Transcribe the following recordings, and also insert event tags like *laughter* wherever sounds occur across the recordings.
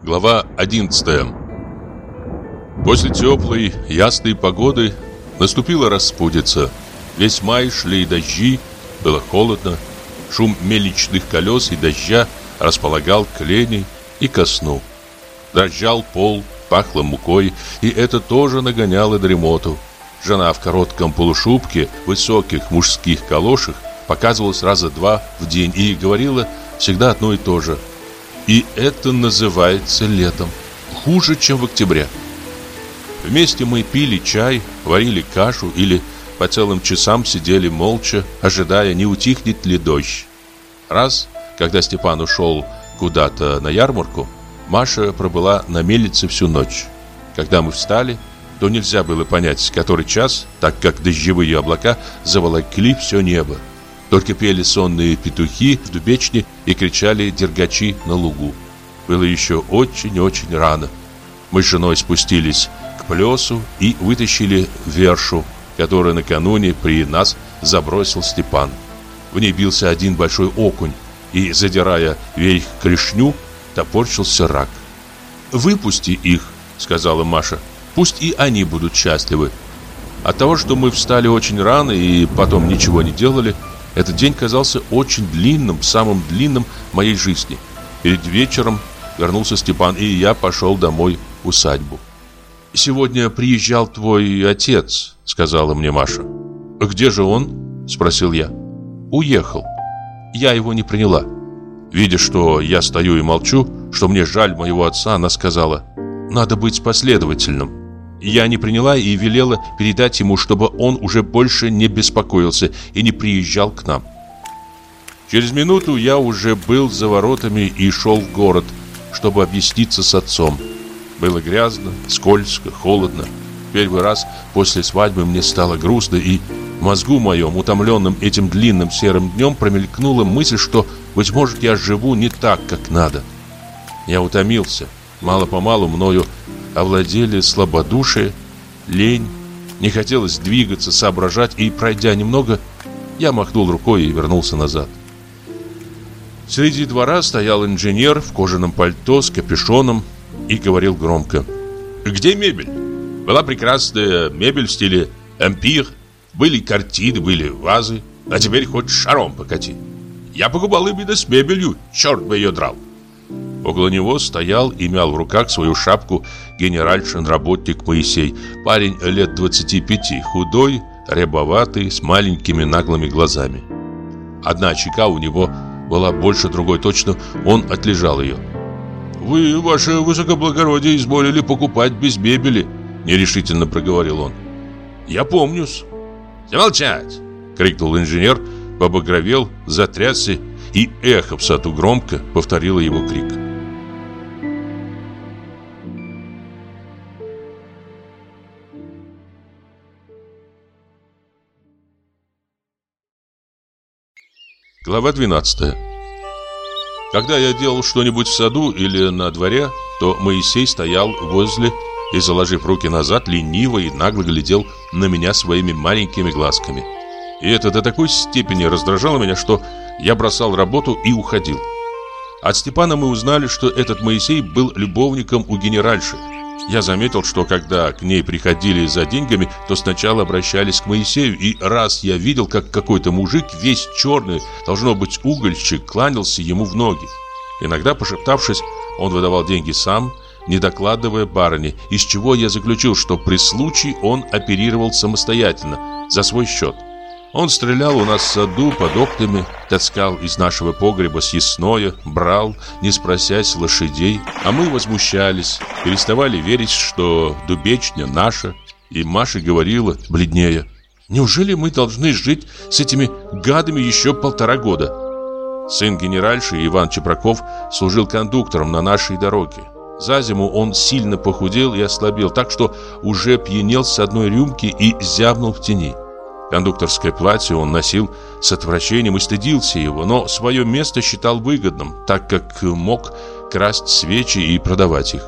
Глава 11 После теплой, ясной погоды наступила распутица. Весь май шли дожди, было холодно. Шум мельничных колес и дождя располагал к лени и ко сну. Дрожал пол, пахло мукой, и это тоже нагоняло дремоту. Жена в коротком полушубке, высоких мужских калошах показывалась раза два в день и говорила всегда одно и то же – и это называется летом. Хуже, чем в октябре. Вместе мы пили чай, варили кашу или по целым часам сидели молча, ожидая, не утихнет ли дождь. Раз, когда Степан ушел куда-то на ярмарку, Маша пробыла на мельнице всю ночь. Когда мы встали, то нельзя было понять, который час, так как дождевые облака заволокли все небо. Только пели сонные петухи в дубечне и кричали дергачи на лугу. Было еще очень-очень рано. Мы с женой спустились к плесу и вытащили вершу, которую накануне при нас забросил Степан. В ней бился один большой окунь, и, задирая вверх клешню, топорчился рак. «Выпусти их», — сказала Маша, — «пусть и они будут счастливы». От того, что мы встали очень рано и потом ничего не делали, — этот день казался очень длинным, самым длинным в моей жизни. Перед вечером вернулся Степан, и я пошел домой в усадьбу. «Сегодня приезжал твой отец», — сказала мне Маша. «Где же он?» — спросил я. «Уехал. Я его не приняла». Видя, что я стою и молчу, что мне жаль моего отца, она сказала, «Надо быть последовательным. Я не приняла и велела передать ему, чтобы он уже больше не беспокоился и не приезжал к нам. Через минуту я уже был за воротами и шел в город, чтобы объясниться с отцом. Было грязно, скользко, холодно. Первый раз после свадьбы мне стало грустно, и в мозгу моем, утомленным этим длинным серым днем, промелькнула мысль, что, быть может, я живу не так, как надо. Я утомился. Мало-помалу мною овладели слабодушие, лень. Не хотелось двигаться, соображать, и, пройдя немного, я махнул рукой и вернулся назад. Среди двора стоял инженер в кожаном пальто с капюшоном и говорил громко. «Где мебель? Была прекрасная мебель в стиле эмпир, были картины, были вазы, а теперь хоть шаром покати. Я покупал именно с мебелью, черт бы ее драл. Около него стоял и мял в руках свою шапку генеральшин-работник Моисей, парень лет 25, худой, рябоватый, с маленькими наглыми глазами. Одна щека у него была больше другой, точно он отлежал ее. «Вы, ваше высокоблагородие, изволили покупать без мебели», — нерешительно проговорил он. «Я помню-с». «Замолчать!» — крикнул инженер, побагровел, затрясся, и эхо в саду громко повторило его крик. Глава 12 Когда я делал что-нибудь в саду или на дворе, то Моисей стоял возле и, заложив руки назад, лениво и нагло глядел на меня своими маленькими глазками. И это до такой степени раздражало меня, что я бросал работу и уходил. От Степана мы узнали, что этот Моисей был любовником у генеральши. Я заметил, что когда к ней приходили за деньгами, то сначала обращались к Моисею, и раз я видел, как какой-то мужик, весь черный, должно быть угольщик, кланялся ему в ноги. Иногда, пошептавшись, он выдавал деньги сам, не докладывая барыне, из чего я заключил, что при случае он оперировал самостоятельно, за свой счет. Он стрелял у нас в саду под окнами, таскал из нашего погреба съестное, брал, не спросясь лошадей, а мы возмущались, переставали верить, что дубечня наша, и Маша говорила, бледнее, «Неужели мы должны жить с этими гадами еще полтора года?» Сын генеральши Иван Чепраков служил кондуктором на нашей дороге. За зиму он сильно похудел и ослабел, так что уже пьянел с одной рюмки и зябнул в тени. Кондукторское платье он носил с отвращением и стыдился его, но свое место считал выгодным, так как мог красть свечи и продавать их.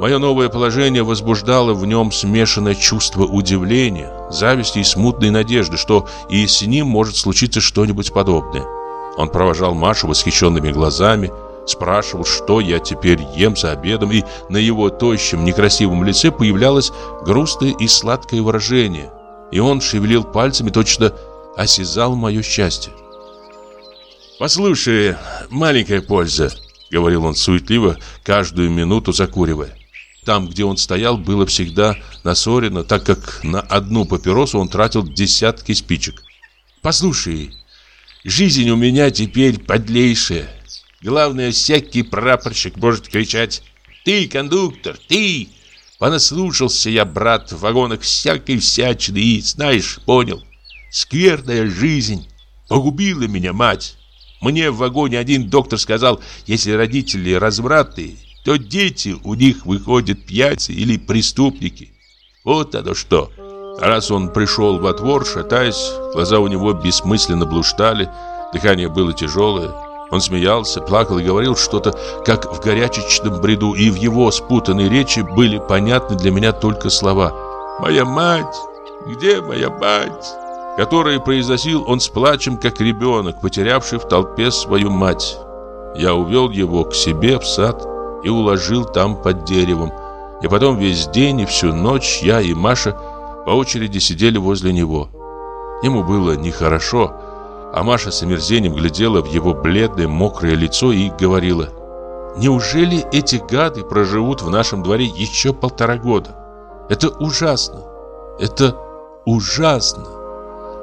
Мое новое положение возбуждало в нем смешанное чувство удивления, зависти и смутной надежды, что и с ним может случиться что-нибудь подобное. Он провожал Машу восхищенными глазами, спрашивал, что я теперь ем за обедом, и на его тощем, некрасивом лице появлялось грустное и сладкое выражение. И он шевелил пальцами, точно осязал мое счастье. «Послушай, маленькая польза», — говорил он суетливо, каждую минуту закуривая. Там, где он стоял, было всегда насорено, так как на одну папиросу он тратил десятки спичек. «Послушай, жизнь у меня теперь подлейшая. Главное, всякий прапорщик может кричать «Ты, кондуктор, ты!» Понаслушался я, брат, в вагонах всякой всячины и, знаешь, понял. Скверная жизнь. Погубила меня мать. Мне в вагоне один доктор сказал, если родители развратные, то дети у них выходят пьяцы или преступники. Вот оно что. раз он пришел во двор, шатаясь, глаза у него бессмысленно блуждали, дыхание было тяжелое. Он смеялся, плакал и говорил что-то, как в горячечном бреду, и в его спутанной речи были понятны для меня только слова «Моя мать! Где моя мать?» которые произносил он с плачем, как ребенок, потерявший в толпе свою мать. Я увел его к себе в сад и уложил там под деревом. И потом весь день и всю ночь я и Маша по очереди сидели возле него. Ему было нехорошо, а Маша с омерзением глядела в его бледное, мокрое лицо и говорила «Неужели эти гады проживут в нашем дворе еще полтора года? Это ужасно! Это ужасно!»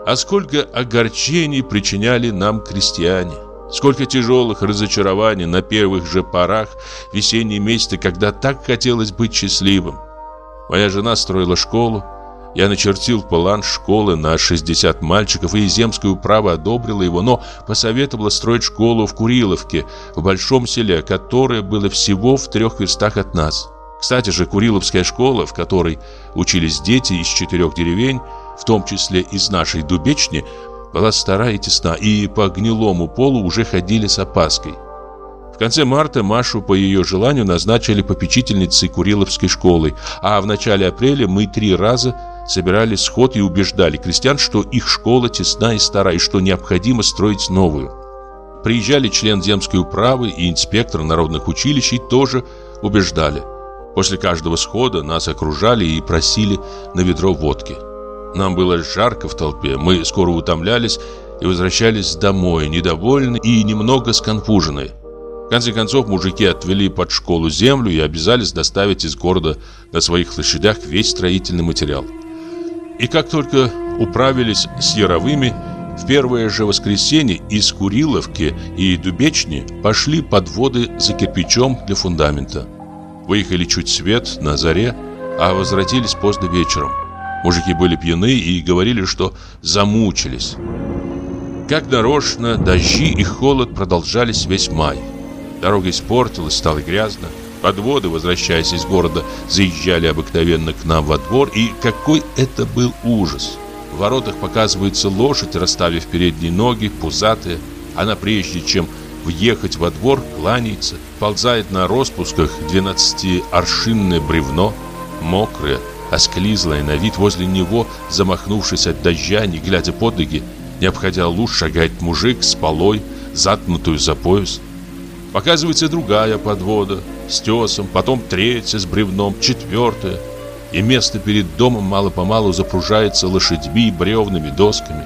А сколько огорчений причиняли нам крестьяне. Сколько тяжелых разочарований на первых же порах весенней месяца, когда так хотелось быть счастливым. Моя жена строила школу. Я начертил план школы на 60 мальчиков, и земское управа одобрила его, но посоветовала строить школу в Куриловке, в большом селе, которое было всего в трех верстах от нас. Кстати же, Куриловская школа, в которой учились дети из четырех деревень, в том числе из нашей Дубечни, была стара и тесна, и по гнилому полу уже ходили с опаской. В конце марта Машу по ее желанию назначили попечительницей Куриловской школы, а в начале апреля мы три раза собирали сход и убеждали крестьян, что их школа тесна и стара, и что необходимо строить новую. Приезжали член земской управы и инспектор народных училищ и тоже убеждали. После каждого схода нас окружали и просили на ведро водки. Нам было жарко в толпе, мы скоро утомлялись и возвращались домой, недовольны и немного сконфуженные. В конце концов, мужики отвели под школу землю и обязались доставить из города на своих лошадях весь строительный материал. И как только управились с Яровыми, в первое же воскресенье из Куриловки и Дубечни пошли подводы за кирпичом для фундамента. Выехали чуть свет на заре, а возвратились поздно вечером. Мужики были пьяны и говорили, что замучились. Как нарочно, дожди и холод продолжались весь май. Дорога испортилась, стало грязно. Подводы, возвращаясь из города, заезжали обыкновенно к нам во двор, и какой это был ужас! В воротах показывается лошадь, расставив передние ноги, пузатая. Она прежде чем въехать во двор, кланяется, ползает на распусках двенадцати-аршинное бревно, мокрое, осклизлая на вид возле него, замахнувшись от дождя, не глядя под ноги, не обходя луж, шагает мужик с полой, заткнутую за пояс. Показывается другая подвода с тесом, потом третья с бревном, четвертая. И место перед домом мало-помалу запружается лошадьми и бревнами, досками.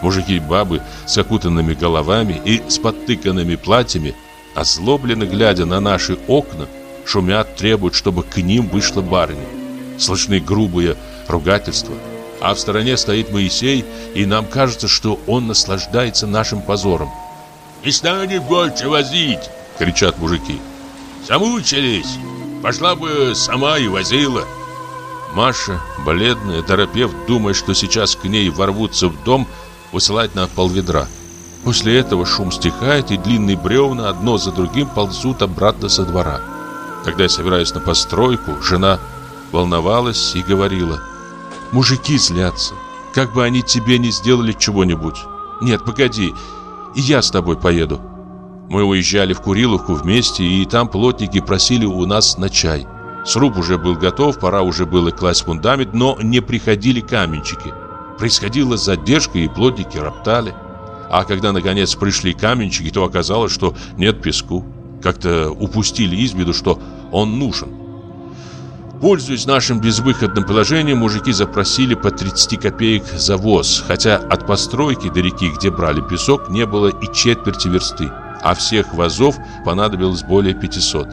Мужики и бабы с окутанными головами и с подтыканными платьями, озлобленно глядя на наши окна, шумят, требуют, чтобы к ним вышла барыня слышны грубые ругательства. А в стороне стоит Моисей, и нам кажется, что он наслаждается нашим позором. «Не станет больше возить!» — кричат мужики. «Замучились! Пошла бы сама и возила!» Маша, бледная, торопев, думая, что сейчас к ней ворвутся в дом, высылает на полведра. После этого шум стихает, и длинные бревна одно за другим ползут обратно со двора. Когда я собираюсь на постройку, жена волновалась и говорила «Мужики злятся, как бы они тебе не сделали чего-нибудь. Нет, погоди, и я с тобой поеду». Мы уезжали в Куриловку вместе, и там плотники просили у нас на чай. Сруб уже был готов, пора уже было класть фундамент, но не приходили каменщики. Происходила задержка, и плотники роптали. А когда наконец пришли каменщики, то оказалось, что нет песку. Как-то упустили из виду, что он нужен. Пользуясь нашим безвыходным положением, мужики запросили по 30 копеек за воз, хотя от постройки до реки, где брали песок, не было и четверти версты, а всех вазов понадобилось более 500.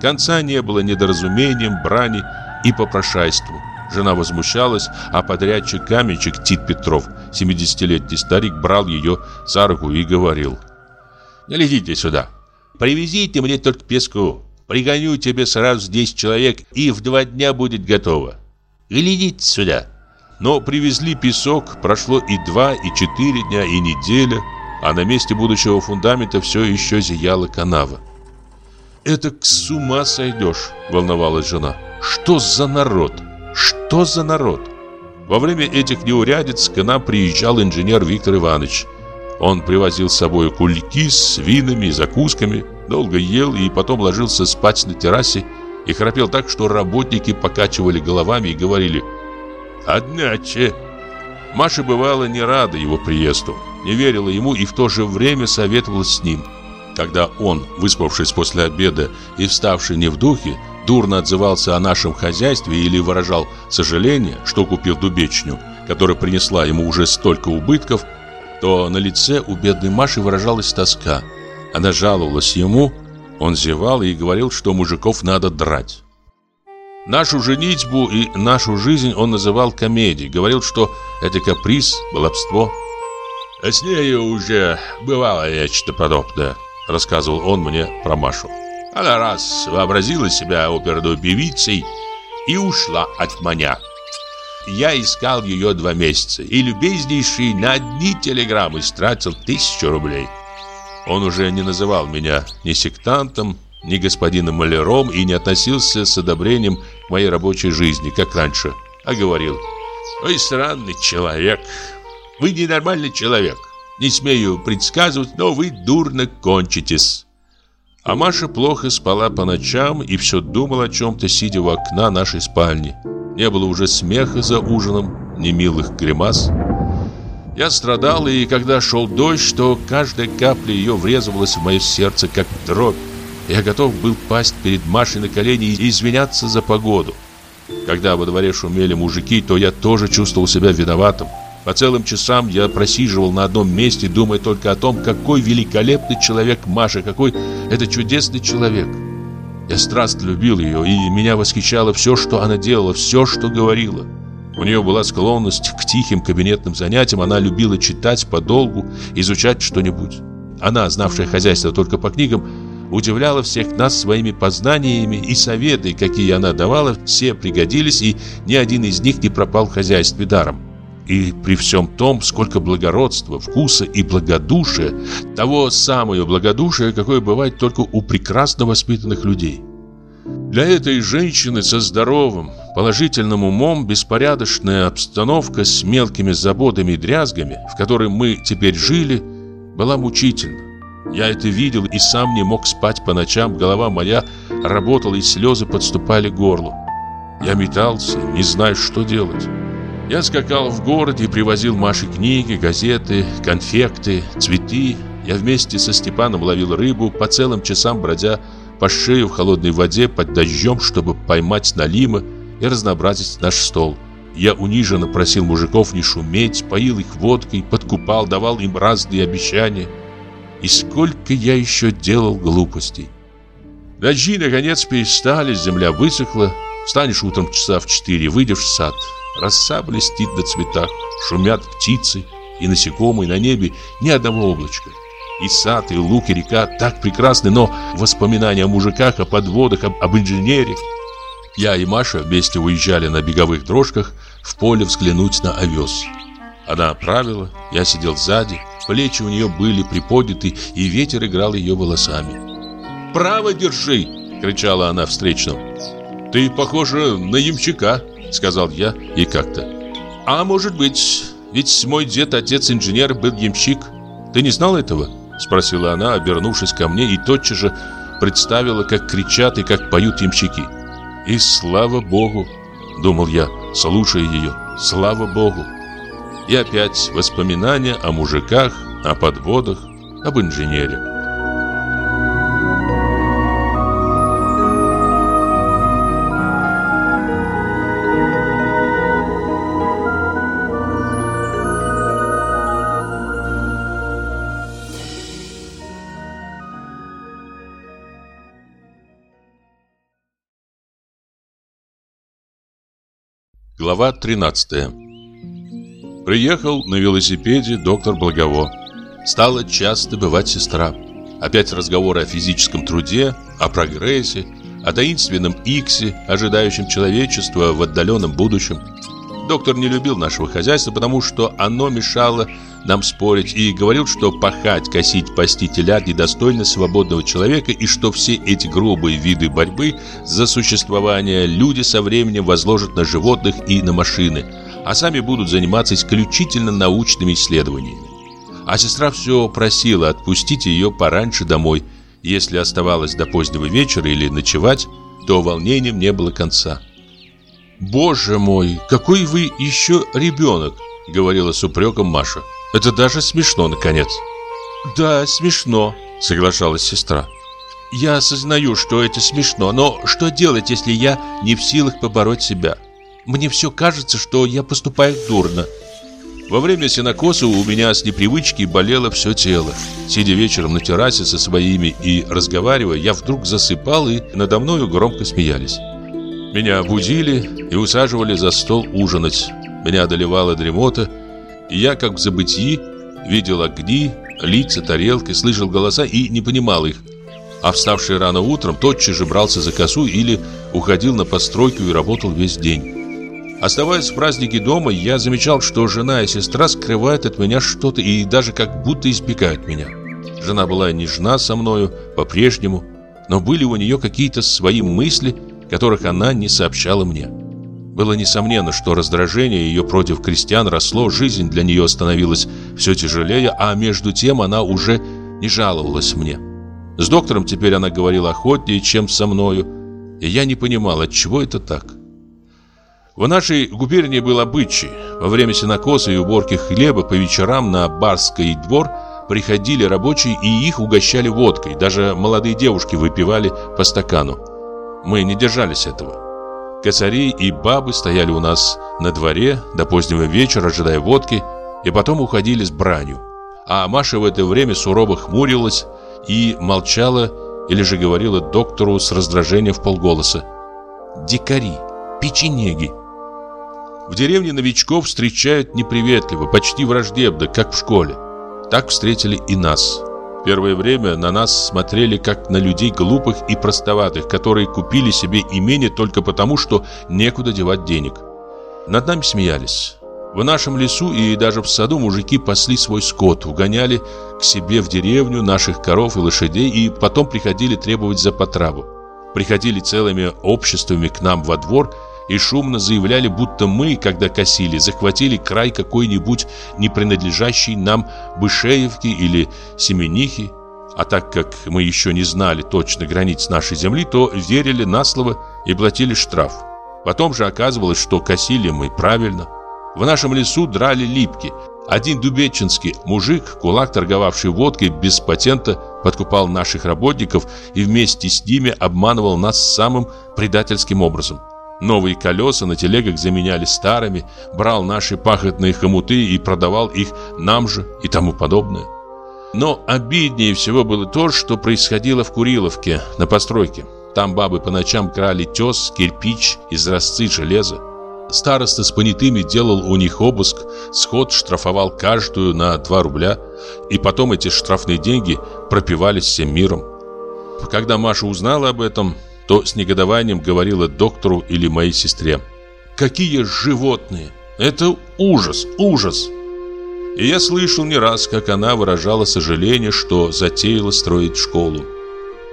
Конца не было недоразумением, брани и попрошайству. Жена возмущалась, а подрядчик каменщик Тит Петров, 70-летний старик, брал ее за руку и говорил. «Не летите сюда, привезите мне только песку, пригоню тебе сразу 10 человек, и в два дня будет готово. Глядите сюда». Но привезли песок, прошло и два, и четыре дня, и неделя, а на месте будущего фундамента все еще зияла канава. «Это к с ума сойдешь», — волновалась жена. «Что за народ?» Что за народ? Во время этих неурядиц к нам приезжал инженер Виктор Иванович. Он привозил с собой кульки с винами и закусками, долго ел и потом ложился спать на террасе и храпел так, что работники покачивали головами и говорили «Одначе». Маша бывала не рада его приезду, не верила ему и в то же время советовалась с ним. Когда он, выспавшись после обеда и вставший не в духе, дурно отзывался о нашем хозяйстве или выражал сожаление, что купил дубечню, которая принесла ему уже столько убытков, то на лице у бедной Маши выражалась тоска. Она жаловалась ему, он зевал и говорил, что мужиков надо драть. Нашу женитьбу и нашу жизнь он называл комедией, говорил, что это каприз, баловство. «А с нею уже бывало нечто подобное», — рассказывал он мне про Машу. Она раз вообразила себя оперной певицей и ушла от меня. Я искал ее два месяца и любезнейший на одни телеграммы стратил тысячу рублей. Он уже не называл меня ни сектантом, ни господином маляром и не относился с одобрением к моей рабочей жизни, как раньше, а говорил «Вы странный человек, вы ненормальный человек, не смею предсказывать, но вы дурно кончитесь». А Маша плохо спала по ночам и все думала о чем-то, сидя у окна нашей спальни. Не было уже смеха за ужином, ни милых гримас. Я страдал, и когда шел дождь, то каждая капля ее врезывалась в мое сердце, как дробь. Я готов был пасть перед Машей на колени и извиняться за погоду. Когда во дворе шумели мужики, то я тоже чувствовал себя виноватым. По целым часам я просиживал на одном месте, думая только о том, какой великолепный человек Маша, какой это чудесный человек. Я страстно любил ее, и меня восхищало все, что она делала, все, что говорила. У нее была склонность к тихим кабинетным занятиям, она любила читать подолгу, изучать что-нибудь. Она, знавшая хозяйство только по книгам, удивляла всех нас своими познаниями и советы, какие она давала, все пригодились, и ни один из них не пропал в хозяйстве даром. И при всем том, сколько благородства, вкуса и благодушия, того самого благодушия, какое бывает только у прекрасно воспитанных людей. Для этой женщины со здоровым, положительным умом беспорядочная обстановка с мелкими заботами и дрязгами, в которой мы теперь жили, была мучительна. Я это видел и сам не мог спать по ночам, голова моя работала и слезы подступали к горлу. Я метался, не зная, что делать. Я скакал в город и привозил Маше книги, газеты, конфекты, цветы. Я вместе со Степаном ловил рыбу, по целым часам бродя по шею в холодной воде под дождем, чтобы поймать налима и разнообразить наш стол. Я униженно просил мужиков не шуметь, поил их водкой, подкупал, давал им разные обещания. И сколько я еще делал глупостей. Дожди, наконец, перестали, земля высохла. Встанешь утром часа в четыре, выйдешь в сад – Роса блестит на цветах, шумят птицы и насекомые на небе ни одного облачка. И сад, и лук, и река так прекрасны, но воспоминания о мужиках, о подводах, об, об инженере. Я и Маша вместе уезжали на беговых дрожках в поле взглянуть на овес. Она правила, я сидел сзади, плечи у нее были приподняты, и ветер играл ее волосами. «Право держи!» — кричала она встречным. «Ты похожа на ямщика!» сказал я ей как-то. А может быть, ведь мой дед, отец инженер, был ямщик. Ты не знал этого? Спросила она, обернувшись ко мне и тотчас же представила, как кричат и как поют ямщики. И слава богу, думал я, слушая ее, слава богу. И опять воспоминания о мужиках, о подводах, об инженере. Глава 13. Приехал на велосипеде доктор Благово. Стала часто бывать сестра. Опять разговоры о физическом труде, о прогрессе, о таинственном Иксе, ожидающем человечества в отдаленном будущем. Доктор не любил нашего хозяйства, потому что оно мешало нам спорить и говорил, что пахать, косить, пасти телят недостойно свободного человека и что все эти грубые виды борьбы за существование люди со временем возложат на животных и на машины, а сами будут заниматься исключительно научными исследованиями. А сестра все просила отпустить ее пораньше домой. Если оставалась до позднего вечера или ночевать, то волнением не было конца. «Боже мой, какой вы еще ребенок!» — говорила с упреком Маша. «Это даже смешно, наконец!» «Да, смешно», — соглашалась сестра. «Я осознаю, что это смешно, но что делать, если я не в силах побороть себя? Мне все кажется, что я поступаю дурно». Во время сенокоса у меня с непривычки болело все тело. Сидя вечером на террасе со своими и разговаривая, я вдруг засыпал, и надо мною громко смеялись. Меня будили и усаживали за стол ужинать. Меня одолевала дремота, и я, как в забытии, видел огни, лица, тарелки, слышал голоса и не понимал их. А вставший рано утром, тотчас же брался за косу или уходил на постройку и работал весь день. Оставаясь в празднике дома, я замечал, что жена и сестра скрывают от меня что-то и даже как будто избегают меня. Жена была нежна со мною по-прежнему, но были у нее какие-то свои мысли – которых она не сообщала мне. Было несомненно, что раздражение ее против крестьян росло, жизнь для нее становилась все тяжелее, а между тем она уже не жаловалась мне. С доктором теперь она говорила охотнее, чем со мною, и я не понимал, от чего это так. В нашей губернии был обычай. Во время сенокоса и уборки хлеба по вечерам на барский двор приходили рабочие и их угощали водкой. Даже молодые девушки выпивали по стакану. Мы не держались этого. Косари и бабы стояли у нас на дворе до позднего вечера, ожидая водки, и потом уходили с бранью. А Маша в это время сурово хмурилась и молчала, или же говорила доктору с раздражением в полголоса. «Дикари, печенеги». В деревне новичков встречают неприветливо, почти враждебно, как в школе. Так встретили и нас. Первое время на нас смотрели как на людей глупых и простоватых, которые купили себе имение только потому, что некуда девать денег. Над нами смеялись. В нашем лесу и даже в саду мужики пасли свой скот, угоняли к себе в деревню наших коров и лошадей и потом приходили требовать за потраву. Приходили целыми обществами к нам во двор и шумно заявляли, будто мы, когда косили, захватили край какой-нибудь не принадлежащей нам Бышеевки или Семенихи. А так как мы еще не знали точно границ нашей земли, то верили на слово и платили штраф. Потом же оказывалось, что косили мы правильно. В нашем лесу драли липки. Один дубечинский мужик, кулак, торговавший водкой без патента, подкупал наших работников и вместе с ними обманывал нас самым предательским образом. Новые колеса на телегах заменяли старыми, брал наши пахотные хомуты и продавал их нам же и тому подобное. Но обиднее всего было то, что происходило в Куриловке на постройке. Там бабы по ночам крали тес, кирпич, изразцы железа. Староста с понятыми делал у них обыск, сход штрафовал каждую на 2 рубля, и потом эти штрафные деньги пропивались всем миром. Когда Маша узнала об этом, то с негодованием говорила доктору или моей сестре. «Какие животные! Это ужас, ужас!» И я слышал не раз, как она выражала сожаление, что затеяла строить школу.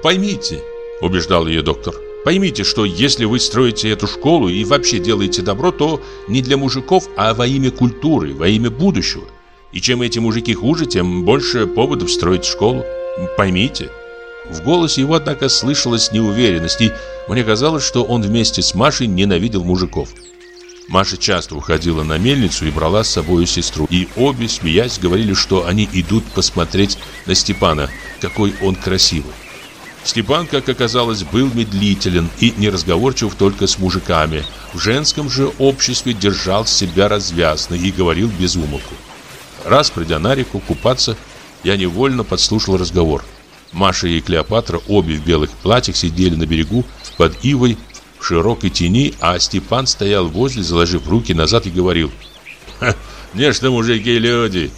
«Поймите», — убеждал ее доктор, «поймите, что если вы строите эту школу и вообще делаете добро, то не для мужиков, а во имя культуры, во имя будущего. И чем эти мужики хуже, тем больше поводов строить школу. Поймите». В голосе его, однако, слышалась неуверенность, и мне казалось, что он вместе с Машей ненавидел мужиков. Маша часто уходила на мельницу и брала с собой сестру. И обе, смеясь, говорили, что они идут посмотреть на Степана, какой он красивый. Степан, как оказалось, был медлителен и неразговорчив только с мужиками. В женском же обществе держал себя развязно и говорил без умолку. Раз, придя на реку купаться, я невольно подслушал разговор. Маша и Клеопатра, обе в белых платьях, сидели на берегу под ивой в широкой тени, а Степан стоял возле, заложив руки назад и говорил «Не что мужики люди,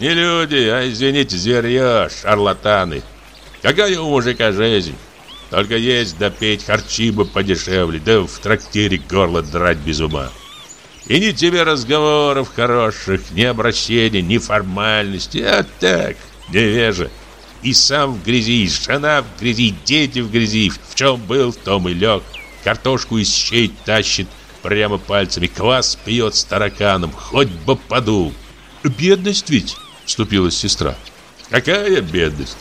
не люди, а, извините, зверье, шарлатаны. Какая у мужика жизнь? Только есть да петь, харчи бы подешевле, да в трактире горло драть без ума. И ни тебе разговоров хороших, ни обращений, ни формальностей, а так, невежа. И сам в грязи, и жена в грязи, и дети в грязи. В чем был, в том и лег. Картошку из щей тащит прямо пальцами. Квас пьет с тараканом, хоть бы подул. Бедность ведь, вступилась сестра. Какая бедность?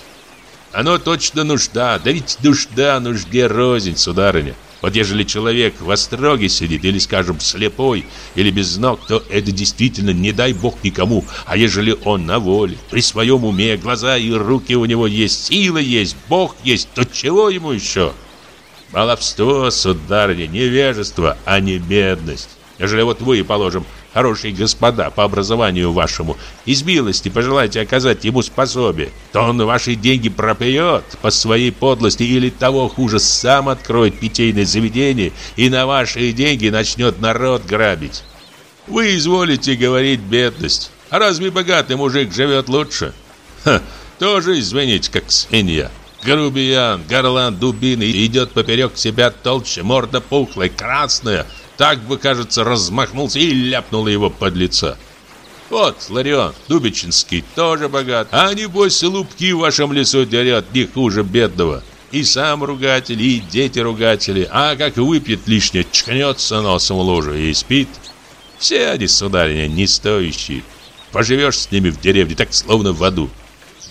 Оно точно нужда, да ведь нужда нужде рознь, сударыня. Вот ежели человек в остроге сидит, или, скажем, слепой, или без ног, то это действительно не дай бог никому. А ежели он на воле, при своем уме, глаза и руки у него есть, сила есть, бог есть, то чего ему еще? Баловство, сударыня, невежество, а не бедность. Ежели вот вы, положим, хорошие господа по образованию вашему, из милости пожелаете оказать ему способие, то он ваши деньги пропьет по своей подлости или того хуже, сам откроет питейное заведение и на ваши деньги начнет народ грабить. Вы изволите говорить бедность. А разве богатый мужик живет лучше? Ха, тоже, извините, как свинья. Грубиян, горлан, дубины идет поперек себя толще, морда пухлая, красная, так бы, кажется, размахнулся и ляпнул его под лицо. Вот, Ларион, Дубичинский, тоже богат. А небось, лупки в вашем лесу дерет не хуже бедного. И сам ругатель, и дети ругатели. А как выпьет лишнее, чкнется носом в лужу и спит. Все они, сударыня, не стоящие. Поживешь с ними в деревне, так словно в аду.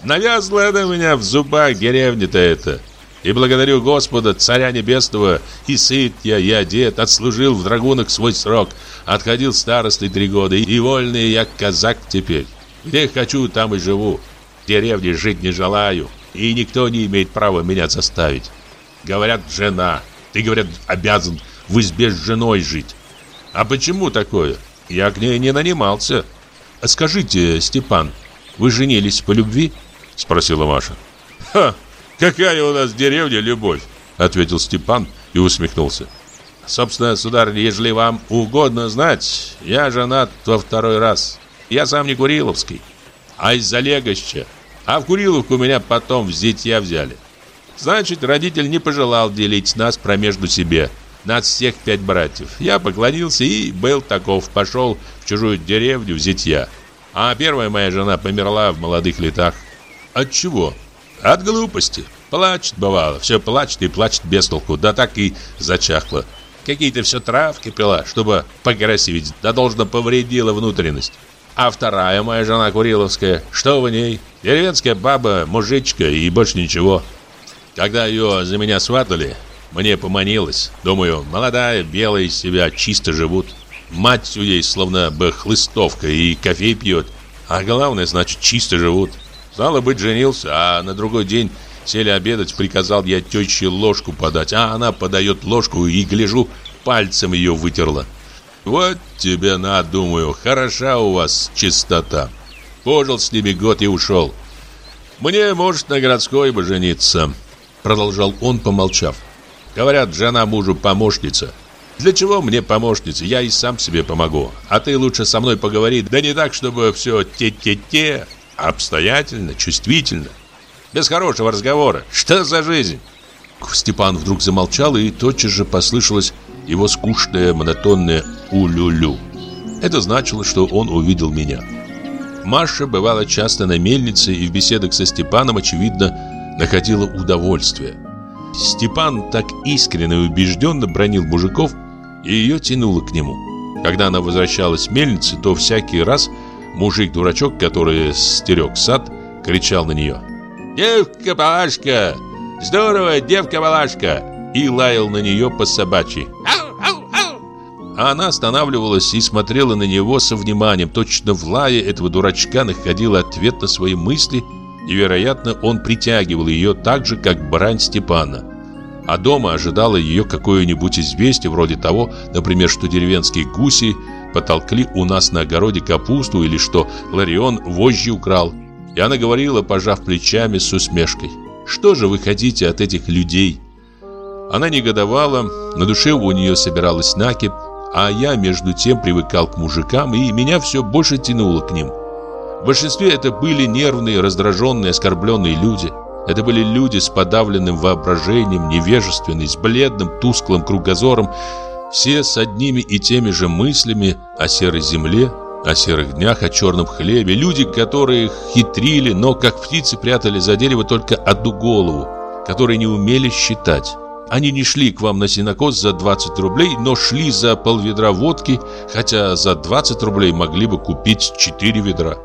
Навязла она меня в зубах деревня-то это. И благодарю Господа, Царя Небесного, и сыт я, и одет, отслужил в драгунах свой срок, отходил старостой три года, и вольный я казак теперь. Где хочу, там и живу. В деревне жить не желаю, и никто не имеет права меня заставить. Говорят, жена. Ты, говорят, обязан в избе с женой жить. А почему такое? Я к ней не нанимался. Скажите, Степан, вы женились по любви? Спросила Маша. Ха! «Какая у нас деревня любовь?» Ответил Степан и усмехнулся. «Собственно, сударыня, ежели вам угодно знать, я женат во второй раз. Я сам не Куриловский, а из Залегоща. А в Куриловку меня потом в зятья взяли. Значит, родитель не пожелал делить нас промежду себе. Нас всех пять братьев. Я поклонился и был таков. Пошел в чужую деревню в зятья. А первая моя жена померла в молодых летах. От чего? От глупости. Плачет, бывало, все плачет и плачет без толку, да так и зачахло. Какие-то все травки пила, чтобы покрасивить, да должно повредила внутренность. А вторая моя жена Куриловская, что в ней? Деревенская баба, мужичка и больше ничего. Когда ее за меня сватали, мне поманилось. Думаю, молодая, белая из себя, чисто живут. Мать у ей словно бы хлыстовка и кофе пьет. А главное, значит, чисто живут. Стало быть, женился, а на другой день сели обедать, приказал я теще ложку подать, а она подает ложку и, гляжу, пальцем ее вытерла. Вот тебе на, думаю, хороша у вас чистота. Пожил с ними год и ушел. Мне, может, на городской бы жениться, продолжал он, помолчав. Говорят, жена мужу помощница. Для чего мне помощница? Я и сам себе помогу. А ты лучше со мной поговори, да не так, чтобы все те-те-те, Обстоятельно, чувствительно. Без хорошего разговора. Что за жизнь? Степан вдруг замолчал, и тотчас же послышалось его скучное, монотонное «улю-лю». Это значило, что он увидел меня. Маша бывала часто на мельнице и в беседах со Степаном, очевидно, находила удовольствие. Степан так искренне и убежденно бронил мужиков, и ее тянуло к нему. Когда она возвращалась с мельницы, то всякий раз – Мужик-дурачок, который стерег сад, кричал на нее. «Девка-балашка! Здорово, девка-балашка!» И лаял на нее по собачьи. А она останавливалась и смотрела на него со вниманием. Точно в лае этого дурачка находила ответ на свои мысли, и, вероятно, он притягивал ее так же, как брань Степана. А дома ожидало ее какое-нибудь известие, вроде того, например, что деревенские гуси потолкли у нас на огороде капусту или что Ларион вожжи украл. И она говорила, пожав плечами с усмешкой. «Что же вы хотите от этих людей?» Она негодовала, на душе у нее собиралась накипь, а я между тем привыкал к мужикам, и меня все больше тянуло к ним. В большинстве это были нервные, раздраженные, оскорбленные люди. Это были люди с подавленным воображением, невежественные, с бледным, тусклым кругозором, все с одними и теми же мыслями о серой земле, о серых днях, о черном хлебе. Люди, которые хитрили, но как птицы прятали за дерево только одну голову, которые не умели считать. Они не шли к вам на синокос за 20 рублей, но шли за полведра водки, хотя за 20 рублей могли бы купить 4 ведра.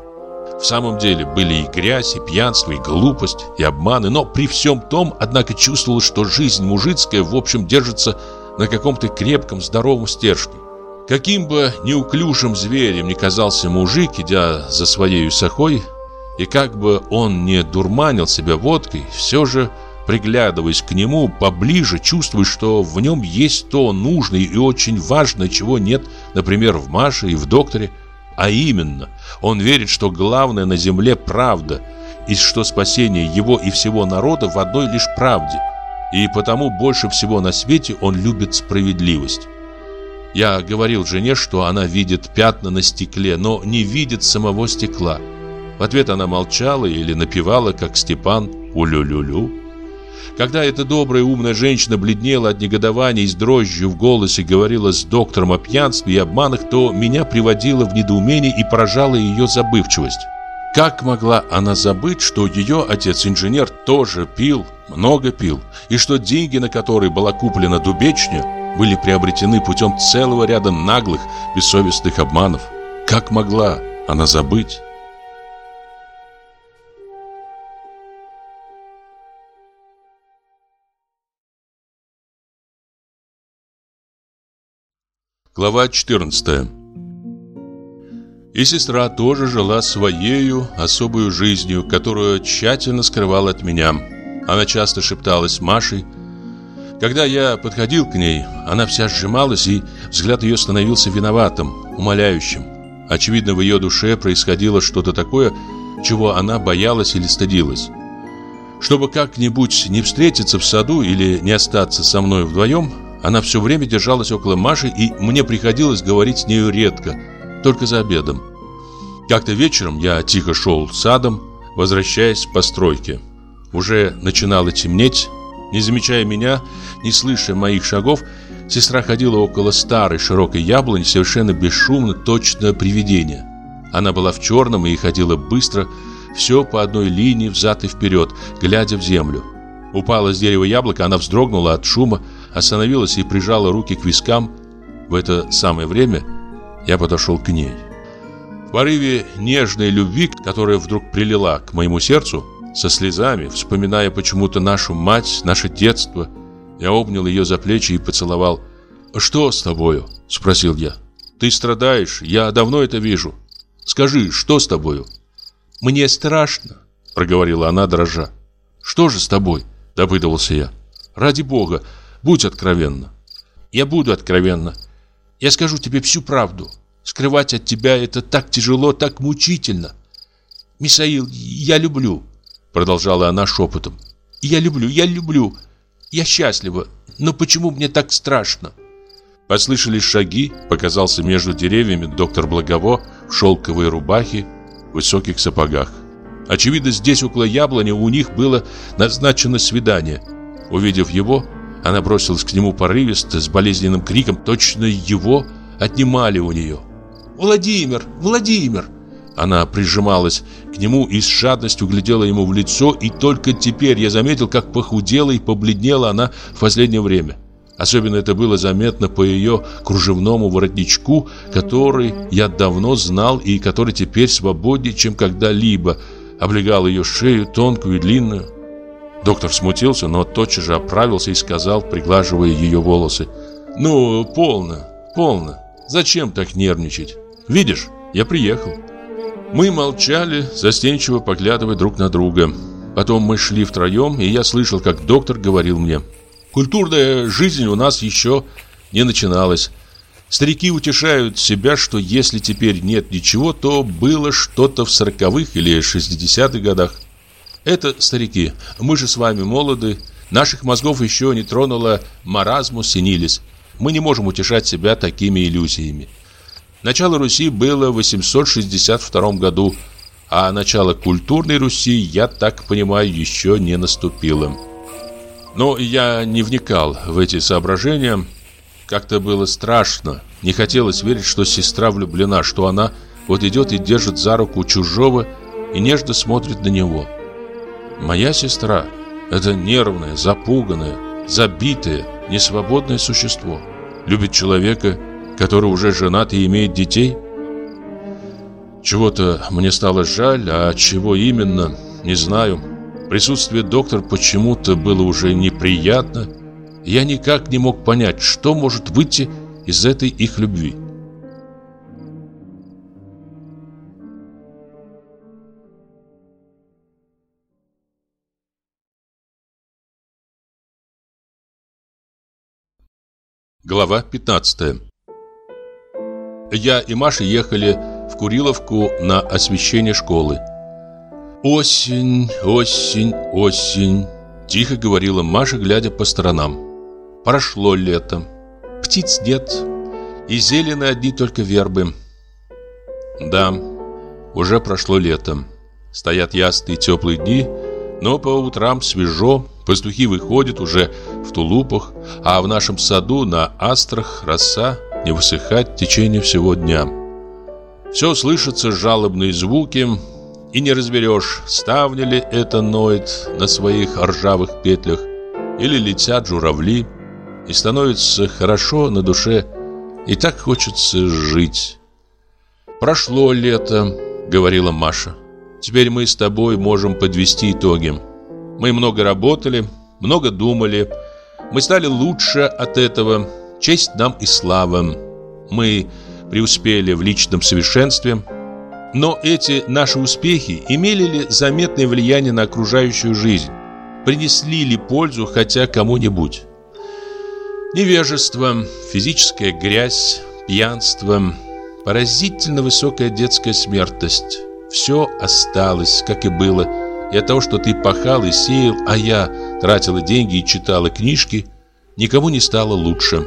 В самом деле были и грязь, и пьянство, и глупость, и обманы, но при всем том, однако чувствовал, что жизнь мужицкая в общем держится на каком-то крепком, здоровом стержне. Каким бы неуклюжим зверем ни казался мужик, идя за своей сахой, и как бы он не дурманил себя водкой, все же приглядываясь к нему поближе, чувствуешь, что в нем есть то нужное и очень важное, чего нет, например, в Маше и в докторе. А именно, он верит, что главное на земле правда, и что спасение его и всего народа в одной лишь правде. И потому больше всего на свете он любит справедливость. Я говорил жене, что она видит пятна на стекле, но не видит самого стекла. В ответ она молчала или напевала, как Степан «Улю-лю-лю». Когда эта добрая умная женщина бледнела от негодования и с дрожью в голосе говорила с доктором о пьянстве и обманах, то меня приводило в недоумение и поражала ее забывчивость. Как могла она забыть, что ее отец-инженер тоже пил, много пил, и что деньги, на которые была куплена дубечня, были приобретены путем целого ряда наглых, бессовестных обманов? Как могла она забыть? Глава 14 И сестра тоже жила своею особую жизнью, которую тщательно скрывала от меня. Она часто шепталась с Машей. Когда я подходил к ней, она вся сжималась, и взгляд ее становился виноватым, умоляющим. Очевидно, в ее душе происходило что-то такое, чего она боялась или стыдилась. Чтобы как-нибудь не встретиться в саду или не остаться со мной вдвоем, она все время держалась около Маши, и мне приходилось говорить с нею редко, только за обедом. Как-то вечером я тихо шел садом, возвращаясь по стройке. Уже начинало темнеть. Не замечая меня, не слыша моих шагов, сестра ходила около старой широкой яблони, совершенно бесшумно, точно привидение. Она была в черном и ходила быстро, все по одной линии взад и вперед, глядя в землю. Упала с дерева яблоко, она вздрогнула от шума, остановилась и прижала руки к вискам. В это самое время я подошел к ней. В порыве нежной любви, которая вдруг прилила к моему сердцу, со слезами, вспоминая почему-то нашу мать, наше детство, я обнял ее за плечи и поцеловал. «Что с тобою?» – спросил я. «Ты страдаешь, я давно это вижу. Скажи, что с тобою?» «Мне страшно», – проговорила она, дрожа. «Что же с тобой?» – допытывался я. «Ради бога, Будь откровенна. Я буду откровенна. Я скажу тебе всю правду. Скрывать от тебя это так тяжело, так мучительно. Мисаил, я люблю, продолжала она шепотом. Я люблю, я люблю. Я счастлива. Но почему мне так страшно? Послышались шаги, показался между деревьями доктор Благово в шелковой рубахе, в высоких сапогах. Очевидно, здесь около яблони у них было назначено свидание. Увидев его, она бросилась к нему порывисто, с болезненным криком, точно его отнимали у нее. «Владимир! Владимир!» Она прижималась к нему и с жадностью глядела ему в лицо, и только теперь я заметил, как похудела и побледнела она в последнее время. Особенно это было заметно по ее кружевному воротничку, который я давно знал и который теперь свободнее, чем когда-либо, облегал ее шею, тонкую и длинную. Доктор смутился, но тотчас же оправился и сказал, приглаживая ее волосы. «Ну, полно, полно. Зачем так нервничать? Видишь, я приехал». Мы молчали, застенчиво поглядывая друг на друга. Потом мы шли втроем, и я слышал, как доктор говорил мне. «Культурная жизнь у нас еще не начиналась. Старики утешают себя, что если теперь нет ничего, то было что-то в сороковых или шестидесятых годах. Это старики. Мы же с вами молоды. Наших мозгов еще не тронула маразмус синилис. Мы не можем утешать себя такими иллюзиями. Начало Руси было в 862 году, а начало культурной Руси, я так понимаю, еще не наступило. Но я не вникал в эти соображения. Как-то было страшно. Не хотелось верить, что сестра влюблена, что она вот идет и держит за руку чужого и нежно смотрит на него. Моя сестра – это нервное, запуганное, забитое, несвободное существо. Любит человека, который уже женат и имеет детей. Чего-то мне стало жаль, а чего именно, не знаю. Присутствие доктора почему-то было уже неприятно. Я никак не мог понять, что может выйти из этой их любви. Глава 15 Я и Маша ехали в Куриловку на освещение школы. «Осень, осень, осень», – тихо говорила Маша, глядя по сторонам. «Прошло лето, птиц нет, и зелены одни только вербы». Да, уже прошло лето. Стоят ясные теплые дни, но по утрам свежо, Пастухи выходят уже в тулупах, а в нашем саду на астрах роса не высыхает в течение всего дня. Все слышатся жалобные звуки, и не разберешь, ставня ли это ноет на своих ржавых петлях, или летят журавли, и становится хорошо на душе, и так хочется жить. «Прошло лето», — говорила Маша. «Теперь мы с тобой можем подвести итоги». Мы много работали, много думали. Мы стали лучше от этого. Честь нам и слава. Мы преуспели в личном совершенстве. Но эти наши успехи имели ли заметное влияние на окружающую жизнь? Принесли ли пользу хотя кому-нибудь? Невежество, физическая грязь, пьянство, поразительно высокая детская смертность. Все осталось, как и было, и от того, что ты пахал и сеял, а я тратила деньги и читала книжки, никому не стало лучше.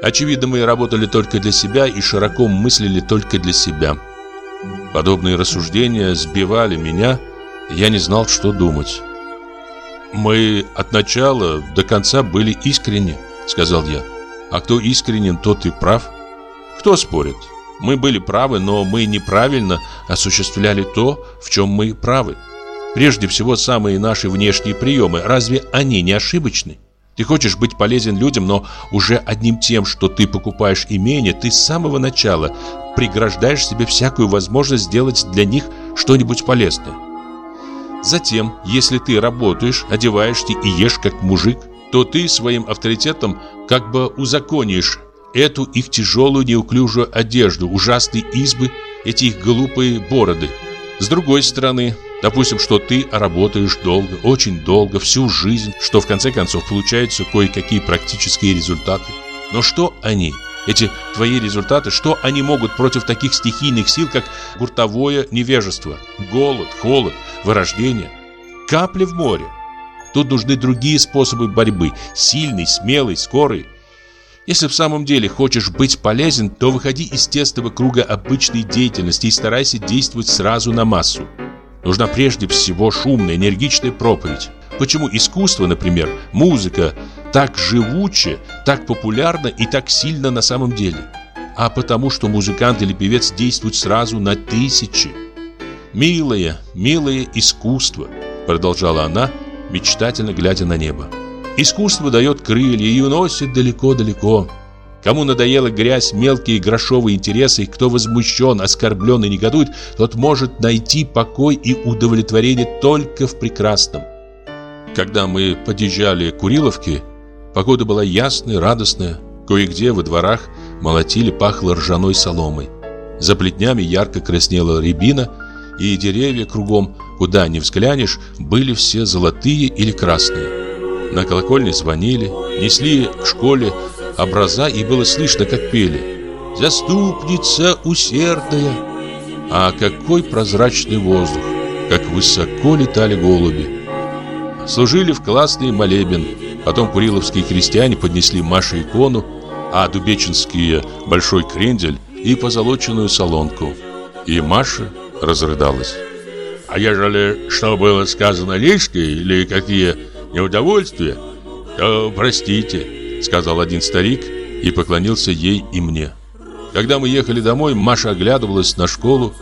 Очевидно, мы работали только для себя и широко мыслили только для себя. Подобные рассуждения сбивали меня, я не знал, что думать. «Мы от начала до конца были искренни», — сказал я. «А кто искренен, тот и прав. Кто спорит? Мы были правы, но мы неправильно осуществляли то, в чем мы правы». Прежде всего, самые наши внешние приемы, разве они не ошибочны? Ты хочешь быть полезен людям, но уже одним тем, что ты покупаешь имение, ты с самого начала преграждаешь себе всякую возможность сделать для них что-нибудь полезное. Затем, если ты работаешь, одеваешься и ешь как мужик, то ты своим авторитетом как бы узаконишь эту их тяжелую неуклюжую одежду, ужасные избы, эти их глупые бороды. С другой стороны, Допустим, что ты работаешь долго, очень долго, всю жизнь, что в конце концов получаются кое-какие практические результаты. Но что они, эти твои результаты, что они могут против таких стихийных сил, как гуртовое невежество, голод, холод, вырождение? Капли в море. Тут нужны другие способы борьбы, сильный, смелый, скорый. Если в самом деле хочешь быть полезен, то выходи из тесного круга обычной деятельности и старайся действовать сразу на массу. Нужна прежде всего шумная, энергичная проповедь. Почему искусство, например, музыка, так живуче, так популярно и так сильно на самом деле? А потому что музыкант или певец действуют сразу на тысячи. «Милое, милое искусство», — продолжала она, мечтательно глядя на небо. «Искусство дает крылья и уносит далеко-далеко». Кому надоела грязь, мелкие грошовые интересы, кто возмущен, оскорблен и негодует, тот может найти покой и удовлетворение только в прекрасном. Когда мы подъезжали к Куриловке, погода была ясная, радостная. Кое-где во дворах молотили, пахло ржаной соломой. За плетнями ярко краснела рябина, и деревья кругом, куда ни взглянешь, были все золотые или красные. На колокольне звонили, несли к школе образа, и было слышно, как пели «Заступница усердная». А какой прозрачный воздух, как высоко летали голуби. Служили в классный молебен. Потом куриловские крестьяне поднесли Маше икону, а дубечинские большой крендель и позолоченную солонку. И Маша разрыдалась. А ежели что было сказано лишнее или какие неудовольствия, то простите, сказал один старик и поклонился ей и мне. Когда мы ехали домой, Маша оглядывалась на школу.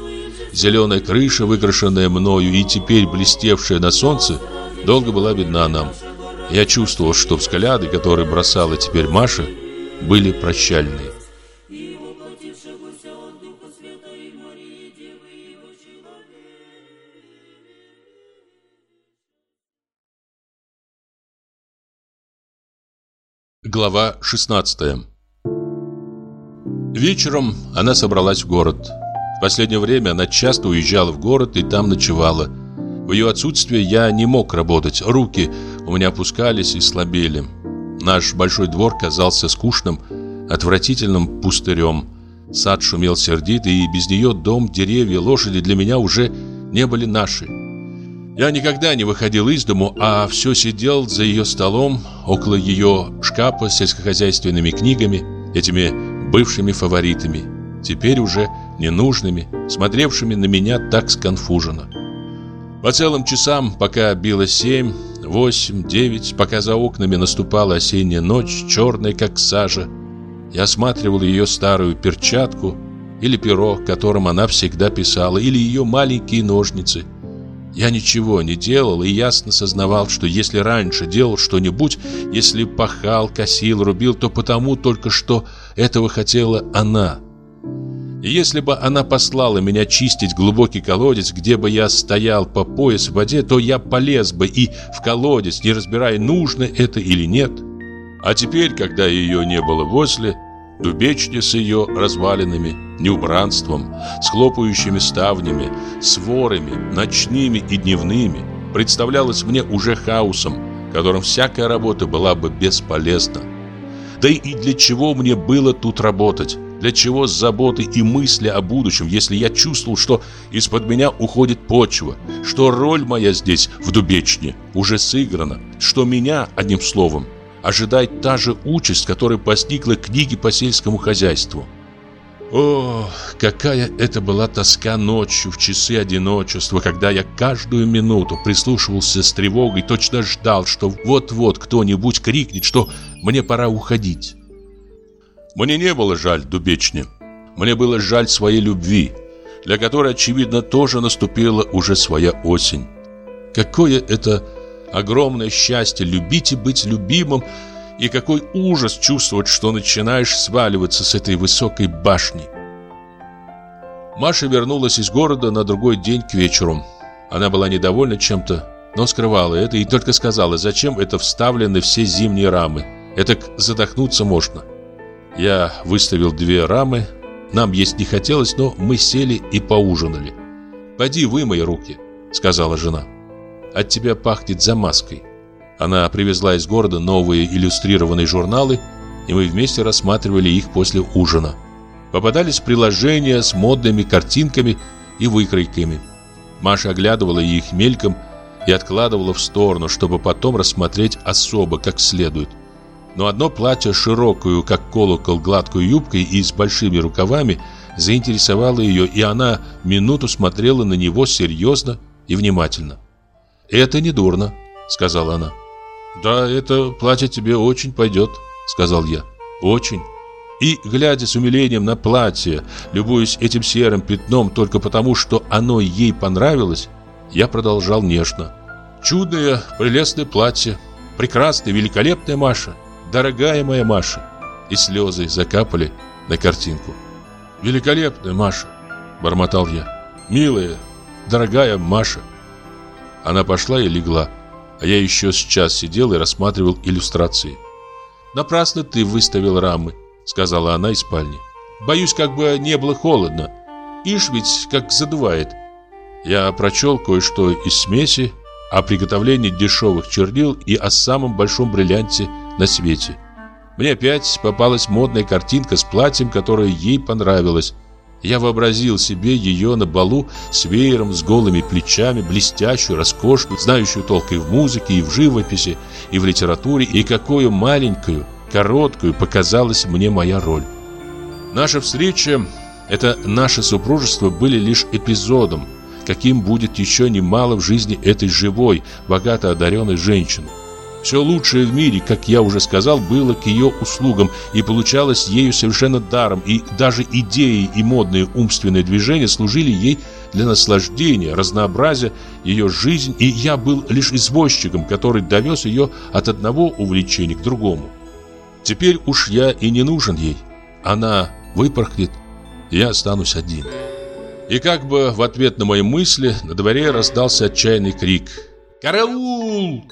Зеленая крыша, выкрашенная мною и теперь блестевшая на солнце, долго была видна нам. Я чувствовал, что взгляды, которые бросала теперь Маша, были прощальные. Глава 16 Вечером она собралась в город. В последнее время она часто уезжала в город и там ночевала. В ее отсутствие я не мог работать, руки у меня опускались и слабели. Наш большой двор казался скучным, отвратительным пустырем. Сад шумел сердито, и без нее дом, деревья, лошади для меня уже не были наши. Я никогда не выходил из дому, а все сидел за ее столом, около ее шкафа с сельскохозяйственными книгами, этими бывшими фаворитами, теперь уже ненужными, смотревшими на меня так сконфуженно. По целым часам, пока било семь, восемь, девять, пока за окнами наступала осенняя ночь, черная, как сажа, я осматривал ее старую перчатку или перо, которым она всегда писала, или ее маленькие ножницы – я ничего не делал и ясно сознавал, что если раньше делал что-нибудь, если пахал, косил, рубил, то потому только что этого хотела она. И если бы она послала меня чистить глубокий колодец, где бы я стоял по пояс в воде, то я полез бы и в колодец, не разбирая, нужно это или нет. А теперь, когда ее не было возле, Дубечня с ее развалинами, неубранством, с хлопающими ставнями, с ворами, ночными и дневными, представлялась мне уже хаосом, которым всякая работа была бы бесполезна. Да и для чего мне было тут работать? Для чего заботы и мысли о будущем, если я чувствовал, что из-под меня уходит почва, что роль моя здесь, в Дубечне, уже сыграна, что меня, одним словом, ожидает та же участь, которая постигла книги по сельскому хозяйству. О, какая это была тоска ночью в часы одиночества, когда я каждую минуту прислушивался с тревогой, точно ждал, что вот-вот кто-нибудь крикнет, что мне пора уходить. Мне не было жаль Дубечни. Мне было жаль своей любви, для которой, очевидно, тоже наступила уже своя осень. Какое это огромное счастье любить и быть любимым, и какой ужас чувствовать, что начинаешь сваливаться с этой высокой башни. Маша вернулась из города на другой день к вечеру. Она была недовольна чем-то, но скрывала это и только сказала, зачем это вставлены все зимние рамы. Это задохнуться можно. Я выставил две рамы. Нам есть не хотелось, но мы сели и поужинали. «Пойди вымой руки», — сказала жена. От тебя пахнет замазкой. Она привезла из города новые иллюстрированные журналы, и мы вместе рассматривали их после ужина. Попадались приложения с модными картинками и выкройками. Маша оглядывала их мельком и откладывала в сторону, чтобы потом рассмотреть особо, как следует. Но одно платье, широкую, как колокол, гладкую юбкой и с большими рукавами, заинтересовало ее, и она минуту смотрела на него серьезно и внимательно. «Это не дурно», — сказала она. «Да, это платье тебе очень пойдет», — сказал я. «Очень». И, глядя с умилением на платье, любуясь этим серым пятном только потому, что оно ей понравилось, я продолжал нежно. «Чудное, прелестное платье, прекрасная, великолепная Маша, дорогая моя Маша». И слезы закапали на картинку. «Великолепная Маша», — бормотал я. «Милая, дорогая Маша». Она пошла и легла, а я еще сейчас сидел и рассматривал иллюстрации. «Напрасно ты выставил рамы», — сказала она из спальни. «Боюсь, как бы не было холодно. Ишь ведь как задувает». Я прочел кое-что из смеси о приготовлении дешевых чернил и о самом большом бриллианте на свете. Мне опять попалась модная картинка с платьем, которое ей понравилось. Я вообразил себе ее на балу с веером, с голыми плечами, блестящую, роскошную, знающую толк и в музыке, и в живописи, и в литературе, и какую маленькую, короткую показалась мне моя роль. Наша встреча, это наше супружество были лишь эпизодом, каким будет еще немало в жизни этой живой, богато одаренной женщины. Все лучшее в мире, как я уже сказал, было к ее услугам и получалось ею совершенно даром, и даже идеи и модные умственные движения служили ей для наслаждения, разнообразия ее жизнь, и я был лишь извозчиком, который довез ее от одного увлечения к другому. Теперь уж я и не нужен ей. Она выпорхнет, я останусь один. И как бы в ответ на мои мысли на дворе раздался отчаянный крик «Караул!»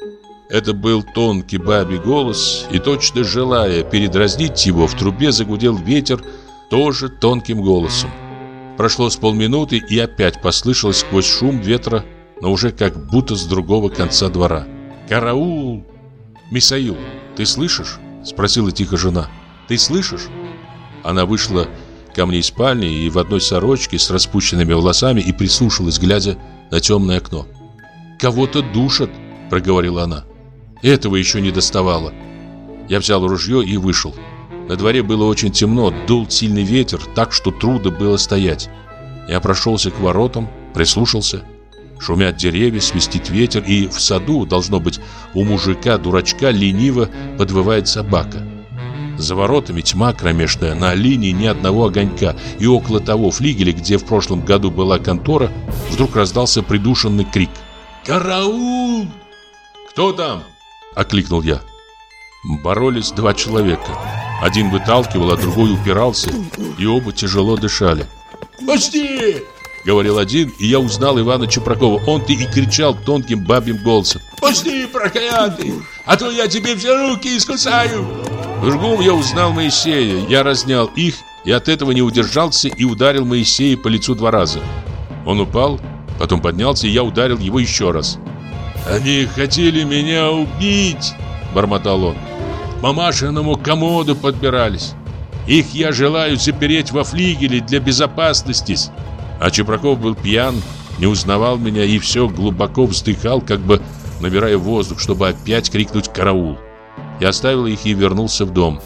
Это был тонкий бабий голос, и точно желая передразнить его, в трубе загудел ветер тоже тонким голосом. Прошло с полминуты, и опять послышалось сквозь шум ветра, но уже как будто с другого конца двора. «Караул!» «Мисаил, ты слышишь?» — спросила тихо жена. «Ты слышишь?» Она вышла ко мне из спальни и в одной сорочке с распущенными волосами и прислушалась, глядя на темное окно. «Кого-то душат», — проговорила она. Этого еще не доставало. Я взял ружье и вышел. На дворе было очень темно, дул сильный ветер, так что трудно было стоять. Я прошелся к воротам, прислушался. Шумят деревья, свистит ветер, и в саду, должно быть, у мужика-дурачка лениво подвывает собака. За воротами тьма кромешная, на линии ни одного огонька, и около того флигеля, где в прошлом году была контора, вдруг раздался придушенный крик. «Караул!» «Кто там?» — окликнул я. Боролись два человека. Один выталкивал, а другой упирался, и оба тяжело дышали. «Пусти!» — говорил один, и я узнал Ивана Чепракова. Он-то и кричал тонким бабьим голосом. «Пусти, проклятый, а то я тебе все руки искусаю!» В другом я узнал Моисея. Я разнял их, и от этого не удержался и ударил Моисея по лицу два раза. Он упал, потом поднялся, и я ударил его еще раз. «Они хотели меня убить!» – бормотал он. «К мамашиному комоду подбирались. Их я желаю запереть во флигеле для безопасности». А Чепраков был пьян, не узнавал меня и все глубоко вздыхал, как бы набирая воздух, чтобы опять крикнуть «караул». Я оставил их и вернулся в дом.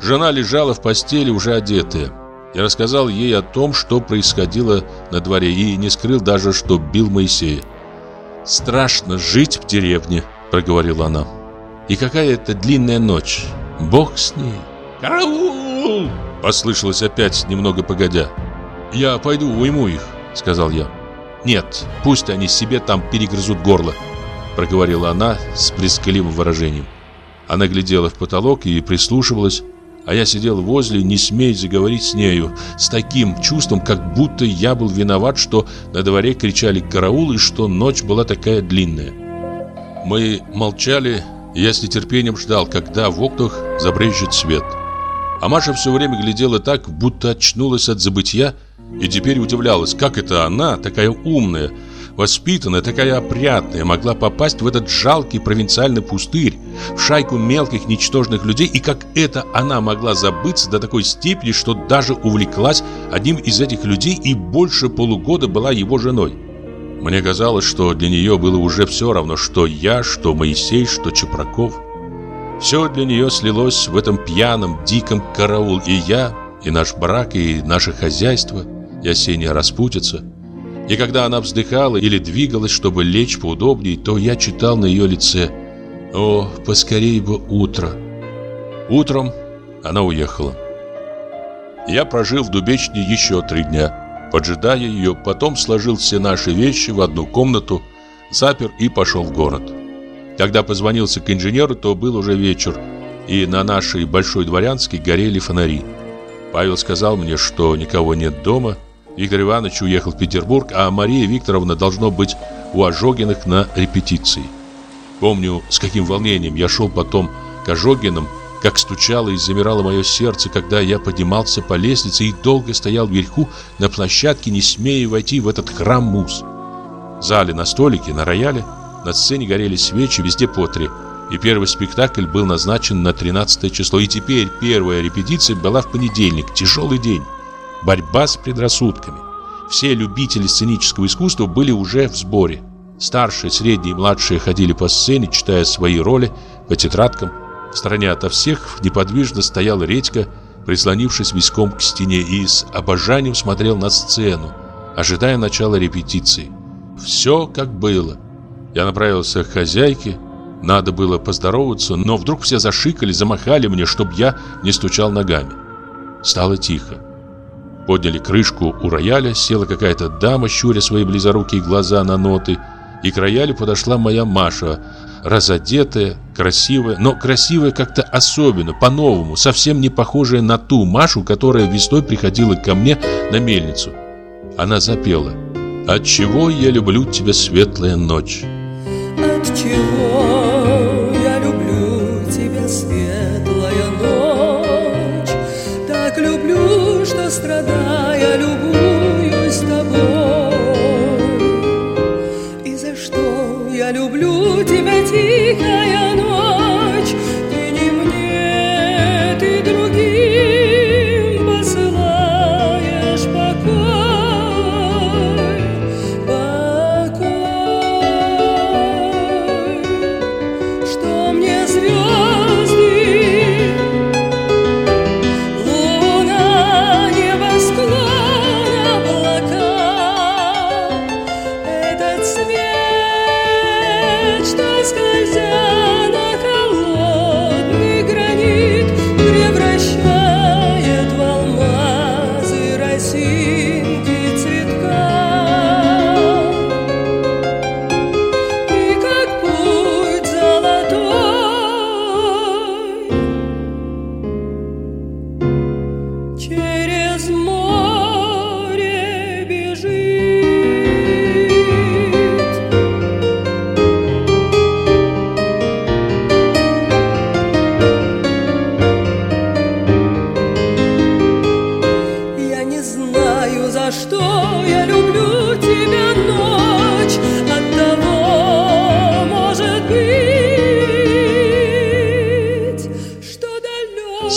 Жена лежала в постели, уже одетая. Я рассказал ей о том, что происходило на дворе, и не скрыл даже, что бил Моисея. «Страшно жить в деревне», — проговорила она. «И какая это длинная ночь. Бог с ней». «Караул!» — послышалось опять, немного погодя. «Я пойду уйму их», — сказал я. «Нет, пусть они себе там перегрызут горло», — проговорила она с прескаливым выражением. Она глядела в потолок и прислушивалась, а я сидел возле, не смея заговорить с нею, с таким чувством, как будто я был виноват, что на дворе кричали «караул» и что ночь была такая длинная. Мы молчали, и я с нетерпением ждал, когда в окнах забрежет свет. А Маша все время глядела так, будто очнулась от забытья, и теперь удивлялась, как это она, такая умная, воспитанная, такая опрятная, могла попасть в этот жалкий провинциальный пустырь, в шайку мелких ничтожных людей, и как это она могла забыться до такой степени, что даже увлеклась одним из этих людей и больше полугода была его женой. Мне казалось, что для нее было уже все равно, что я, что Моисей, что Чепраков. Все для нее слилось в этом пьяном, диком караул, и я, и наш брак, и наше хозяйство, и осенняя распутица – и когда она вздыхала или двигалась, чтобы лечь поудобнее, то я читал на ее лице «О, поскорей бы утро!» Утром она уехала. Я прожил в Дубечне еще три дня, поджидая ее, потом сложил все наши вещи в одну комнату, запер и пошел в город. Когда позвонился к инженеру, то был уже вечер, и на нашей Большой Дворянской горели фонари. Павел сказал мне, что никого нет дома, Игорь Иванович уехал в Петербург, а Мария Викторовна должно быть у Ожогиных на репетиции. Помню, с каким волнением я шел потом к Ожогиным, как стучало и замирало мое сердце, когда я поднимался по лестнице и долго стоял вверху на площадке, не смея войти в этот храм муз. В зале на столике, на рояле, на сцене горели свечи, везде по три. И первый спектакль был назначен на 13 число. И теперь первая репетиция была в понедельник, тяжелый день. Борьба с предрассудками. Все любители сценического искусства были уже в сборе. Старшие, средние и младшие ходили по сцене, читая свои роли по тетрадкам. В стороне ото всех неподвижно стоял Редька, прислонившись виском к стене и с обожанием смотрел на сцену, ожидая начала репетиции. Все как было. Я направился к хозяйке, надо было поздороваться, но вдруг все зашикали, замахали мне, чтобы я не стучал ногами. Стало тихо. Подняли крышку у рояля, села какая-то дама, щуря свои близорукие глаза на ноты, и к роялю подошла моя Маша, разодетая, красивая, но красивая как-то особенно, по-новому, совсем не похожая на ту Машу, которая весной приходила ко мне на мельницу. Она запела «От чего я люблю тебя, светлая ночь?» От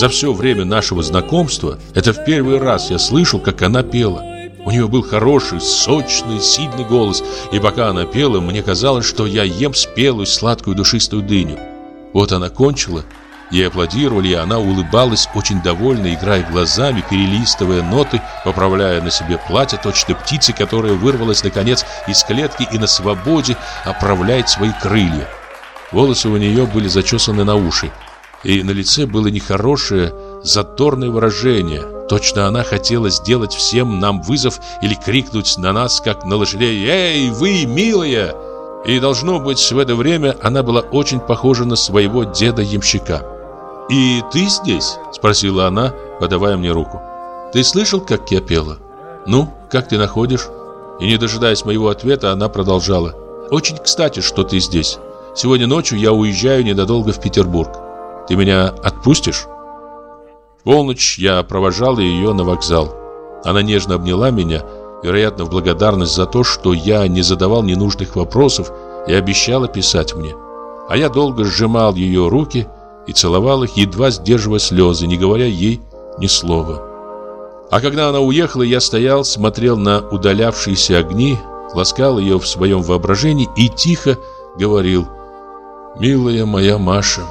За все время нашего знакомства это в первый раз я слышал, как она пела. У нее был хороший, сочный, сильный голос, и пока она пела, мне казалось, что я ем спелую, сладкую, душистую дыню. Вот она кончила, ей аплодировали, и она улыбалась, очень довольна, играя глазами, перелистывая ноты, поправляя на себе платье, точно птицы, которая вырвалась, наконец, из клетки и на свободе оправляет свои крылья. Волосы у нее были зачесаны на уши, и на лице было нехорошее, заторное выражение. Точно она хотела сделать всем нам вызов или крикнуть на нас, как на лошадей «Эй, вы, милая!» И, должно быть, в это время она была очень похожа на своего деда-ямщика. «И ты здесь?» – спросила она, подавая мне руку. «Ты слышал, как я пела? Ну, как ты находишь?» И, не дожидаясь моего ответа, она продолжала. «Очень кстати, что ты здесь. Сегодня ночью я уезжаю ненадолго в Петербург. Ты меня отпустишь?» Полночь я провожал ее на вокзал. Она нежно обняла меня, вероятно, в благодарность за то, что я не задавал ненужных вопросов и обещала писать мне. А я долго сжимал ее руки и целовал их, едва сдерживая слезы, не говоря ей ни слова. А когда она уехала, я стоял, смотрел на удалявшиеся огни, ласкал ее в своем воображении и тихо говорил «Милая моя Маша,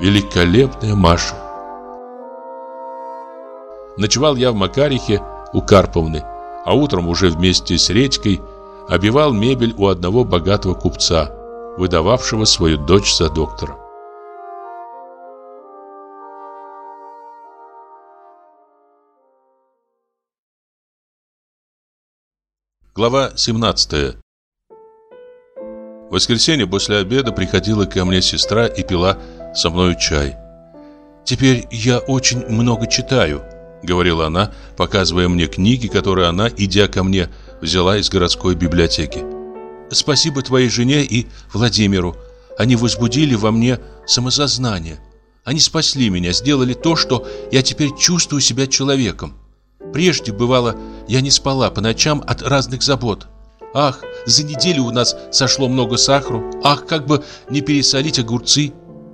великолепная Маша». Ночевал я в Макарихе у Карповны, а утром уже вместе с Редькой обивал мебель у одного богатого купца, выдававшего свою дочь за доктора. Глава 17 В воскресенье после обеда приходила ко мне сестра и пила со мною чай. «Теперь я очень много читаю», — говорила она, показывая мне книги, которые она, идя ко мне, взяла из городской библиотеки. «Спасибо твоей жене и Владимиру. Они возбудили во мне самосознание. Они спасли меня, сделали то, что я теперь чувствую себя человеком. Прежде, бывало, я не спала по ночам от разных забот. Ах, за неделю у нас сошло много сахару. Ах, как бы не пересолить огурцы.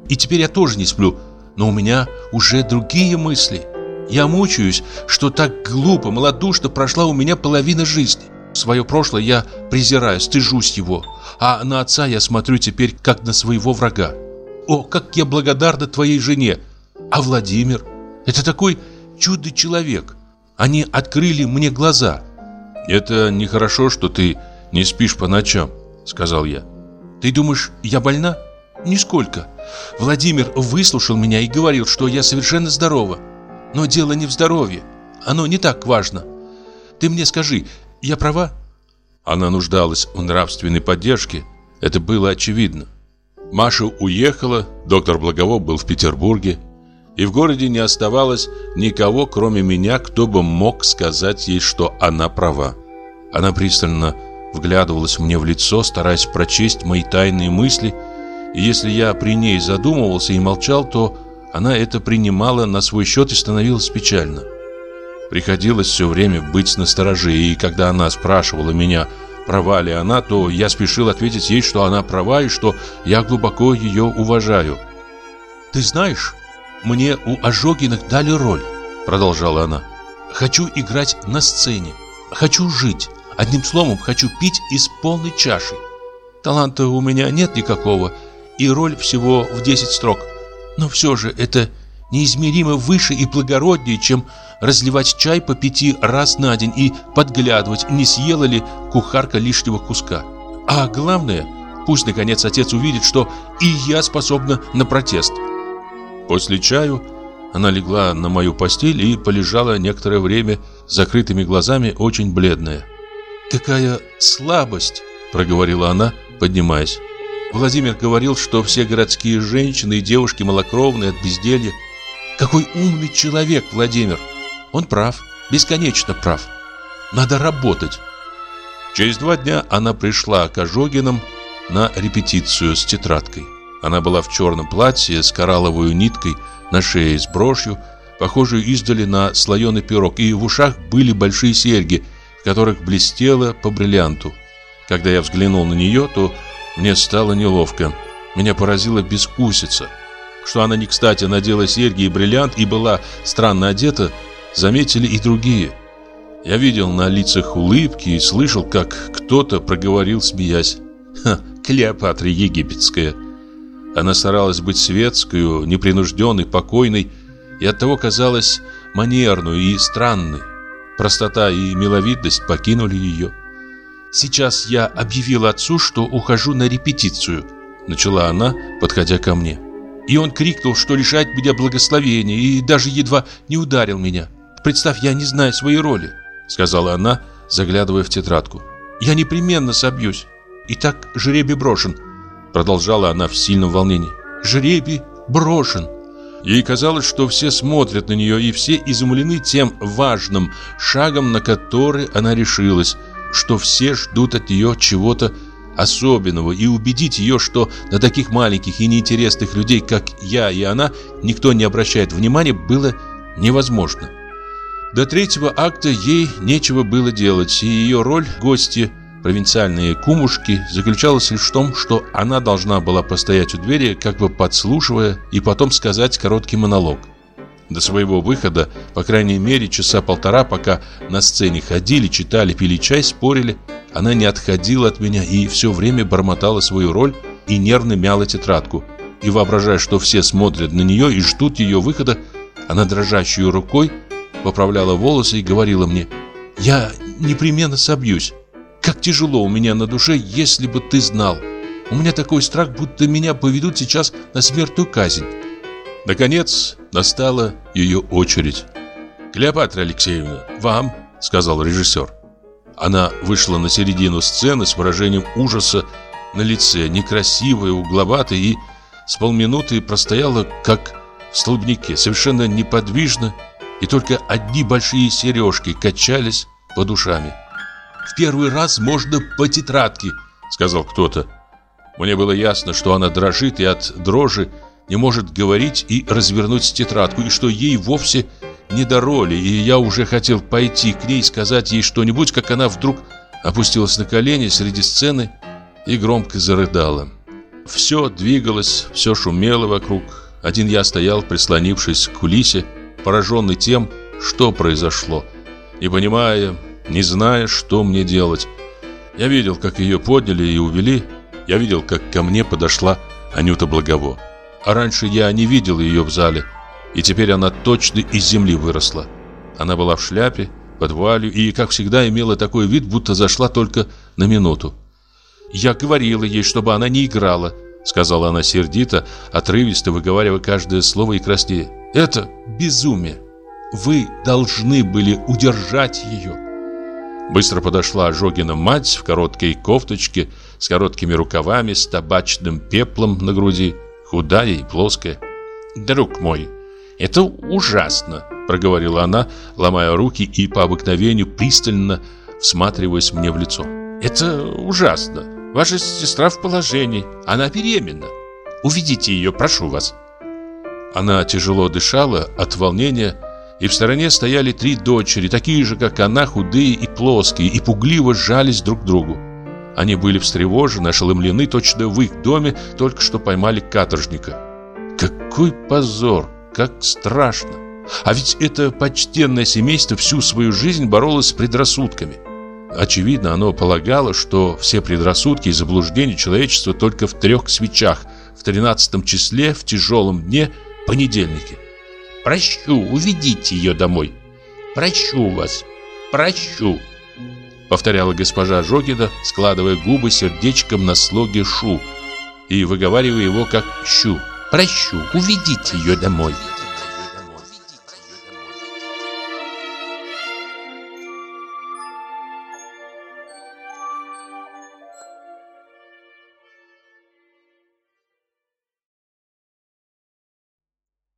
И теперь я тоже не сплю, но у меня уже другие мысли. Я мучаюсь, что так глупо, малодушно прошла у меня половина жизни. Свое прошлое я презираю, стыжусь его, а на отца я смотрю теперь как на своего врага. О, как я благодарна твоей жене! А Владимир? Это такой чудный человек. Они открыли мне глаза. Это нехорошо, что ты не спишь по ночам, сказал я. Ты думаешь, я больна? Нисколько. Владимир выслушал меня и говорил, что я совершенно здорова. Но дело не в здоровье. Оно не так важно. Ты мне скажи, я права? Она нуждалась в нравственной поддержке. Это было очевидно. Маша уехала, доктор Благово был в Петербурге, и в городе не оставалось никого, кроме меня, кто бы мог сказать ей, что она права. Она пристально вглядывалась мне в лицо, стараясь прочесть мои тайные мысли, и если я при ней задумывался и молчал, то она это принимала на свой счет и становилась печально. Приходилось все время быть настороже, и когда она спрашивала меня, права ли она, то я спешил ответить ей, что она права и что я глубоко ее уважаю. «Ты знаешь, мне у Ожогиных дали роль», — продолжала она. «Хочу играть на сцене, хочу жить, одним словом, хочу пить из полной чаши. Таланта у меня нет никакого, и роль всего в 10 строк. Но все же это неизмеримо выше и благороднее, чем разливать чай по пяти раз на день и подглядывать, не съела ли кухарка лишнего куска. А главное, пусть наконец отец увидит, что и я способна на протест. После чаю она легла на мою постель и полежала некоторое время с закрытыми глазами, очень бледная. «Какая слабость!» – проговорила она, поднимаясь. Владимир говорил, что все городские женщины и девушки малокровные от безделья. Какой умный человек, Владимир! Он прав, бесконечно прав. Надо работать. Через два дня она пришла к Ожогинам на репетицию с тетрадкой. Она была в черном платье с коралловой ниткой на шее с брошью, похожей издали на слоеный пирог, и в ушах были большие серьги, в которых блестело по бриллианту. Когда я взглянул на нее, то мне стало неловко. Меня поразила бескусица. Что она не кстати надела серьги и бриллиант и была странно одета, заметили и другие. Я видел на лицах улыбки и слышал, как кто-то проговорил, смеясь. «Ха, Клеопатра египетская». Она старалась быть светской, непринужденной, покойной, и оттого казалась манерной и странной. Простота и миловидность покинули ее. «Сейчас я объявила отцу, что ухожу на репетицию», начала она, подходя ко мне. И он крикнул, что лишает меня благословения, и даже едва не ударил меня. Представь, я не знаю своей роли, сказала она, заглядывая в тетрадку. Я непременно собьюсь. И так жребий брошен, продолжала она в сильном волнении. Жребий брошен. Ей казалось, что все смотрят на нее и все изумлены тем важным шагом, на который она решилась, что все ждут от нее чего-то особенного и убедить ее, что на таких маленьких и неинтересных людей, как я и она, никто не обращает внимания, было невозможно. До третьего акта ей нечего было делать, и ее роль гости, провинциальные кумушки, заключалась лишь в том, что она должна была постоять у двери, как бы подслушивая, и потом сказать короткий монолог. До своего выхода, по крайней мере, часа полтора, пока на сцене ходили, читали, пили чай, спорили, она не отходила от меня и все время бормотала свою роль и нервно мяла тетрадку. И воображая, что все смотрят на нее и ждут ее выхода, она дрожащей рукой поправляла волосы и говорила мне «Я непременно собьюсь. Как тяжело у меня на душе, если бы ты знал. У меня такой страх, будто меня поведут сейчас на смертную казнь». Наконец настала ее очередь. «Клеопатра Алексеевна, вам», — сказал режиссер. Она вышла на середину сцены с выражением ужаса на лице, некрасивая, угловатая и с полминуты простояла, как в столбнике, совершенно неподвижно и только одни большие сережки качались под ушами. «В первый раз можно по тетрадке», — сказал кто-то. Мне было ясно, что она дрожит и от дрожи не может говорить и развернуть тетрадку, и что ей вовсе не до роли, и я уже хотел пойти к ней и сказать ей что-нибудь, как она вдруг опустилась на колени среди сцены и громко зарыдала. Все двигалось, все шумело вокруг. Один я стоял, прислонившись к кулисе, пораженный тем, что произошло, не понимая, не зная, что мне делать. Я видел, как ее подняли и увели. Я видел, как ко мне подошла Анюта Благово. А раньше я не видел ее в зале, и теперь она точно из земли выросла. Она была в шляпе, под вуалью и, как всегда, имела такой вид, будто зашла только на минуту. «Я говорила ей, чтобы она не играла», — сказала она сердито, отрывисто выговаривая каждое слово и краснее. «Это безумие. Вы должны были удержать ее». Быстро подошла Ожогина мать в короткой кофточке, с короткими рукавами, с табачным пеплом на груди, худая и плоская. «Друг мой, это ужасно», — проговорила она, ломая руки и по обыкновению пристально всматриваясь мне в лицо. «Это ужасно. Ваша сестра в положении. Она беременна. Уведите ее, прошу вас». Она тяжело дышала от волнения, и в стороне стояли три дочери, такие же, как она, худые и плоские, и пугливо сжались друг к другу. Они были встревожены, ошеломлены, точно в их доме только что поймали каторжника. Какой позор, как страшно! А ведь это почтенное семейство всю свою жизнь боролось с предрассудками. Очевидно, оно полагало, что все предрассудки и заблуждения человечества только в трех свечах, в тринадцатом числе, в тяжелом дне, понедельнике. «Прощу, уведите ее домой. Прощу вас, прощу», повторяла госпожа Жогида, складывая губы сердечком на слоге «шу» и выговаривая его как «щу». «Прощу, уведите ее домой».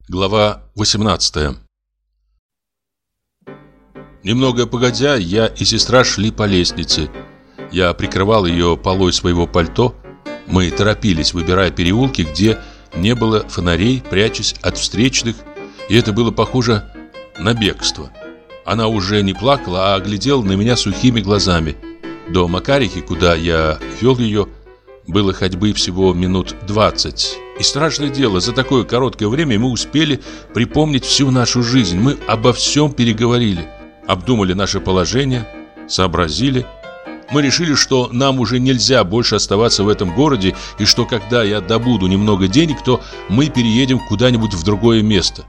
Глава 18 Немного погодя, я и сестра шли по лестнице. Я прикрывал ее полой своего пальто. Мы торопились, выбирая переулки, где не было фонарей, прячась от встречных, и это было похоже на бегство. Она уже не плакала, а глядела на меня сухими глазами. До Макарихи, куда я вел ее, было ходьбы всего минут двадцать. И страшное дело, за такое короткое время мы успели припомнить всю нашу жизнь. Мы обо всем переговорили, обдумали наше положение, сообразили. Мы решили, что нам уже нельзя больше оставаться в этом городе, и что когда я добуду немного денег, то мы переедем куда-нибудь в другое место.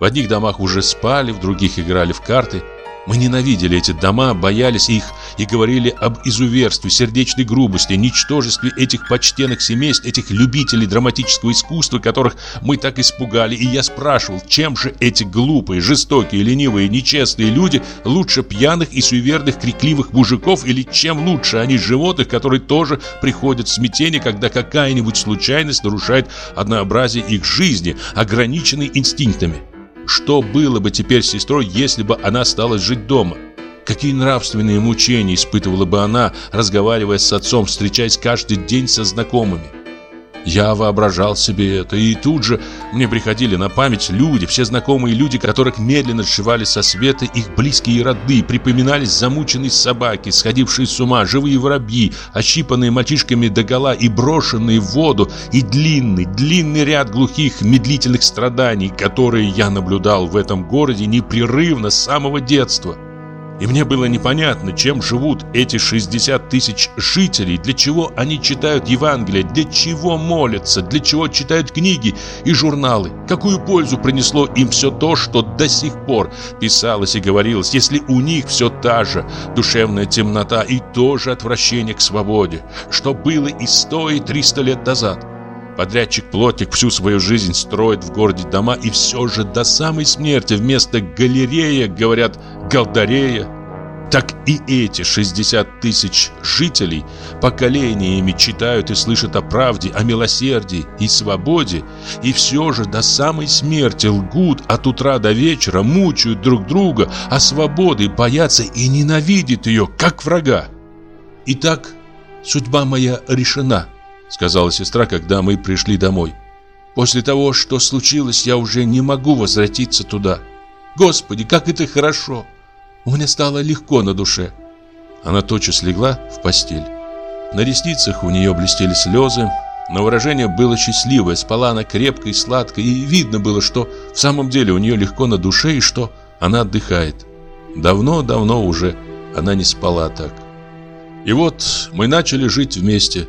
В одних домах уже спали, в других играли в карты – мы ненавидели эти дома, боялись их и говорили об изуверстве, сердечной грубости, ничтожестве этих почтенных семейств, этих любителей драматического искусства, которых мы так испугали. И я спрашивал, чем же эти глупые, жестокие, ленивые, нечестные люди лучше пьяных и суеверных крикливых мужиков или чем лучше они животных, которые тоже приходят в смятение, когда какая-нибудь случайность нарушает однообразие их жизни, ограниченной инстинктами. Что было бы теперь с сестрой, если бы она стала жить дома? Какие нравственные мучения испытывала бы она, разговаривая с отцом, встречаясь каждый день со знакомыми? Я воображал себе это, и тут же мне приходили на память люди, все знакомые люди, которых медленно сшивали со света их близкие и родные, припоминались замученные собаки, сходившие с ума, живые воробьи, ощипанные мальчишками догола и брошенные в воду, и длинный, длинный ряд глухих, медлительных страданий, которые я наблюдал в этом городе непрерывно с самого детства. И мне было непонятно, чем живут эти 60 тысяч жителей, для чего они читают Евангелие, для чего молятся, для чего читают книги и журналы, какую пользу принесло им все то, что до сих пор писалось и говорилось, если у них все та же душевная темнота и то же отвращение к свободе, что было и сто, и триста лет назад. Подрядчик-плотник всю свою жизнь строит в городе дома и все же до самой смерти вместо галерея говорят галдарея. Так и эти 60 тысяч жителей поколениями читают и слышат о правде, о милосердии и свободе, и все же до самой смерти лгут от утра до вечера, мучают друг друга, а свободы боятся и ненавидят ее, как врага. Итак, судьба моя решена – сказала сестра, когда мы пришли домой. После того, что случилось, я уже не могу возвратиться туда. Господи, как это хорошо! У меня стало легко на душе. Она тотчас легла в постель. На ресницах у нее блестели слезы, Но выражение было счастливое, спала она крепко и сладко, и видно было, что в самом деле у нее легко на душе и что она отдыхает. Давно-давно уже она не спала так. И вот мы начали жить вместе.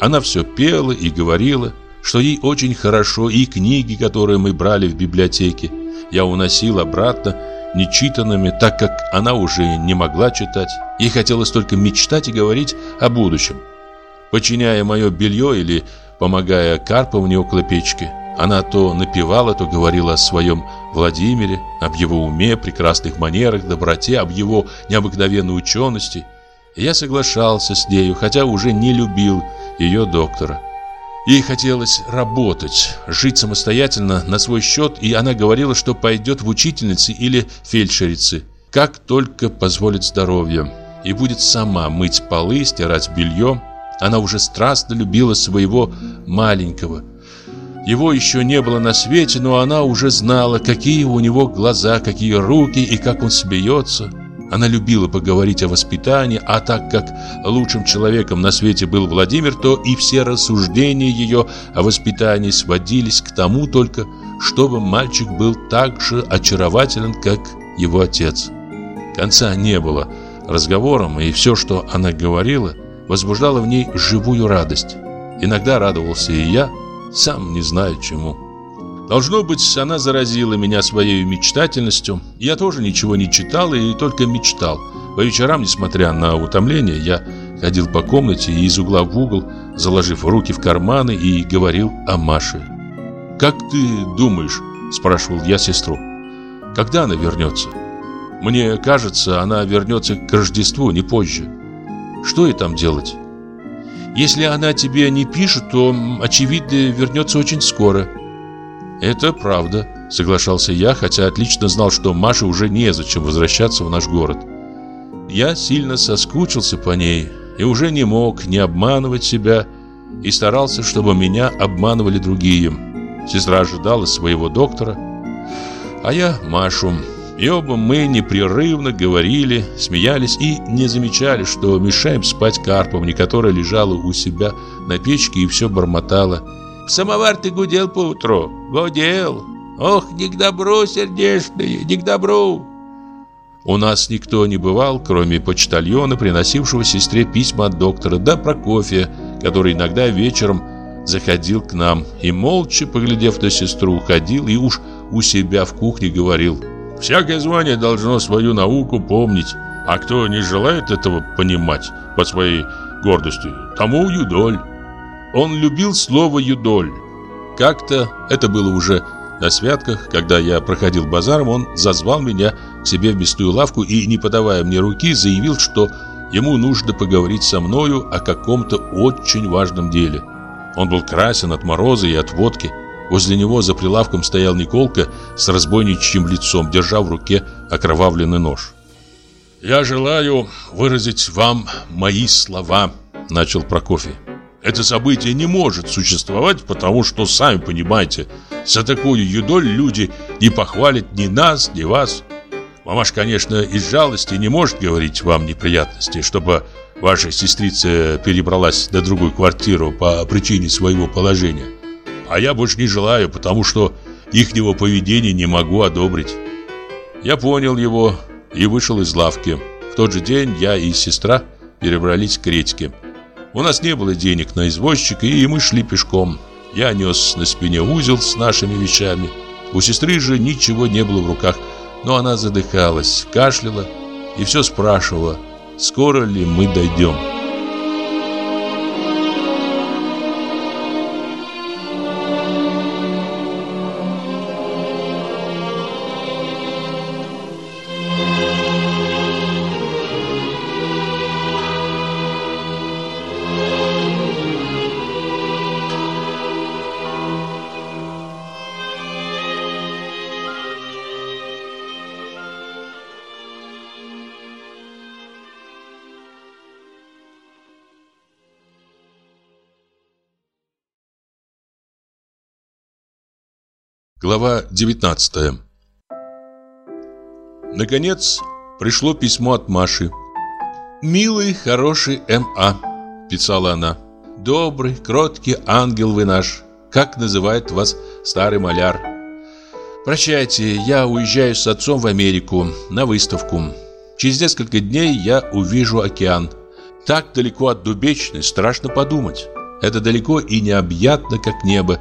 Она все пела и говорила, что ей очень хорошо, и книги, которые мы брали в библиотеке, я уносил обратно нечитанными, так как она уже не могла читать. Ей хотелось только мечтать и говорить о будущем. Починяя мое белье или помогая Карповне около печки, она то напевала, то говорила о своем Владимире, об его уме, прекрасных манерах, доброте, об его необыкновенной учености. Я соглашался с нею, хотя уже не любил ее доктора. Ей хотелось работать, жить самостоятельно на свой счет, и она говорила, что пойдет в учительницы или фельдшерицы, как только позволит здоровье, и будет сама мыть полы, стирать белье, она уже страстно любила своего маленького. Его еще не было на свете, но она уже знала, какие у него глаза, какие руки и как он смеется. Она любила поговорить о воспитании, а так как лучшим человеком на свете был Владимир, то и все рассуждения ее о воспитании сводились к тому только, чтобы мальчик был так же очарователен, как его отец. Конца не было разговором, и все, что она говорила – возбуждало в ней живую радость. Иногда радовался и я, сам не знаю чему. Должно быть, она заразила меня своей мечтательностью. Я тоже ничего не читал и только мечтал. По вечерам, несмотря на утомление, я ходил по комнате и из угла в угол, заложив руки в карманы и говорил о Маше. «Как ты думаешь?» – спрашивал я сестру. «Когда она вернется?» «Мне кажется, она вернется к Рождеству, не позже». Что ей там делать? Если она тебе не пишет, то, очевидно, вернется очень скоро. Это правда, соглашался я, хотя отлично знал, что Маше уже незачем возвращаться в наш город. Я сильно соскучился по ней и уже не мог не обманывать себя и старался, чтобы меня обманывали другие. Сестра ожидала своего доктора, а я Машу. И оба мы непрерывно говорили, смеялись и не замечали, что мешаем спать Карповне, которая лежала у себя на печке и все бормотала. «Самовар ты гудел поутру, гудел! Ох, не к добру, сердечные, не к добру!» У нас никто не бывал, кроме почтальона, приносившего сестре письма от доктора, да Прокофия, который иногда вечером заходил к нам и, молча, поглядев на сестру, уходил и уж у себя в кухне говорил – Всякое звание должно свою науку помнить, а кто не желает этого понимать по своей гордости, тому юдоль. Он любил слово юдоль. Как-то, это было уже на святках, когда я проходил базаром, он зазвал меня к себе в мясную лавку и, не подавая мне руки, заявил, что ему нужно поговорить со мною о каком-то очень важном деле. Он был красен от мороза и от водки. Возле него за прилавком стоял Николка с разбойничьим лицом, держа в руке окровавленный нож. «Я желаю выразить вам мои слова», — начал Прокофий. «Это событие не может существовать, потому что, сами понимаете, за такую юдоль люди не похвалят ни нас, ни вас. Мамаш, конечно, из жалости не может говорить вам неприятности, чтобы ваша сестрица перебралась на другую квартиру по причине своего положения а я больше не желаю, потому что ихнего поведения не могу одобрить. Я понял его и вышел из лавки. В тот же день я и сестра перебрались к редьке. У нас не было денег на извозчика, и мы шли пешком. Я нес на спине узел с нашими вещами. У сестры же ничего не было в руках, но она задыхалась, кашляла и все спрашивала, скоро ли мы дойдем. Глава 19 Наконец, пришло письмо от Маши. «Милый, хороший М.А., — писала она, — Добрый, кроткий ангел вы наш, как называет вас старый маляр. Прощайте, я уезжаю с отцом в Америку на выставку. Через несколько дней я увижу океан. Так далеко от Дубечной, страшно подумать. Это далеко и необъятно, как небо.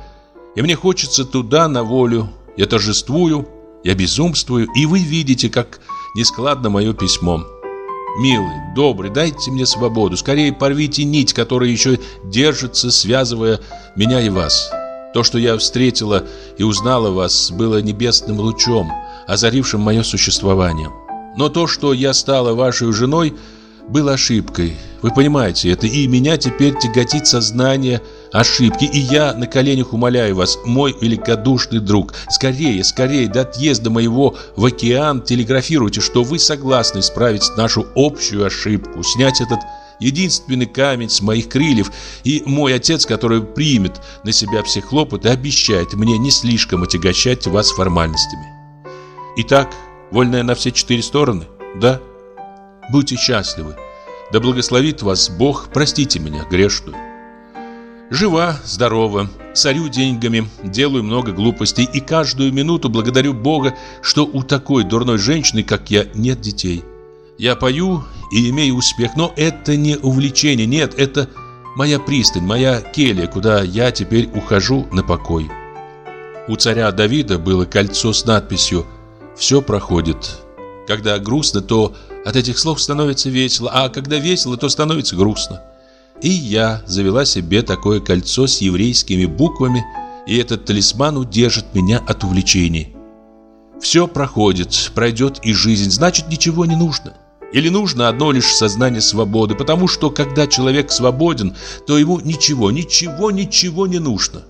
И мне хочется туда на волю. Я торжествую, я безумствую, и вы видите, как нескладно мое письмо. Милый, добрый, дайте мне свободу. Скорее порвите нить, которая еще держится, связывая меня и вас. То, что я встретила и узнала вас, было небесным лучом, озарившим мое существование. Но то, что я стала вашей женой, было ошибкой. Вы понимаете это, и меня теперь тяготит сознание ошибки. И я на коленях умоляю вас, мой великодушный друг, скорее, скорее, до отъезда моего в океан телеграфируйте, что вы согласны исправить нашу общую ошибку, снять этот единственный камень с моих крыльев, и мой отец, который примет на себя все хлопоты, обещает мне не слишком отягощать вас формальностями. Итак, вольная на все четыре стороны? Да? Будьте счастливы. Да благословит вас Бог, простите меня, грешную. Жива, здорова, сорю деньгами, делаю много глупостей и каждую минуту благодарю Бога, что у такой дурной женщины, как я, нет детей. Я пою и имею успех, но это не увлечение, нет, это моя пристань, моя келья, куда я теперь ухожу на покой. У царя Давида было кольцо с надписью «Все проходит». Когда грустно, то от этих слов становится весело, а когда весело, то становится грустно. И я завела себе такое кольцо с еврейскими буквами, и этот талисман удержит меня от увлечений. Все проходит, пройдет и жизнь, значит ничего не нужно. Или нужно одно лишь сознание свободы, потому что когда человек свободен, то ему ничего, ничего, ничего не нужно.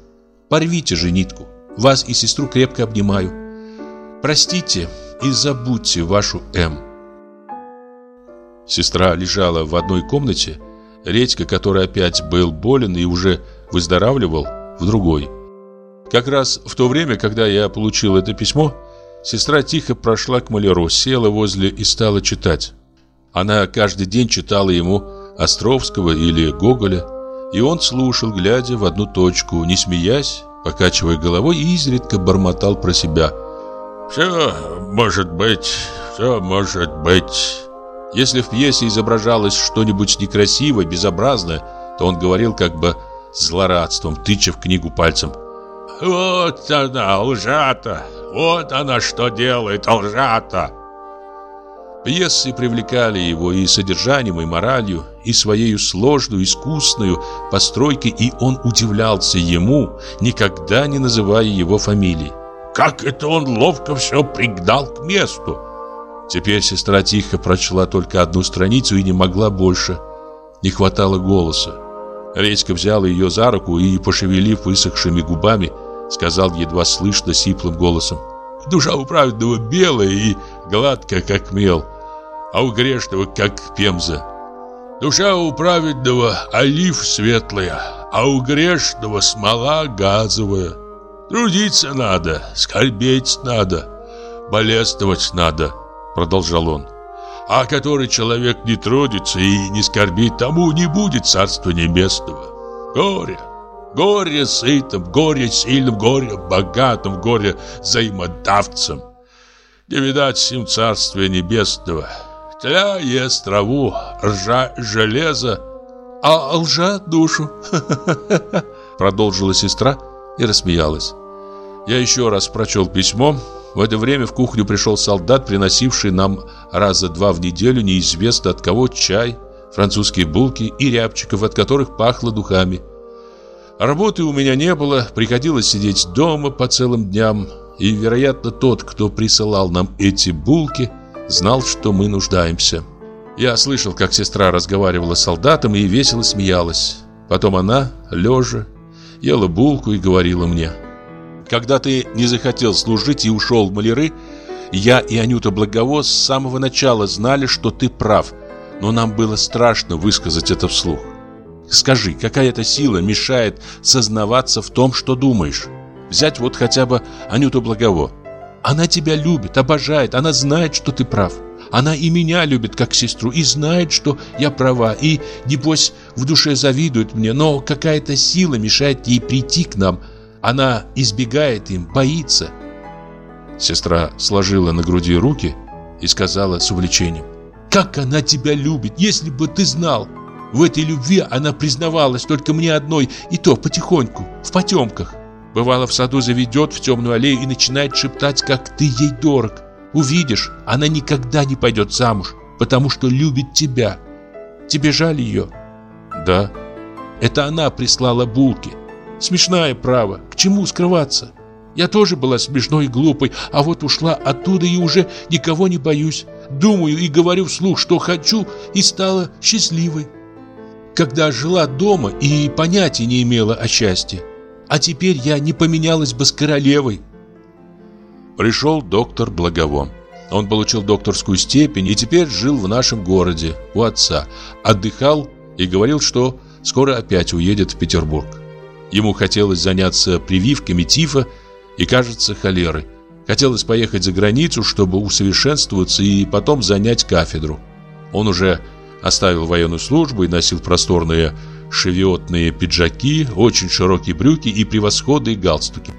Порвите же нитку. Вас и сестру крепко обнимаю. Простите и забудьте вашу М. Сестра лежала в одной комнате, Редька, который опять был болен и уже выздоравливал, в другой. Как раз в то время, когда я получил это письмо, сестра тихо прошла к маляру, села возле и стала читать. Она каждый день читала ему Островского или Гоголя, и он слушал, глядя в одну точку, не смеясь, покачивая головой и изредка бормотал про себя. «Все может быть, все может быть». Если в пьесе изображалось что-нибудь некрасивое, безобразное, то он говорил как бы злорадством, тыча в книгу пальцем. «Вот она, лжата! Вот она что делает, лжата!» Пьесы привлекали его и содержанием, и моралью, и своей сложную, искусную постройкой, и он удивлялся ему, никогда не называя его фамилии. Как это он ловко все пригнал к месту! Теперь сестра тихо прочла только одну страницу и не могла больше. Не хватало голоса. Редька взял ее за руку и, пошевелив высохшими губами, сказал едва слышно сиплым голосом. Душа у праведного белая и гладкая, как мел, а у грешного, как пемза. Душа у праведного олив светлая, а у грешного смола газовая. Трудиться надо, скорбеть надо, болествовать надо, продолжал он. А который человек не трудится и не скорбит, тому не будет Царства Небесного. Горе, Горе сытым, горе сильным, горе богатым, горе взаимодавцам. Не видать всем Царствия Небесного. Тля ест траву, ржа железо, а лжа душу. *laughs* Продолжила сестра и рассмеялась. Я еще раз прочел письмо. В это время в кухню пришел солдат, приносивший нам раза два в неделю неизвестно от кого чай, французские булки и рябчиков, от которых пахло духами. Работы у меня не было, приходилось сидеть дома по целым дням, и, вероятно, тот, кто присылал нам эти булки, знал, что мы нуждаемся. Я слышал, как сестра разговаривала с солдатом и весело смеялась. Потом она, лежа, ела булку и говорила мне. «Когда ты не захотел служить и ушел в маляры, я и Анюта Благово с самого начала знали, что ты прав, но нам было страшно высказать это вслух. Скажи, какая-то сила мешает сознаваться в том, что думаешь? Взять вот хотя бы Анюту Благово. Она тебя любит, обожает, она знает, что ты прав. Она и меня любит как сестру, и знает, что я права, и, небось, в душе завидует мне, но какая-то сила мешает ей прийти к нам. Она избегает им, боится. Сестра сложила на груди руки и сказала с увлечением. «Как она тебя любит, если бы ты знал!» В этой любви она признавалась только мне одной, и то потихоньку, в потемках. Бывало, в саду заведет в темную аллею и начинает шептать, как ты ей дорог. Увидишь, она никогда не пойдет замуж, потому что любит тебя. Тебе жаль ее? Да. Это она прислала булки. Смешная право, к чему скрываться? Я тоже была смешной и глупой, а вот ушла оттуда и уже никого не боюсь. Думаю и говорю вслух, что хочу, и стала счастливой. Когда жила дома и понятия не имела о счастье. А теперь я не поменялась бы с королевой. Пришел доктор Благово. Он получил докторскую степень и теперь жил в нашем городе, у отца. Отдыхал и говорил, что скоро опять уедет в Петербург. Ему хотелось заняться прививками тифа и, кажется, холеры. Хотелось поехать за границу, чтобы усовершенствоваться и потом занять кафедру. Он уже оставил военную службу и носил просторные шевиотные пиджаки, очень широкие брюки и превосходные галстуки.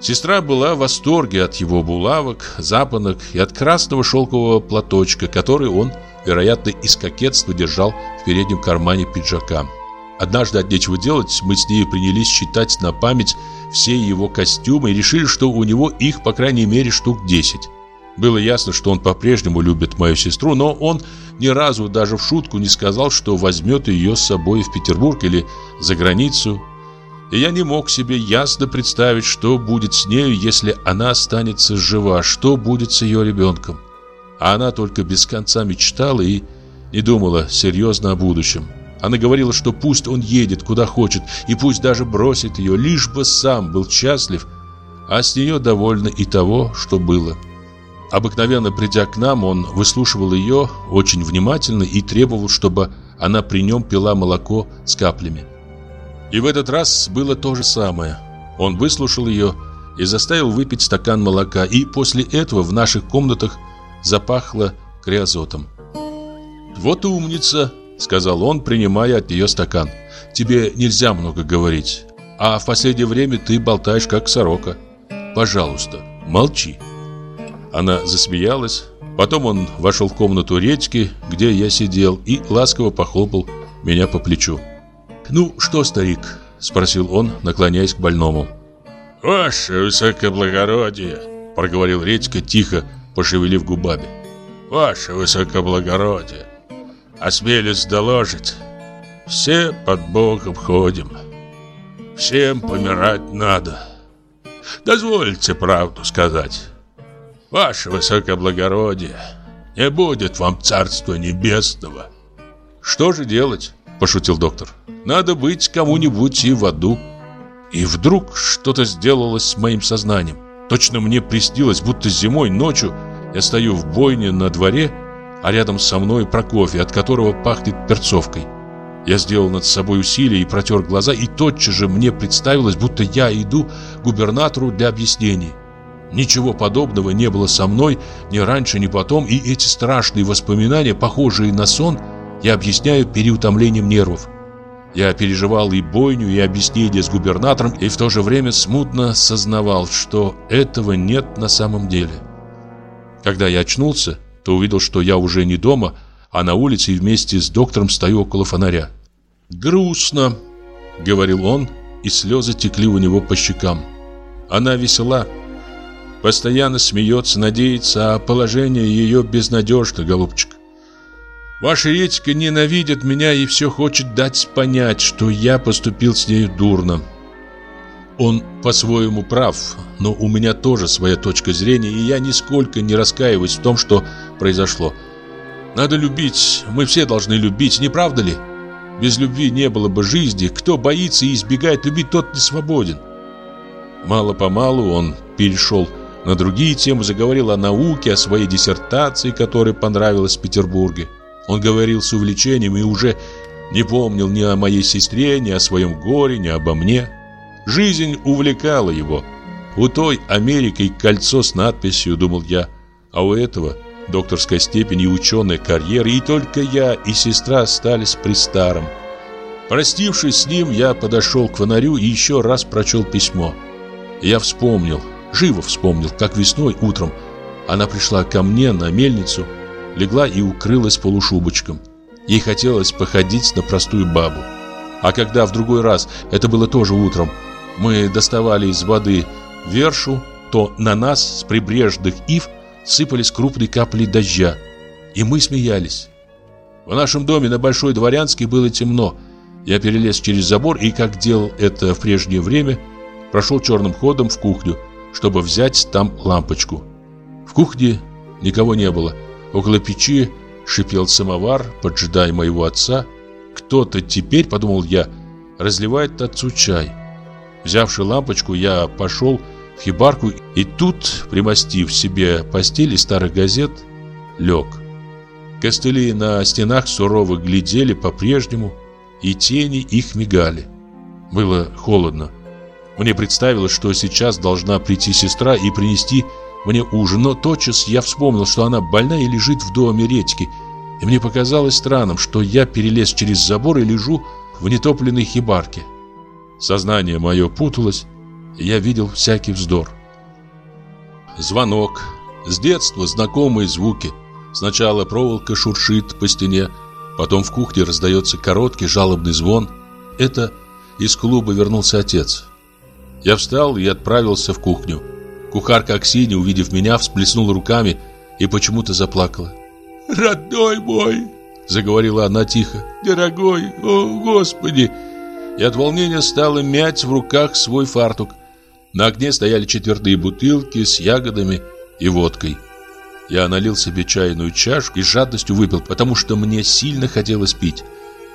Сестра была в восторге от его булавок, запонок и от красного шелкового платочка, который он, вероятно, из кокетства держал в переднем кармане пиджака. Однажды от нечего делать мы с ней принялись считать на память все его костюмы и решили, что у него их, по крайней мере, штук 10. Было ясно, что он по-прежнему любит мою сестру, но он ни разу даже в шутку не сказал, что возьмет ее с собой в Петербург или за границу. И я не мог себе ясно представить, что будет с нею, если она останется жива, что будет с ее ребенком. А она только без конца мечтала и не думала серьезно о будущем. Она говорила, что пусть он едет куда хочет, и пусть даже бросит ее, лишь бы сам был счастлив, а с нее довольна и того, что было. Обыкновенно придя к нам, он выслушивал ее очень внимательно и требовал, чтобы она при нем пила молоко с каплями. И в этот раз было то же самое. Он выслушал ее и заставил выпить стакан молока, и после этого в наших комнатах запахло криозотом. «Вот и умница», — сказал он, принимая от нее стакан. «Тебе нельзя много говорить, а в последнее время ты болтаешь как сорока. Пожалуйста, молчи». Она засмеялась. Потом он вошел в комнату редьки, где я сидел, и ласково похлопал меня по плечу. «Ну что, старик?» – спросил он, наклоняясь к больному. «Ваше высокоблагородие!» – проговорил редька, тихо пошевелив губами. «Ваше высокоблагородие! Осмелюсь доложить, все под Богом ходим. Всем помирать надо. Дозвольте правду сказать». Ваше высокоблагородие, не будет вам царства небесного. Что же делать? Пошутил доктор. Надо быть кому-нибудь и в аду. И вдруг что-то сделалось с моим сознанием. Точно мне приснилось, будто зимой ночью я стою в бойне на дворе, а рядом со мной Прокофий, от которого пахнет перцовкой. Я сделал над собой усилие и протер глаза, и тотчас же мне представилось, будто я иду к губернатору для объяснений. Ничего подобного не было со мной ни раньше, ни потом, и эти страшные воспоминания, похожие на сон, я объясняю переутомлением нервов. Я переживал и бойню, и объяснение с губернатором, и в то же время смутно сознавал, что этого нет на самом деле. Когда я очнулся, то увидел, что я уже не дома, а на улице и вместе с доктором стою около фонаря. «Грустно», — говорил он, и слезы текли у него по щекам. «Она весела». Постоянно смеется, надеется, а положение ее безнадежно, голубчик. Ваша редька ненавидит меня и все хочет дать понять, что я поступил с ней дурно. Он по-своему прав, но у меня тоже своя точка зрения, и я нисколько не раскаиваюсь в том, что произошло. Надо любить, мы все должны любить, не правда ли? Без любви не было бы жизни, кто боится и избегает любить, тот не свободен. Мало-помалу он перешел на другие темы заговорил о науке, о своей диссертации, которая понравилась в Петербурге. Он говорил с увлечением и уже не помнил ни о моей сестре, ни о своем горе, ни обо мне. Жизнь увлекала его. У той Америкой кольцо с надписью, думал я, а у этого докторская степень и ученая карьера, и только я и сестра остались при старом. Простившись с ним, я подошел к фонарю и еще раз прочел письмо. Я вспомнил, живо вспомнил, как весной утром она пришла ко мне на мельницу, легла и укрылась полушубочком. Ей хотелось походить на простую бабу. А когда в другой раз, это было тоже утром, мы доставали из воды вершу, то на нас с прибрежных ив сыпались крупные капли дождя, и мы смеялись. В нашем доме на Большой Дворянской было темно. Я перелез через забор и, как делал это в прежнее время, прошел черным ходом в кухню, чтобы взять там лампочку. В кухне никого не было. Около печи шипел самовар, поджидая моего отца. Кто-то теперь, подумал я, разливает отцу чай. Взявши лампочку, я пошел в хибарку и тут, примостив себе постель из старых газет, лег. Костыли на стенах сурово глядели по-прежнему, и тени их мигали. Было холодно. Мне представилось, что сейчас должна прийти сестра и принести мне ужин, но тотчас я вспомнил, что она больна и лежит в доме редьки, и мне показалось странным, что я перелез через забор и лежу в нетопленной хибарке. Сознание мое путалось, я видел всякий вздор. Звонок. С детства знакомые звуки. Сначала проволока шуршит по стене, потом в кухне раздается короткий жалобный звон. Это из клуба вернулся отец. Я встал и отправился в кухню. Кухарка Аксинья, увидев меня, всплеснула руками и почему-то заплакала. «Родной мой!» — заговорила она тихо. «Дорогой, о, Господи!» И от волнения стала мять в руках свой фартук. На огне стояли четвертые бутылки с ягодами и водкой. Я налил себе чайную чашку и жадностью выпил, потому что мне сильно хотелось пить.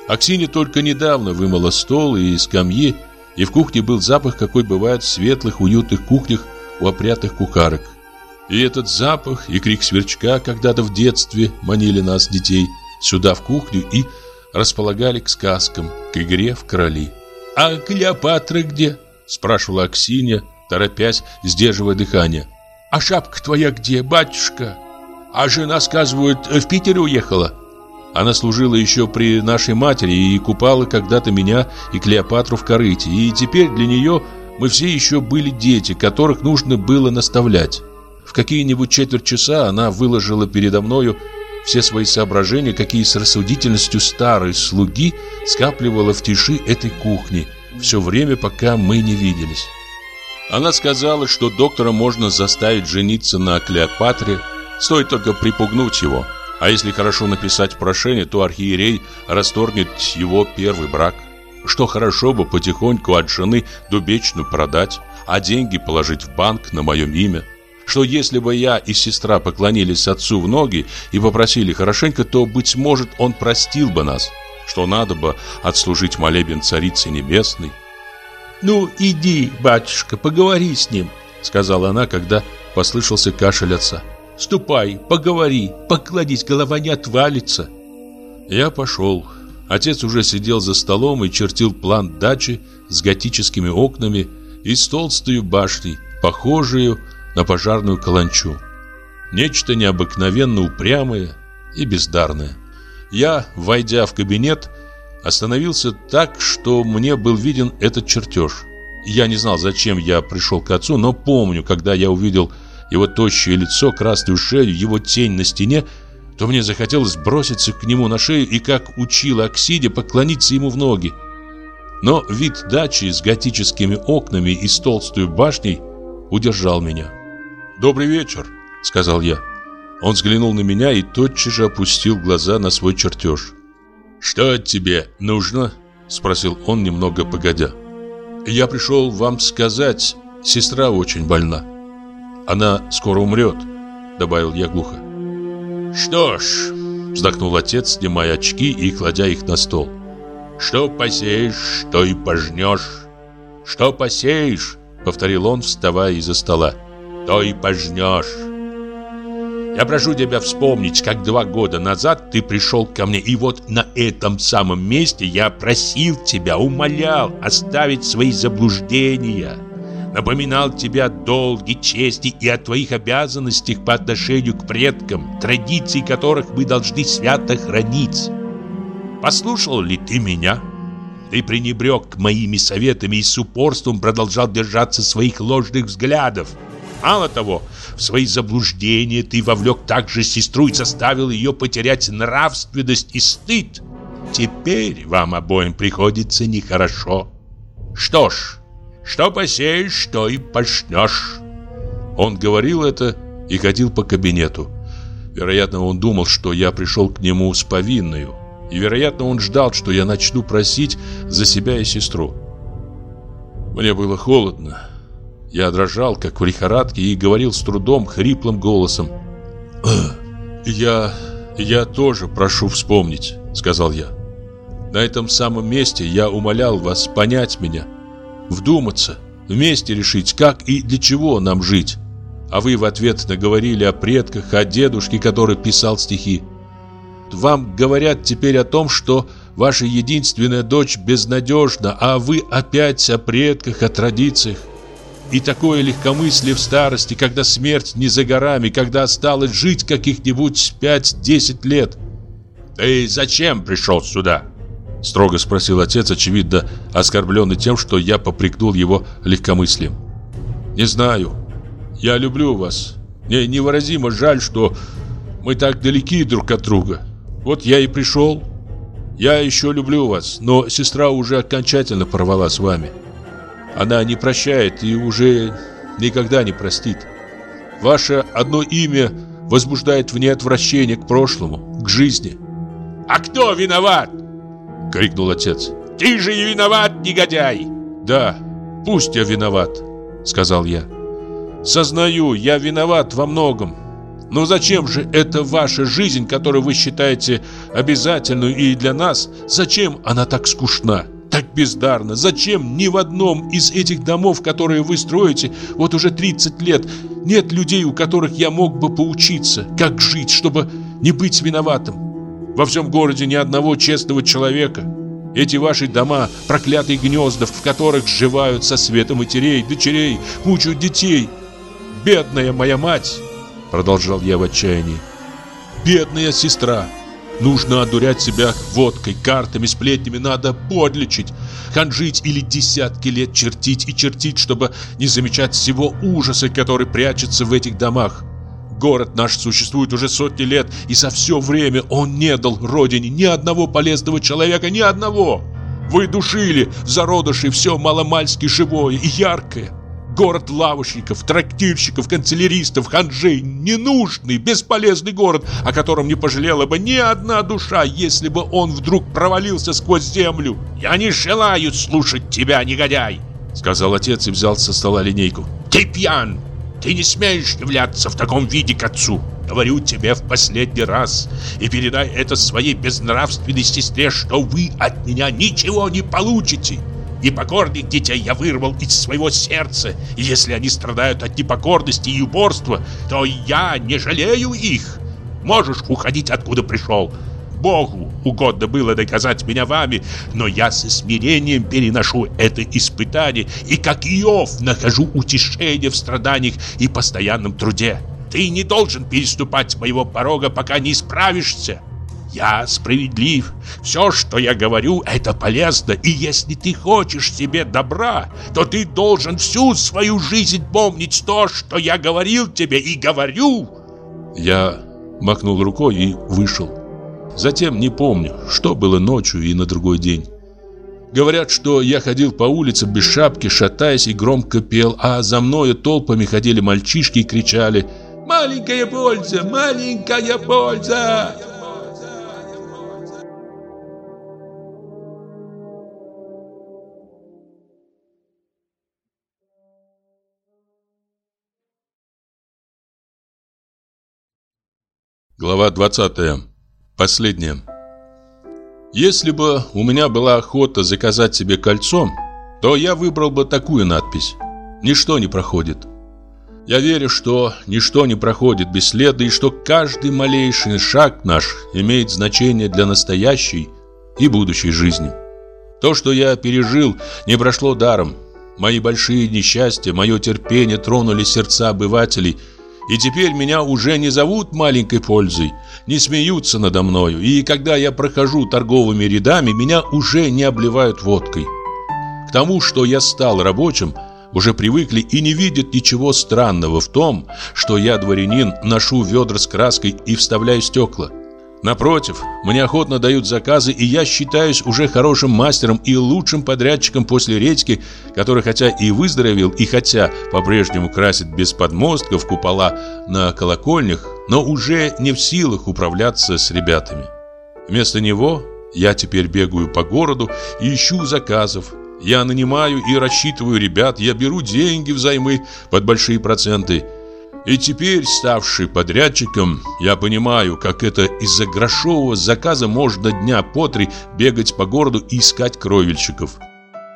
Аксинья только недавно вымыла стол и скамьи, и в кухне был запах, какой бывает в светлых, уютных кухнях у опрятых кухарок. И этот запах, и крик сверчка когда-то в детстве манили нас, детей, сюда в кухню и располагали к сказкам, к игре в короли. «А Клеопатра где?» – спрашивала Аксинья, торопясь, сдерживая дыхание. «А шапка твоя где, батюшка? А жена, сказывают, в Питере уехала?» Она служила еще при нашей матери и купала когда-то меня и Клеопатру в корыте, и теперь для нее мы все еще были дети, которых нужно было наставлять. В какие-нибудь четверть часа она выложила передо мною все свои соображения, какие с рассудительностью старой слуги скапливала в тиши этой кухни все время, пока мы не виделись. Она сказала, что доктора можно заставить жениться на Клеопатре, стоит только припугнуть его. А если хорошо написать прошение, то архиерей расторгнет его первый брак что хорошо бы потихоньку от жены дубечную продать, а деньги положить в банк на моем имя. Что если бы я и сестра поклонились отцу в ноги и попросили хорошенько, то, быть может, он простил бы нас. Что надо бы отслужить молебен Царицы Небесной. «Ну, иди, батюшка, поговори с ним», — сказала она, когда послышался кашель отца. «Ступай, поговори, покладись, голова не отвалится». Я пошел. Отец уже сидел за столом и чертил план дачи с готическими окнами и с толстой башней, похожую на пожарную каланчу. Нечто необыкновенно упрямое и бездарное. Я, войдя в кабинет, остановился так, что мне был виден этот чертеж. Я не знал, зачем я пришел к отцу, но помню, когда я увидел его тощее лицо, красную шею, его тень на стене, то мне захотелось броситься к нему на шею и, как учила Аксидия, поклониться ему в ноги. Но вид дачи с готическими окнами и с толстой башней удержал меня. «Добрый вечер», — сказал я. Он взглянул на меня и тотчас же опустил глаза на свой чертеж. «Что тебе нужно?» — спросил он немного погодя. «Я пришел вам сказать, сестра очень больна. Она скоро умрет», — добавил я глухо. «Что ж», — вздохнул отец, снимая очки и кладя их на стол. «Что посеешь, то и пожнешь. Что посеешь, — повторил он, вставая из-за стола, — то и пожнешь. Я прошу тебя вспомнить, как два года назад ты пришел ко мне, и вот на этом самом месте я просил тебя, умолял оставить свои заблуждения, напоминал тебе о долге, чести и о твоих обязанностях по отношению к предкам, традиции которых мы должны свято хранить. Послушал ли ты меня? Ты пренебрег моими советами и с упорством продолжал держаться своих ложных взглядов. Мало того, в свои заблуждения ты вовлек также сестру и заставил ее потерять нравственность и стыд. Теперь вам обоим приходится нехорошо. Что ж, что посеешь, то и пожнешь. Он говорил это и ходил по кабинету. Вероятно, он думал, что я пришел к нему с повинною. И, вероятно, он ждал, что я начну просить за себя и сестру. Мне было холодно. Я дрожал, как в лихорадке, и говорил с трудом, хриплым голосом. «Я... я тоже прошу вспомнить», — сказал я. «На этом самом месте я умолял вас понять меня, вдуматься, вместе решить, как и для чего нам жить. А вы в ответ наговорили о предках, о дедушке, который писал стихи. Вам говорят теперь о том, что ваша единственная дочь безнадежна, а вы опять о предках, о традициях. И такое легкомыслие в старости, когда смерть не за горами, когда осталось жить каких-нибудь 5-10 лет. «Ты зачем пришел сюда?» Строго спросил отец, очевидно, оскорбленный тем, что я попрекнул его легкомыслием. «Не знаю. Я люблю вас. Мне невыразимо жаль, что мы так далеки друг от друга. Вот я и пришел. Я еще люблю вас, но сестра уже окончательно порвала с вами. Она не прощает и уже никогда не простит. Ваше одно имя возбуждает в ней отвращение к прошлому, к жизни. «А кто виноват?» — крикнул отец. «Ты же и виноват, негодяй!» «Да, пусть я виноват», — сказал я. «Сознаю, я виноват во многом, но зачем же это ваша жизнь, которую вы считаете обязательной и для нас? Зачем она так скучна, так бездарна? Зачем ни в одном из этих домов, которые вы строите вот уже 30 лет, нет людей, у которых я мог бы поучиться, как жить, чтобы не быть виноватым? Во всем городе ни одного честного человека. Эти ваши дома, проклятые гнезда, в которых сживают со светом матерей, дочерей, мучают детей. Бедная моя мать!» Продолжал я в отчаянии. Бедная сестра. Нужно одурять себя водкой, картами, сплетнями. Надо подлечить, ханжить или десятки лет чертить и чертить, чтобы не замечать всего ужаса, который прячется в этих домах. Город наш существует уже сотни лет, и за все время он не дал родине ни одного полезного человека, ни одного. Вы душили зародыши все маломальски живое и яркое. Город лавочников, трактирщиков, канцеляристов, ханжей. Ненужный, бесполезный город, о котором не пожалела бы ни одна душа, если бы он вдруг провалился сквозь землю. «Я не желаю слушать тебя, негодяй!» Сказал отец и взял со стола линейку. «Ты пьян! Ты не смеешь являться в таком виде к отцу!» Говорю тебе в последний раз и передай это своей безнравственной сестре, что вы от меня ничего не получите. Непокорных детей я вырвал из своего сердца, и если они страдают от непокорности и упорства, то я не жалею их. Можешь уходить, откуда пришел. Богу угодно было доказать меня вами, но я со смирением переношу это испытание и, как Иов, нахожу утешение в страданиях и постоянном труде. Ты не должен переступать моего порога, пока не справишься. Я справедлив. Все, что я говорю, это полезно. И если ты хочешь себе добра, то ты должен всю свою жизнь помнить то, что я говорил тебе и говорю. Я махнул рукой и вышел. Затем не помню, что было ночью и на другой день. Говорят, что я ходил по улице без шапки, шатаясь и громко пел, а за мною толпами ходили мальчишки и кричали «Маленькая польза! Маленькая польза!» Глава 20. Последняя. Если бы у меня была охота заказать себе кольцо, то я выбрал бы такую надпись «Ничто не проходит». Я верю, что ничто не проходит бесследно и что каждый малейший шаг наш имеет значение для настоящей и будущей жизни. То, что я пережил, не прошло даром. Мои большие несчастья, мое терпение тронули сердца обывателей, и теперь меня уже не зовут маленькой пользой, не смеются надо мною, и когда я прохожу торговыми рядами, меня уже не обливают водкой. К тому, что я стал рабочим, уже привыкли и не видят ничего странного в том, что я, дворянин, ношу ведра с краской и вставляю стекла. Напротив, мне охотно дают заказы, и я считаюсь уже хорошим мастером и лучшим подрядчиком после редьки, который хотя и выздоровел, и хотя по-прежнему красит без подмостков купола на колокольнях, но уже не в силах управляться с ребятами. Вместо него я теперь бегаю по городу и ищу заказов. Я нанимаю и рассчитываю ребят, я беру деньги взаймы под большие проценты – и теперь, ставший подрядчиком, я понимаю, как это из-за грошового заказа можно дня по три бегать по городу и искать кровельщиков.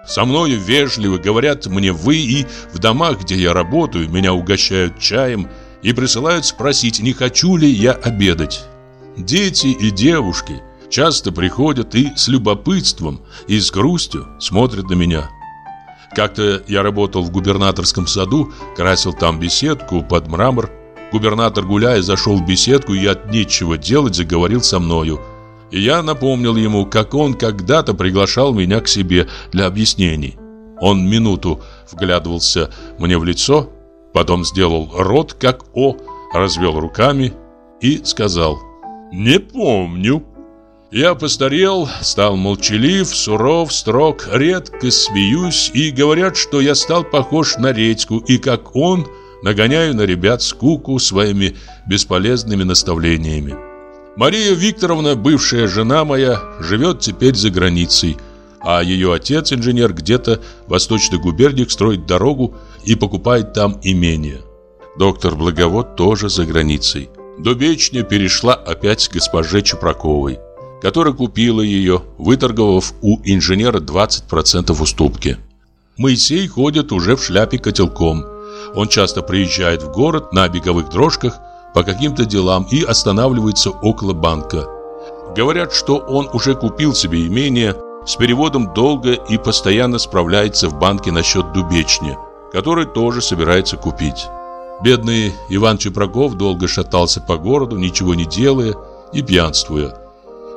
Со мною вежливо говорят мне «вы» и в домах, где я работаю, меня угощают чаем и присылают спросить, не хочу ли я обедать. Дети и девушки часто приходят и с любопытством, и с грустью смотрят на меня – как-то я работал в губернаторском саду, красил там беседку под мрамор. Губернатор, гуляя, зашел в беседку и от нечего делать заговорил со мною. И я напомнил ему, как он когда-то приглашал меня к себе для объяснений. Он минуту вглядывался мне в лицо, потом сделал рот, как О, развел руками и сказал «Не помню». Я постарел, стал молчалив, суров, строг, редко смеюсь и говорят, что я стал похож на редьку и, как он, нагоняю на ребят скуку своими бесполезными наставлениями. Мария Викторовна, бывшая жена моя, живет теперь за границей, а ее отец, инженер, где-то в восточных губерниях строит дорогу и покупает там имение. Доктор Благовод тоже за границей. Дубечня перешла опять к госпоже Чупроковой которая купила ее, выторговав у инженера 20% уступки. Моисей ходит уже в шляпе котелком. Он часто приезжает в город на беговых дрожках по каким-то делам и останавливается около банка. Говорят, что он уже купил себе имение, с переводом долго и постоянно справляется в банке насчет дубечни, который тоже собирается купить. Бедный Иван Чепраков долго шатался по городу, ничего не делая и пьянствуя.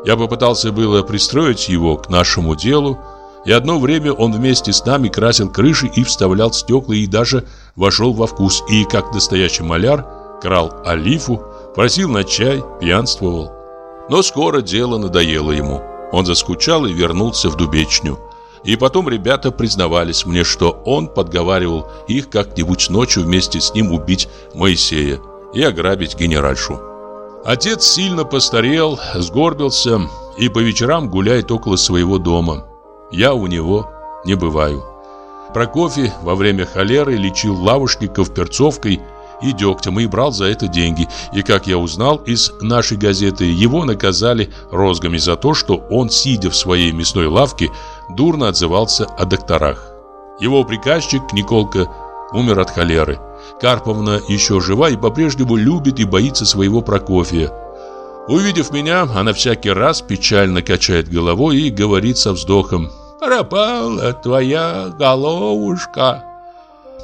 Я попытался было пристроить его к нашему делу, и одно время он вместе с нами красил крыши и вставлял стекла, и даже вошел во вкус, и, как настоящий маляр, крал олифу, просил на чай, пьянствовал. Но скоро дело надоело ему. Он заскучал и вернулся в Дубечню. И потом ребята признавались мне, что он подговаривал их как-нибудь ночью вместе с ним убить Моисея и ограбить генеральшу. Отец сильно постарел, сгорбился и по вечерам гуляет около своего дома. Я у него не бываю. Прокофий во время холеры лечил лавушников перцовкой и дегтем и брал за это деньги. И, как я узнал из нашей газеты, его наказали розгами за то, что он, сидя в своей мясной лавке, дурно отзывался о докторах. Его приказчик Николка умер от холеры. Карповна еще жива и по-прежнему любит и боится своего Прокофия. Увидев меня, она всякий раз печально качает головой и говорит со вздохом «Пропала твоя головушка».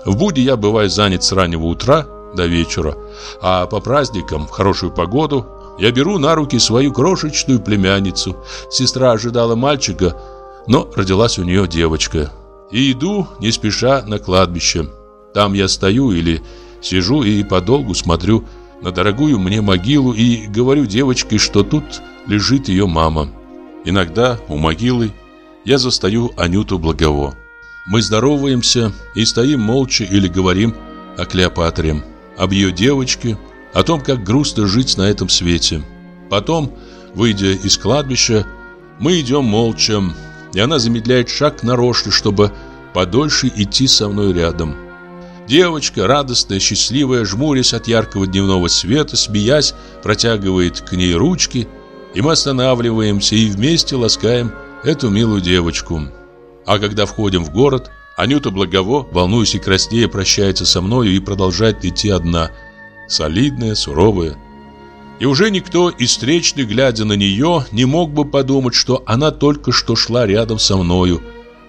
В будни я бываю занят с раннего утра до вечера, а по праздникам, в хорошую погоду, я беру на руки свою крошечную племянницу. Сестра ожидала мальчика, но родилась у нее девочка. И иду не спеша на кладбище. Там я стою или сижу и подолгу смотрю на дорогую мне могилу и говорю девочке, что тут лежит ее мама. Иногда у могилы я застаю Анюту Благово. Мы здороваемся и стоим молча или говорим о Клеопатре, об ее девочке, о том, как грустно жить на этом свете. Потом, выйдя из кладбища, мы идем молча, и она замедляет шаг нарочно, чтобы подольше идти со мной рядом. Девочка, радостная, счастливая, жмурясь от яркого дневного света, смеясь, протягивает к ней ручки, и мы останавливаемся и вместе ласкаем эту милую девочку. А когда входим в город, Анюта Благово, волнуясь и краснея, прощается со мною и продолжает идти одна, солидная, суровая. И уже никто из встречных, глядя на нее, не мог бы подумать, что она только что шла рядом со мною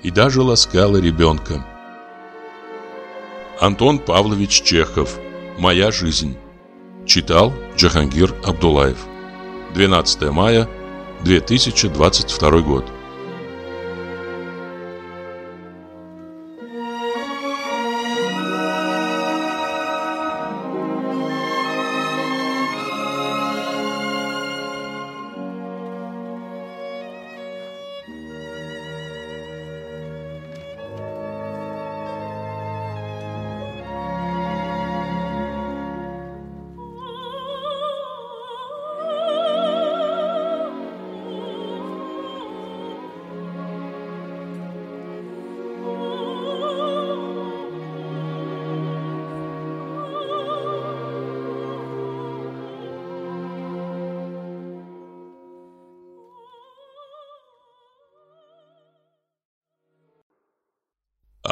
и даже ласкала ребенка. Антон Павлович Чехов. Моя жизнь. Читал Джахангир Абдулаев. 12 мая 2022 год.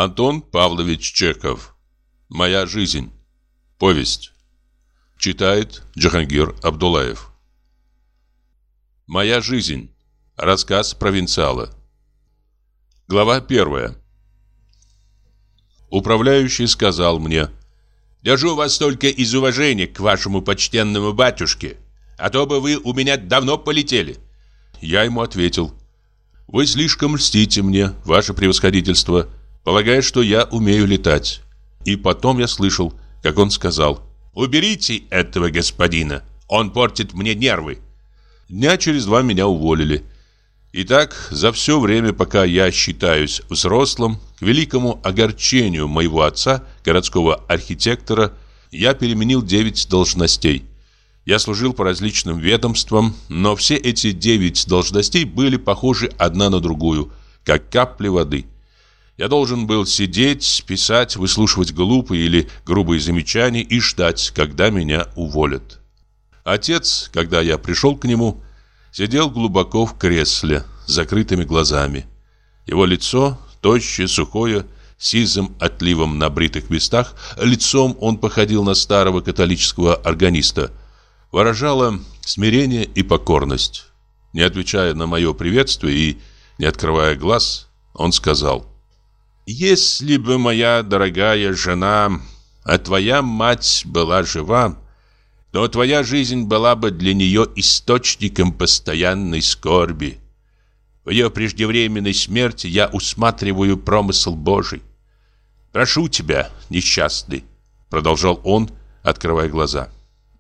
Антон Павлович Чехов. Моя жизнь. Повесть. Читает Джахангир Абдулаев. Моя жизнь. Рассказ провинциала. Глава первая. Управляющий сказал мне, «Держу вас только из уважения к вашему почтенному батюшке, а то бы вы у меня давно полетели». Я ему ответил, «Вы слишком льстите мне, ваше превосходительство» полагая, что я умею летать. И потом я слышал, как он сказал «Уберите этого господина, он портит мне нервы». Дня через два меня уволили. Итак, за все время, пока я считаюсь взрослым, к великому огорчению моего отца, городского архитектора, я переменил девять должностей. Я служил по различным ведомствам, но все эти девять должностей были похожи одна на другую, как капли воды – я должен был сидеть, писать, выслушивать глупые или грубые замечания и ждать, когда меня уволят. Отец, когда я пришел к нему, сидел глубоко в кресле, с закрытыми глазами. Его лицо, тощее, сухое, сизым отливом на бритых местах, лицом он походил на старого католического органиста, выражало смирение и покорность. Не отвечая на мое приветствие и не открывая глаз, он сказал если бы моя дорогая жена, а твоя мать была жива, то твоя жизнь была бы для нее источником постоянной скорби. В ее преждевременной смерти я усматриваю промысл Божий. Прошу тебя, несчастный, продолжал он, открывая глаза.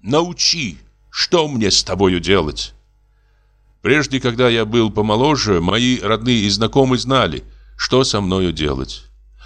Научи, что мне с тобою делать? Прежде, когда я был помоложе, мои родные и знакомые знали – что со мною делать.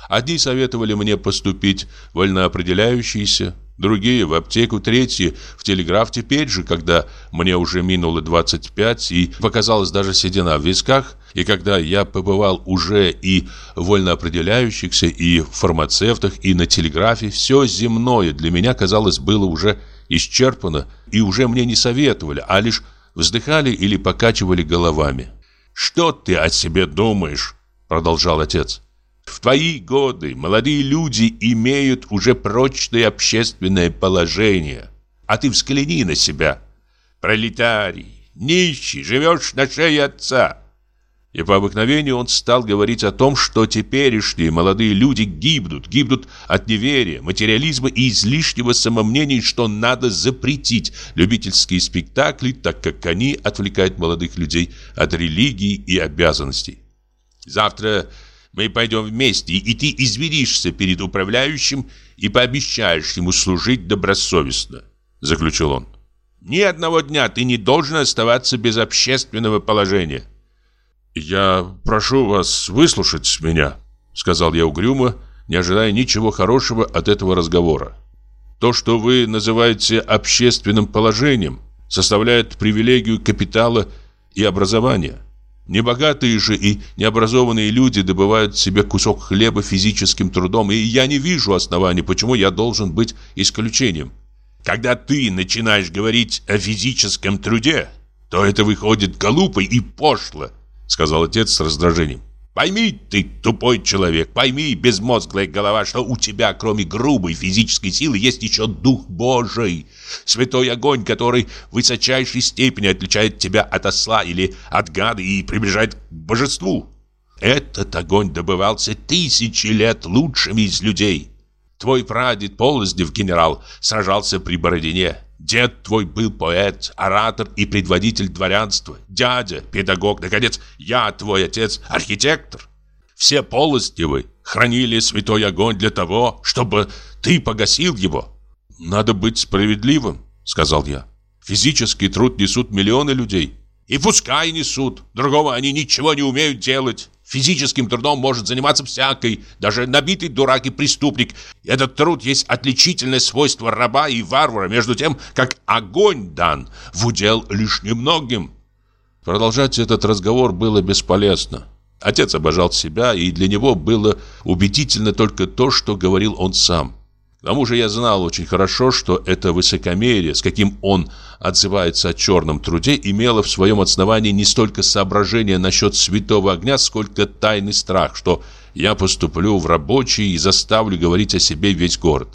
Одни советовали мне поступить вольноопределяющиеся, другие в аптеку, третьи в телеграф. Теперь же, когда мне уже минуло 25 и показалась даже седина в висках, и когда я побывал уже и в вольноопределяющихся, и в фармацевтах, и на телеграфе, все земное для меня, казалось, было уже исчерпано, и уже мне не советовали, а лишь вздыхали или покачивали головами. «Что ты о себе думаешь?» Продолжал отец. В твои годы молодые люди имеют уже прочное общественное положение. А ты взгляни на себя. Пролетарий, нищий, живешь на шее отца. И по обыкновению он стал говорить о том, что теперешние молодые люди гибнут, гибнут от неверия, материализма и излишнего самомнения, что надо запретить любительские спектакли, так как они отвлекают молодых людей от религии и обязанностей. Завтра мы пойдем вместе, и ты извинишься перед управляющим и пообещаешь ему служить добросовестно», — заключил он. «Ни одного дня ты не должен оставаться без общественного положения». «Я прошу вас выслушать меня», — сказал я угрюмо, не ожидая ничего хорошего от этого разговора. «То, что вы называете общественным положением, составляет привилегию капитала и образования». Небогатые же и необразованные люди добывают себе кусок хлеба физическим трудом, и я не вижу оснований, почему я должен быть исключением. Когда ты начинаешь говорить о физическом труде, то это выходит глупо и пошло, сказал отец с раздражением. Пойми ты, тупой человек, пойми, безмозглая голова, что у тебя, кроме грубой физической силы, есть еще Дух Божий, святой огонь, который в высочайшей степени отличает тебя от осла или от гада и приближает к божеству. Этот огонь добывался тысячи лет лучшими из людей. Твой прадед Полоздев, генерал, сражался при Бородине. Дед твой был поэт, оратор и предводитель дворянства. Дядя, педагог, наконец, я, твой отец, архитектор. Все Полоздевы хранили святой огонь для того, чтобы ты погасил его. Надо быть справедливым, сказал я. Физический труд несут миллионы людей. И пускай несут. Другого они ничего не умеют делать. Физическим трудом может заниматься всякий, даже набитый дурак и преступник. Этот труд есть отличительное свойство раба и варвара, между тем, как огонь дан в удел лишь немногим. Продолжать этот разговор было бесполезно. Отец обожал себя, и для него было убедительно только то, что говорил он сам. К тому же я знал очень хорошо, что это высокомерие, с каким он отзывается о черном труде, имело в своем основании не столько соображения насчет святого огня, сколько тайный страх, что я поступлю в рабочий и заставлю говорить о себе весь город.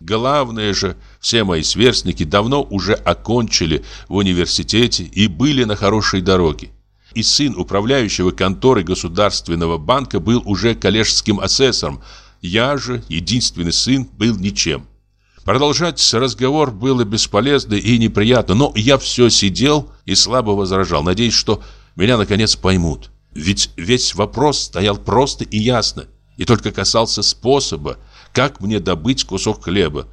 Главное же, все мои сверстники давно уже окончили в университете и были на хорошей дороге. И сын управляющего конторы Государственного банка был уже коллежским асессором, я же, единственный сын, был ничем. Продолжать разговор было бесполезно и неприятно, но я все сидел и слабо возражал, надеясь, что меня наконец поймут. Ведь весь вопрос стоял просто и ясно, и только касался способа, как мне добыть кусок хлеба.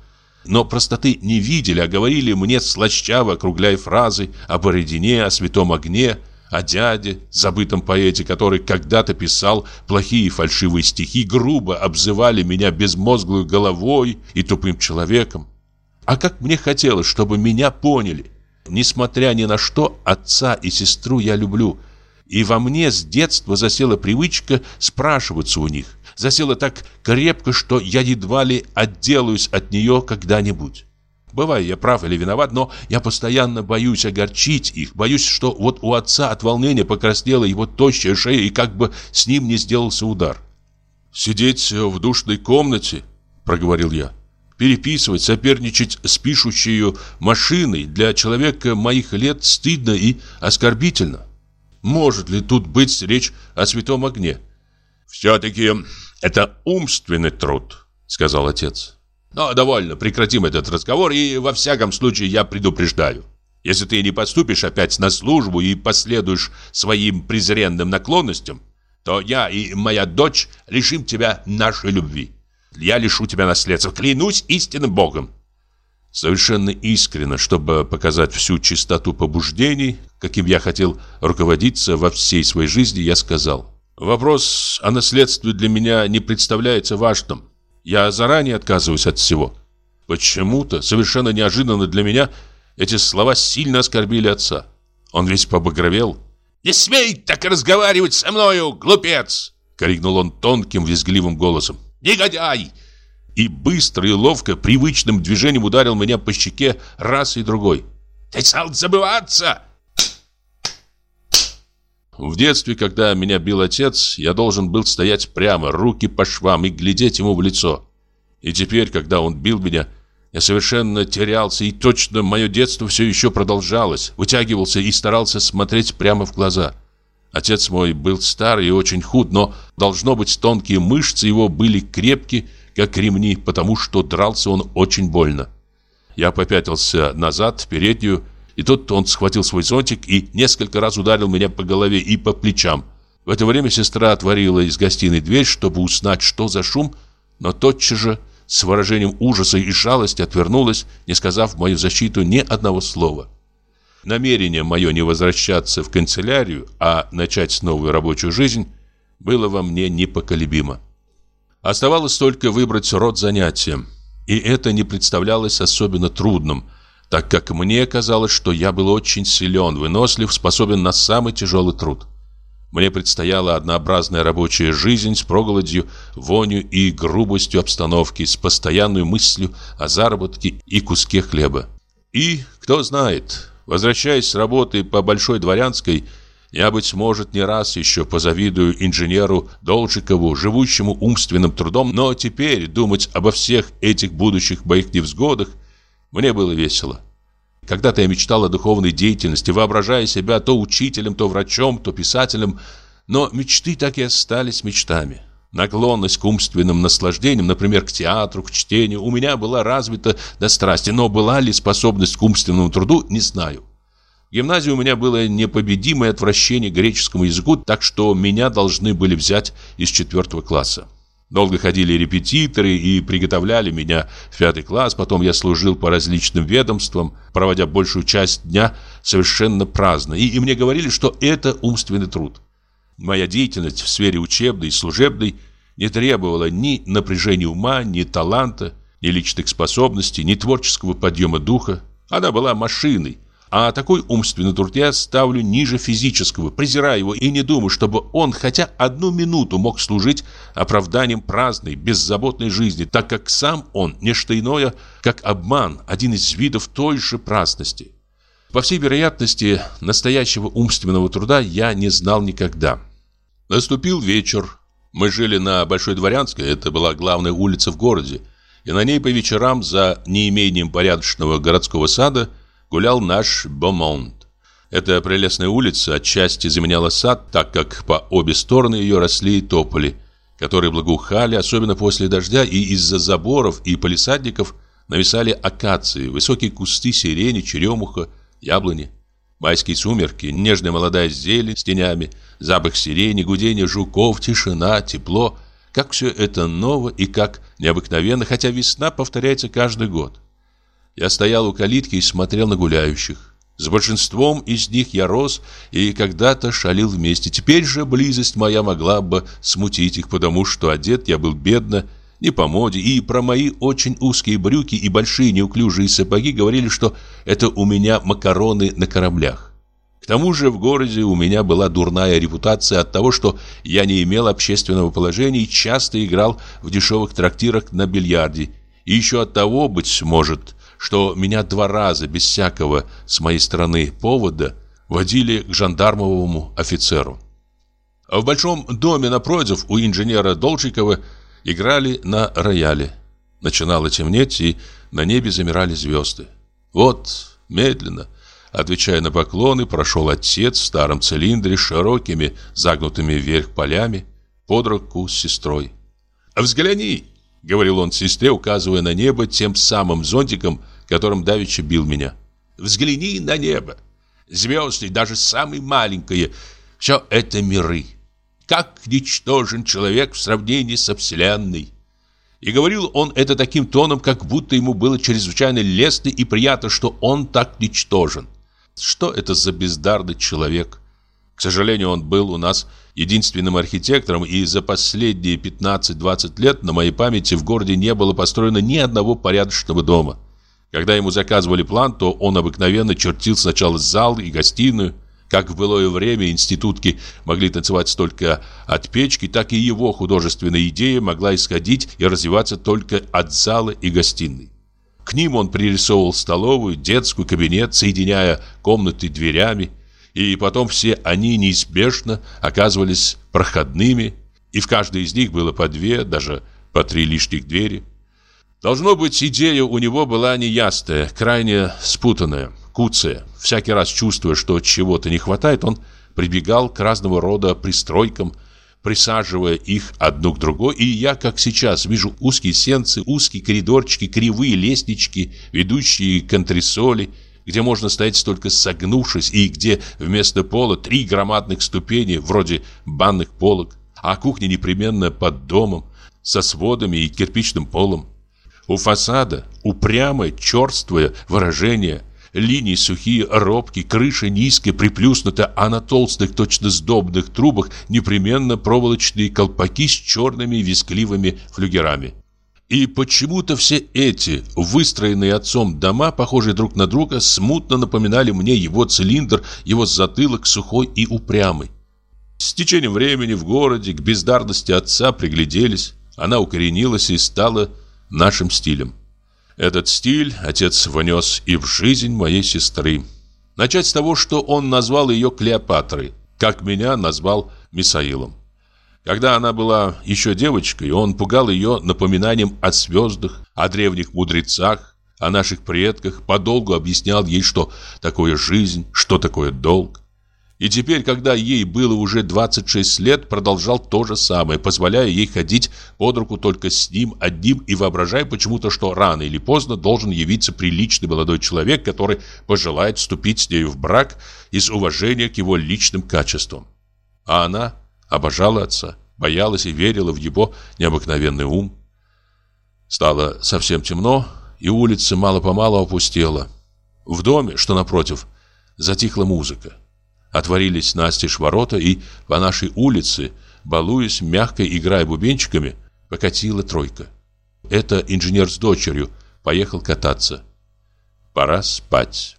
Но простоты не видели, а говорили мне слащаво, округляя фразы о бородине, о святом огне, о дяде, забытом поэте, который когда-то писал плохие фальшивые стихи, грубо обзывали меня безмозглой головой и тупым человеком. А как мне хотелось, чтобы меня поняли. Несмотря ни на что, отца и сестру я люблю. И во мне с детства засела привычка спрашиваться у них. Засела так крепко, что я едва ли отделаюсь от нее когда-нибудь. Бываю я прав или виноват, но я постоянно боюсь огорчить их. Боюсь, что вот у отца от волнения покраснела его тощая шея и как бы с ним не сделался удар. «Сидеть в душной комнате», — проговорил я, «переписывать, соперничать с пишущей машиной для человека моих лет стыдно и оскорбительно. Может ли тут быть речь о святом огне?» «Все-таки это умственный труд», — сказал отец. Но довольно, прекратим этот разговор, и во всяком случае я предупреждаю. Если ты не поступишь опять на службу и последуешь своим презренным наклонностям, то я и моя дочь лишим тебя нашей любви. Я лишу тебя наследства, клянусь истинным Богом. Совершенно искренно, чтобы показать всю чистоту побуждений, каким я хотел руководиться во всей своей жизни, я сказал. Вопрос о наследстве для меня не представляется важным. Я заранее отказываюсь от всего. Почему-то, совершенно неожиданно для меня, эти слова сильно оскорбили отца. Он весь побагровел. «Не смей так разговаривать со мною, глупец!» Крикнул он тонким, визгливым голосом. «Негодяй!» И быстро и ловко, привычным движением ударил меня по щеке раз и другой. «Ты стал забываться!» В детстве, когда меня бил отец, я должен был стоять прямо, руки по швам и глядеть ему в лицо. И теперь, когда он бил меня, я совершенно терялся, и точно мое детство все еще продолжалось, вытягивался и старался смотреть прямо в глаза. Отец мой был старый и очень худ, но, должно быть, тонкие мышцы его были крепки, как ремни, потому что дрался он очень больно. Я попятился назад, в переднюю, и тут он схватил свой зонтик и несколько раз ударил меня по голове и по плечам. В это время сестра отворила из гостиной дверь, чтобы узнать, что за шум, но тотчас же с выражением ужаса и жалости отвернулась, не сказав в мою защиту ни одного слова. Намерение мое не возвращаться в канцелярию, а начать новую рабочую жизнь, было во мне непоколебимо. Оставалось только выбрать род занятия, и это не представлялось особенно трудным – так как мне казалось, что я был очень силен, вынослив, способен на самый тяжелый труд. Мне предстояла однообразная рабочая жизнь с проголодью, вонью и грубостью обстановки, с постоянной мыслью о заработке и куске хлеба. И, кто знает, возвращаясь с работы по Большой Дворянской, я, быть может, не раз еще позавидую инженеру Должикову, живущему умственным трудом, но теперь думать обо всех этих будущих моих невзгодах мне было весело. Когда-то я мечтал о духовной деятельности, воображая себя то учителем, то врачом, то писателем, но мечты так и остались мечтами. Наклонность к умственным наслаждениям, например, к театру, к чтению, у меня была развита до страсти, но была ли способность к умственному труду, не знаю. В гимназии у меня было непобедимое отвращение к греческому языку, так что меня должны были взять из четвертого класса. Долго ходили репетиторы и приготовляли меня в пятый класс, потом я служил по различным ведомствам, проводя большую часть дня совершенно праздно, и, и мне говорили, что это умственный труд. Моя деятельность в сфере учебной и служебной не требовала ни напряжения ума, ни таланта, ни личных способностей, ни творческого подъема духа. Она была машиной, а такой умственный труд я ставлю ниже физического, презирая его и не думаю, чтобы он хотя одну минуту мог служить оправданием праздной, беззаботной жизни, так как сам он не что иное, как обман, один из видов той же праздности. По всей вероятности, настоящего умственного труда я не знал никогда. Наступил вечер. Мы жили на Большой Дворянской, это была главная улица в городе, и на ней по вечерам за неимением порядочного городского сада гулял наш Бомонт. Эта прелестная улица отчасти заменяла сад, так как по обе стороны ее росли тополи, которые благоухали, особенно после дождя, и из-за заборов и полисадников нависали акации, высокие кусты сирени, черемуха, яблони. Майские сумерки, нежная молодая зелень с тенями, запах сирени, гудение жуков, тишина, тепло. Как все это ново и как необыкновенно, хотя весна повторяется каждый год. Я стоял у калитки и смотрел на гуляющих. С большинством из них я рос и когда-то шалил вместе. Теперь же близость моя могла бы смутить их, потому что одет я был бедно, не по моде, и про мои очень узкие брюки и большие неуклюжие сапоги говорили, что это у меня макароны на кораблях. К тому же в городе у меня была дурная репутация от того, что я не имел общественного положения и часто играл в дешевых трактирах на бильярде. И еще от того, быть может, что меня два раза без всякого с моей стороны повода водили к жандармовому офицеру. А в большом доме напротив у инженера Должикова играли на рояле. Начинало темнеть, и на небе замирали звезды. Вот, медленно, отвечая на поклоны, прошел отец в старом цилиндре с широкими, загнутыми вверх полями, под руку с сестрой. «Взгляни!» — говорил он сестре, указывая на небо тем самым зонтиком, которым давеча бил меня. «Взгляни на небо! Звезды, даже самые маленькие, все это миры!» Как ничтожен человек в сравнении со Вселенной. И говорил он это таким тоном, как будто ему было чрезвычайно лестно и приятно, что он так ничтожен. Что это за бездарный человек? К сожалению, он был у нас единственным архитектором, и за последние 15-20 лет на моей памяти в городе не было построено ни одного порядочного дома. Когда ему заказывали план, то он обыкновенно чертил сначала зал и гостиную, как в былое время институтки могли танцевать только от печки, так и его художественная идея могла исходить и развиваться только от зала и гостиной. К ним он пририсовывал столовую, детскую, кабинет, соединяя комнаты дверями, и потом все они неизбежно оказывались проходными, и в каждой из них было по две, даже по три лишних двери. Должно быть, идея у него была неясная, крайне спутанная. Куция, всякий раз чувствуя, что чего-то не хватает, он прибегал к разного рода пристройкам, присаживая их одну к другой, и я, как сейчас, вижу узкие сенцы, узкие коридорчики, кривые лестнички, ведущие к антресоли, где можно стоять только согнувшись, и где вместо пола три громадных ступени, вроде банных полок, а кухня непременно под домом, со сводами и кирпичным полом. У фасада упрямое, черствое выражение – Линии сухие, робкие, крыша низкая, приплюснута, а на толстых, точно сдобных трубах непременно проволочные колпаки с черными вискливыми флюгерами. И почему-то все эти, выстроенные отцом дома, похожие друг на друга, смутно напоминали мне его цилиндр, его затылок сухой и упрямый. С течением времени в городе к бездарности отца пригляделись, она укоренилась и стала нашим стилем. Этот стиль отец внес и в жизнь моей сестры. Начать с того, что он назвал ее Клеопатрой, как меня назвал Мисаилом. Когда она была еще девочкой, он пугал ее напоминанием о звездах, о древних мудрецах, о наших предках, подолгу объяснял ей, что такое жизнь, что такое долг. И теперь, когда ей было уже 26 лет, продолжал то же самое, позволяя ей ходить под руку только с ним одним и воображая почему-то, что рано или поздно должен явиться приличный молодой человек, который пожелает вступить с нею в брак из уважения к его личным качествам. А она обожала отца, боялась и верила в его необыкновенный ум. Стало совсем темно, и улица мало-помалу опустела. В доме, что напротив, затихла музыка. Отворились настежь ворота, и по нашей улице, балуясь, мягко играя бубенчиками, покатила тройка. Это инженер с дочерью поехал кататься. Пора спать.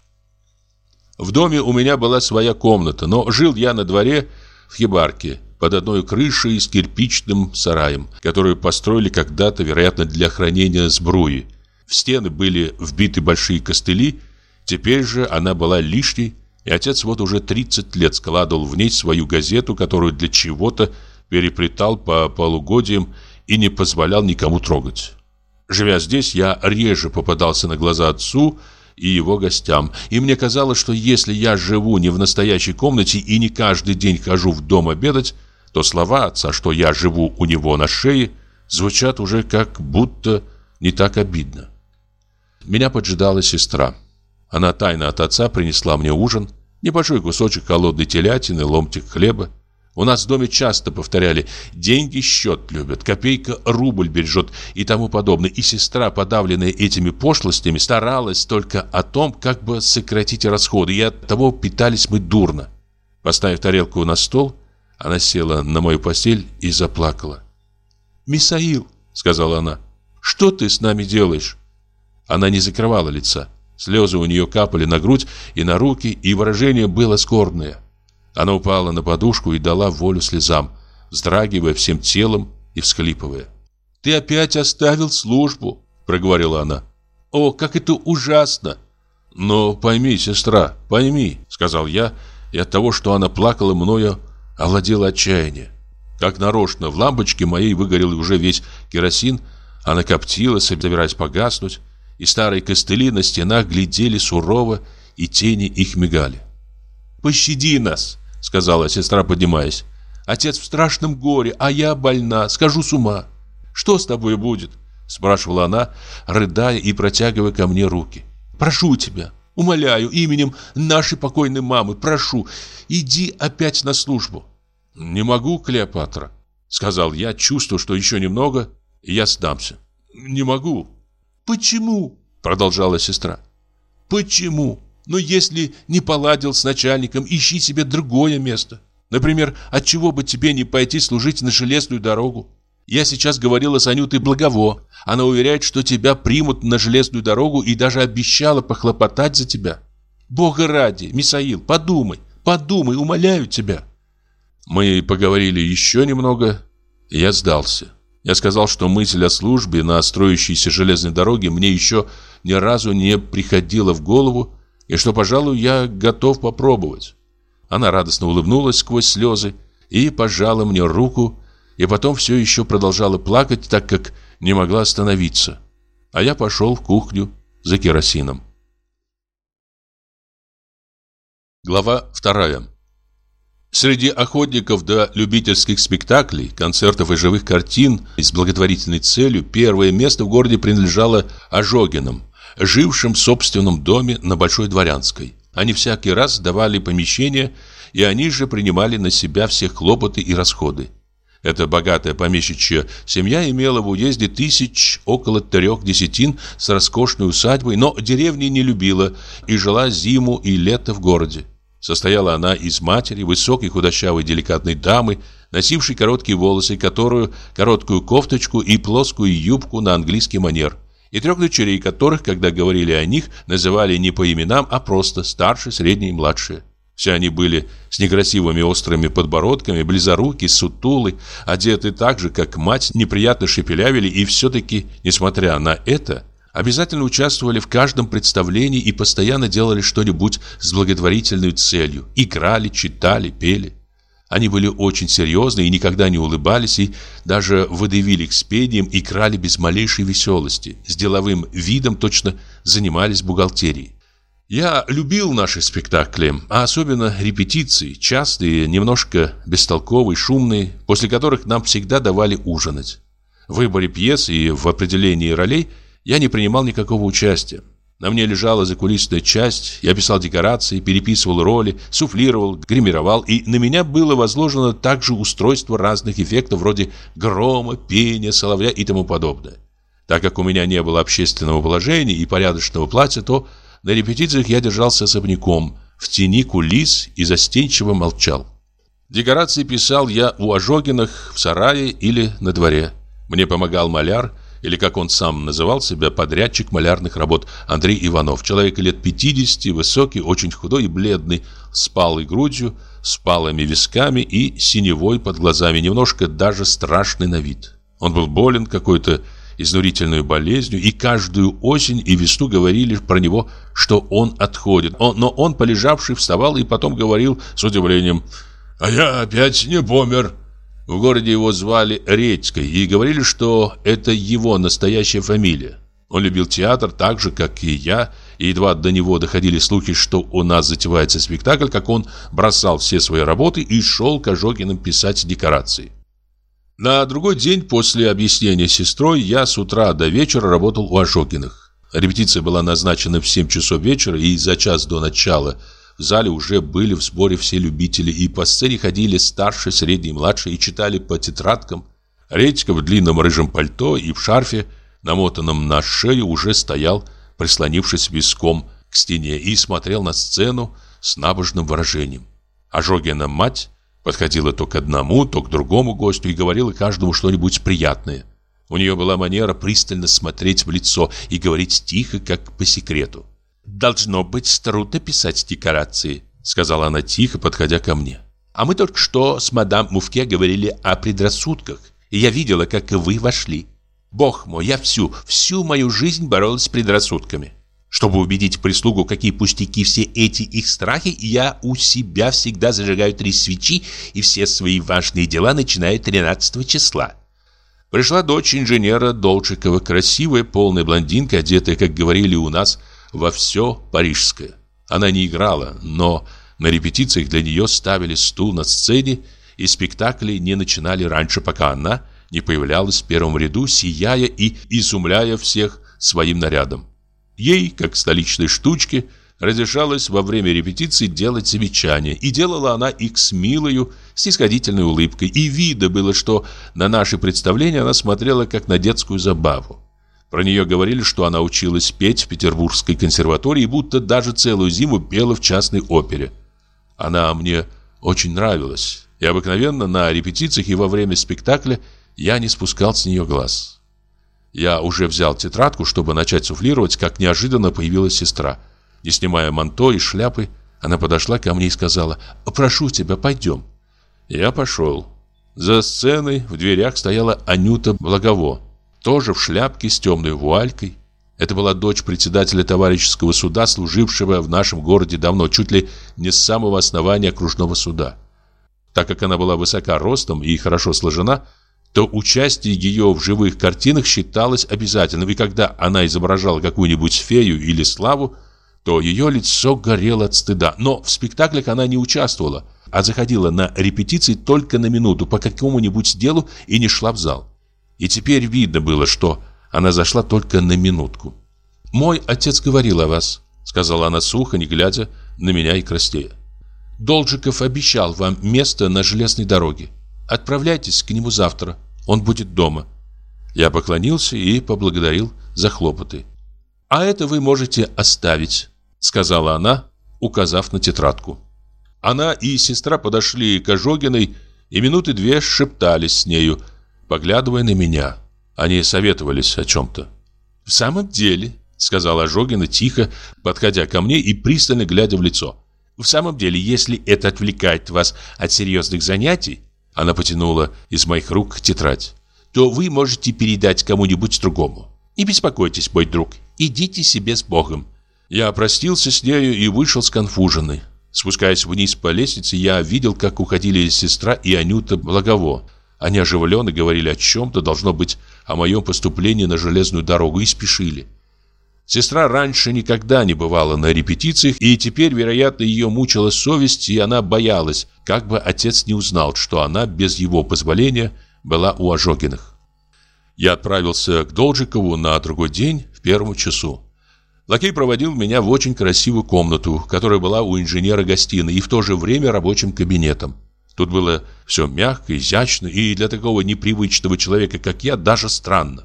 В доме у меня была своя комната, но жил я на дворе в хибарке, под одной крышей с кирпичным сараем, который построили когда-то, вероятно, для хранения сбруи. В стены были вбиты большие костыли, теперь же она была лишней, и отец вот уже 30 лет складывал в ней свою газету, которую для чего-то переплетал по полугодиям и не позволял никому трогать. Живя здесь, я реже попадался на глаза отцу и его гостям, и мне казалось, что если я живу не в настоящей комнате и не каждый день хожу в дом обедать, то слова отца, что я живу у него на шее, звучат уже как будто не так обидно. Меня поджидала сестра. Она тайно от отца принесла мне ужин, небольшой кусочек холодной телятины, ломтик хлеба. У нас в доме часто повторяли «деньги счет любят, копейка рубль бережет» и тому подобное. И сестра, подавленная этими пошлостями, старалась только о том, как бы сократить расходы, и от того питались мы дурно. Поставив тарелку на стол, она села на мою постель и заплакала. «Мисаил», — сказала она, — «что ты с нами делаешь?» Она не закрывала лица. Слезы у нее капали на грудь и на руки, и выражение было скорбное. Она упала на подушку и дала волю слезам, вздрагивая всем телом и всхлипывая. «Ты опять оставил службу», — проговорила она. «О, как это ужасно!» «Но пойми, сестра, пойми», — сказал я, и от того, что она плакала мною, овладело отчаяние. Как нарочно, в лампочке моей выгорел уже весь керосин, она коптилась, собираясь погаснуть и старые костыли на стенах глядели сурово, и тени их мигали. «Пощади нас!» — сказала сестра, поднимаясь. «Отец в страшном горе, а я больна, скажу с ума. Что с тобой будет?» — спрашивала она, рыдая и протягивая ко мне руки. «Прошу тебя, умоляю, именем нашей покойной мамы, прошу, иди опять на службу». «Не могу, Клеопатра», — сказал я, чувствуя, что еще немного, и я сдамся. «Не могу». «Почему?» – продолжала сестра. «Почему? Но если не поладил с начальником, ищи себе другое место. Например, от чего бы тебе не пойти служить на железную дорогу? Я сейчас говорила с Анютой Благово. Она уверяет, что тебя примут на железную дорогу и даже обещала похлопотать за тебя. Бога ради, Мисаил, подумай, подумай, умоляю тебя». Мы поговорили еще немного, и я сдался. Я сказал, что мысль о службе на строящейся железной дороге мне еще ни разу не приходила в голову, и что, пожалуй, я готов попробовать. Она радостно улыбнулась сквозь слезы и пожала мне руку, и потом все еще продолжала плакать, так как не могла остановиться. А я пошел в кухню за керосином. Глава вторая. Среди охотников до любительских спектаклей, концертов и живых картин с благотворительной целью первое место в городе принадлежало Ожогинам, жившим в собственном доме на Большой Дворянской. Они всякий раз давали помещение, и они же принимали на себя все хлопоты и расходы. Эта богатая помещичья семья имела в уезде тысяч около трех десятин с роскошной усадьбой, но деревни не любила и жила зиму и лето в городе. Состояла она из матери, высокой худощавой деликатной дамы, носившей короткие волосы, которую короткую кофточку и плоскую юбку на английский манер, и трех дочерей, которых, когда говорили о них, называли не по именам, а просто старшие, средние и младшие. Все они были с некрасивыми острыми подбородками, близоруки, сутулы, одеты так же, как мать, неприятно шепелявили, и все-таки, несмотря на это, обязательно участвовали в каждом представлении и постоянно делали что-нибудь с благотворительной целью. Играли, читали, пели. Они были очень серьезны и никогда не улыбались, и даже выдавили экспедием и крали без малейшей веселости. С деловым видом точно занимались бухгалтерией. Я любил наши спектакли, а особенно репетиции, частые, немножко бестолковые, шумные, после которых нам всегда давали ужинать. В выборе пьес и в определении ролей я не принимал никакого участия. На мне лежала закулисная часть, я писал декорации, переписывал роли, суфлировал, гримировал, и на меня было возложено также устройство разных эффектов вроде грома, пения, соловья и тому подобное. Так как у меня не было общественного положения и порядочного платья, то на репетициях я держался особняком, в тени кулис и застенчиво молчал. Декорации писал я у Ожогиных в сарае или на дворе. Мне помогал маляр, или как он сам называл себя, подрядчик малярных работ Андрей Иванов. Человек лет 50, высокий, очень худой и бледный, с палой грудью, с палыми висками и синевой под глазами, немножко даже страшный на вид. Он был болен какой-то изнурительную болезнью, и каждую осень и весну говорили про него, что он отходит. Но он, полежавший, вставал и потом говорил с удивлением «А я опять не помер». В городе его звали Редькой и говорили, что это его настоящая фамилия. Он любил театр так же, как и я, и едва до него доходили слухи, что у нас затевается спектакль, как он бросал все свои работы и шел к Ожогиным писать декорации. На другой день после объяснения с сестрой я с утра до вечера работал у Ожогиных. Репетиция была назначена в 7 часов вечера, и за час до начала в зале уже были в сборе все любители, и по сцене ходили старшие, средние, младшие и читали по тетрадкам. Редька в длинном рыжем пальто и в шарфе, намотанном на шею, уже стоял, прислонившись виском к стене, и смотрел на сцену с набожным выражением. Ожогина мать Подходила то к одному, то к другому гостю и говорила каждому что-нибудь приятное. У нее была манера пристально смотреть в лицо и говорить тихо, как по секрету. «Должно быть трудно писать декорации», — сказала она тихо, подходя ко мне. «А мы только что с мадам Муфке говорили о предрассудках, и я видела, как вы вошли. Бог мой, я всю, всю мою жизнь боролась с предрассудками. Чтобы убедить прислугу, какие пустяки все эти их страхи, я у себя всегда зажигаю три свечи и все свои важные дела начинаю 13 числа. Пришла дочь инженера Долчикова, красивая, полная блондинка, одетая, как говорили у нас, во все парижское. Она не играла, но на репетициях для нее ставили стул на сцене, и спектакли не начинали раньше, пока она не появлялась в первом ряду, сияя и изумляя всех своим нарядом. Ей, как столичной штучке, разрешалось во время репетиции делать замечания, и делала она их с милою, снисходительной улыбкой, и видно было, что на наши представления она смотрела как на детскую забаву. Про нее говорили, что она училась петь в Петербургской консерватории, будто даже целую зиму пела в частной опере. Она мне очень нравилась, и обыкновенно на репетициях и во время спектакля я не спускал с нее глаз. Я уже взял тетрадку, чтобы начать суфлировать, как неожиданно появилась сестра. Не снимая манто и шляпы, она подошла ко мне и сказала «Прошу тебя, пойдем». Я пошел. За сценой в дверях стояла Анюта Благово, тоже в шляпке с темной вуалькой. Это была дочь председателя товарищеского суда, служившего в нашем городе давно, чуть ли не с самого основания окружного суда. Так как она была высока ростом и хорошо сложена, то участие ее в живых картинах считалось обязательным, и когда она изображала какую-нибудь фею или славу, то ее лицо горело от стыда. Но в спектаклях она не участвовала, а заходила на репетиции только на минуту по какому-нибудь делу и не шла в зал. И теперь видно было, что она зашла только на минутку. «Мой отец говорил о вас», — сказала она сухо, не глядя на меня и краснея. «Должиков обещал вам место на железной дороге. Отправляйтесь к нему завтра. Он будет дома. Я поклонился и поблагодарил за хлопоты. А это вы можете оставить, сказала она, указав на тетрадку. Она и сестра подошли к Ожогиной и минуты две шептались с нею, поглядывая на меня. Они советовались о чем-то. «В самом деле», — сказала Ожогина тихо, подходя ко мне и пристально глядя в лицо, «в самом деле, если это отвлекает вас от серьезных занятий, она потянула из моих рук тетрадь. То вы можете передать кому-нибудь другому. Не беспокойтесь, мой друг. Идите себе с Богом. Я простился с нею и вышел сконфуженный. Спускаясь вниз по лестнице, я видел, как уходили сестра и Анюта Благово. Они оживленно говорили о чем-то, должно быть, о моем поступлении на железную дорогу и спешили. Сестра раньше никогда не бывала на репетициях, и теперь, вероятно, ее мучила совесть, и она боялась, как бы отец не узнал, что она без его позволения была у Ожогиных. Я отправился к Должикову на другой день в первом часу. Лакей проводил меня в очень красивую комнату, которая была у инженера гостиной и в то же время рабочим кабинетом. Тут было все мягко, изящно и для такого непривычного человека, как я, даже странно.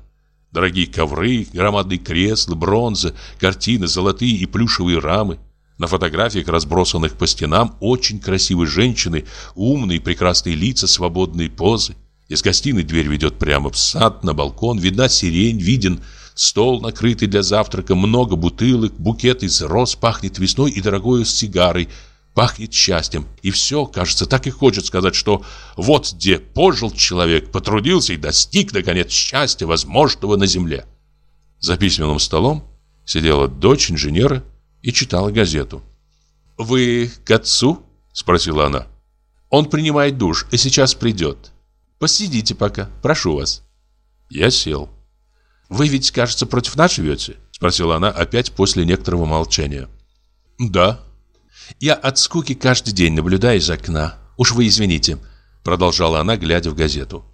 Дорогие ковры, громадные кресла, бронза, картины, золотые и плюшевые рамы. На фотографиях, разбросанных по стенам, очень красивые женщины, умные, прекрасные лица, свободные позы. Из гостиной дверь ведет прямо в сад, на балкон, видна сирень, виден стол, накрытый для завтрака, много бутылок, букет из роз пахнет весной и дорогой сигарой – пахнет счастьем. И все, кажется, так и хочет сказать, что вот где пожил человек, потрудился и достиг, наконец, счастья, возможного на земле. За письменным столом сидела дочь инженера и читала газету. «Вы к отцу?» – спросила она. «Он принимает душ и сейчас придет. Посидите пока, прошу вас». Я сел. «Вы ведь, кажется, против нас живете?» – спросила она опять после некоторого молчания. «Да», я от скуки каждый день наблюдаю из окна. Уж вы извините, продолжала она, глядя в газету.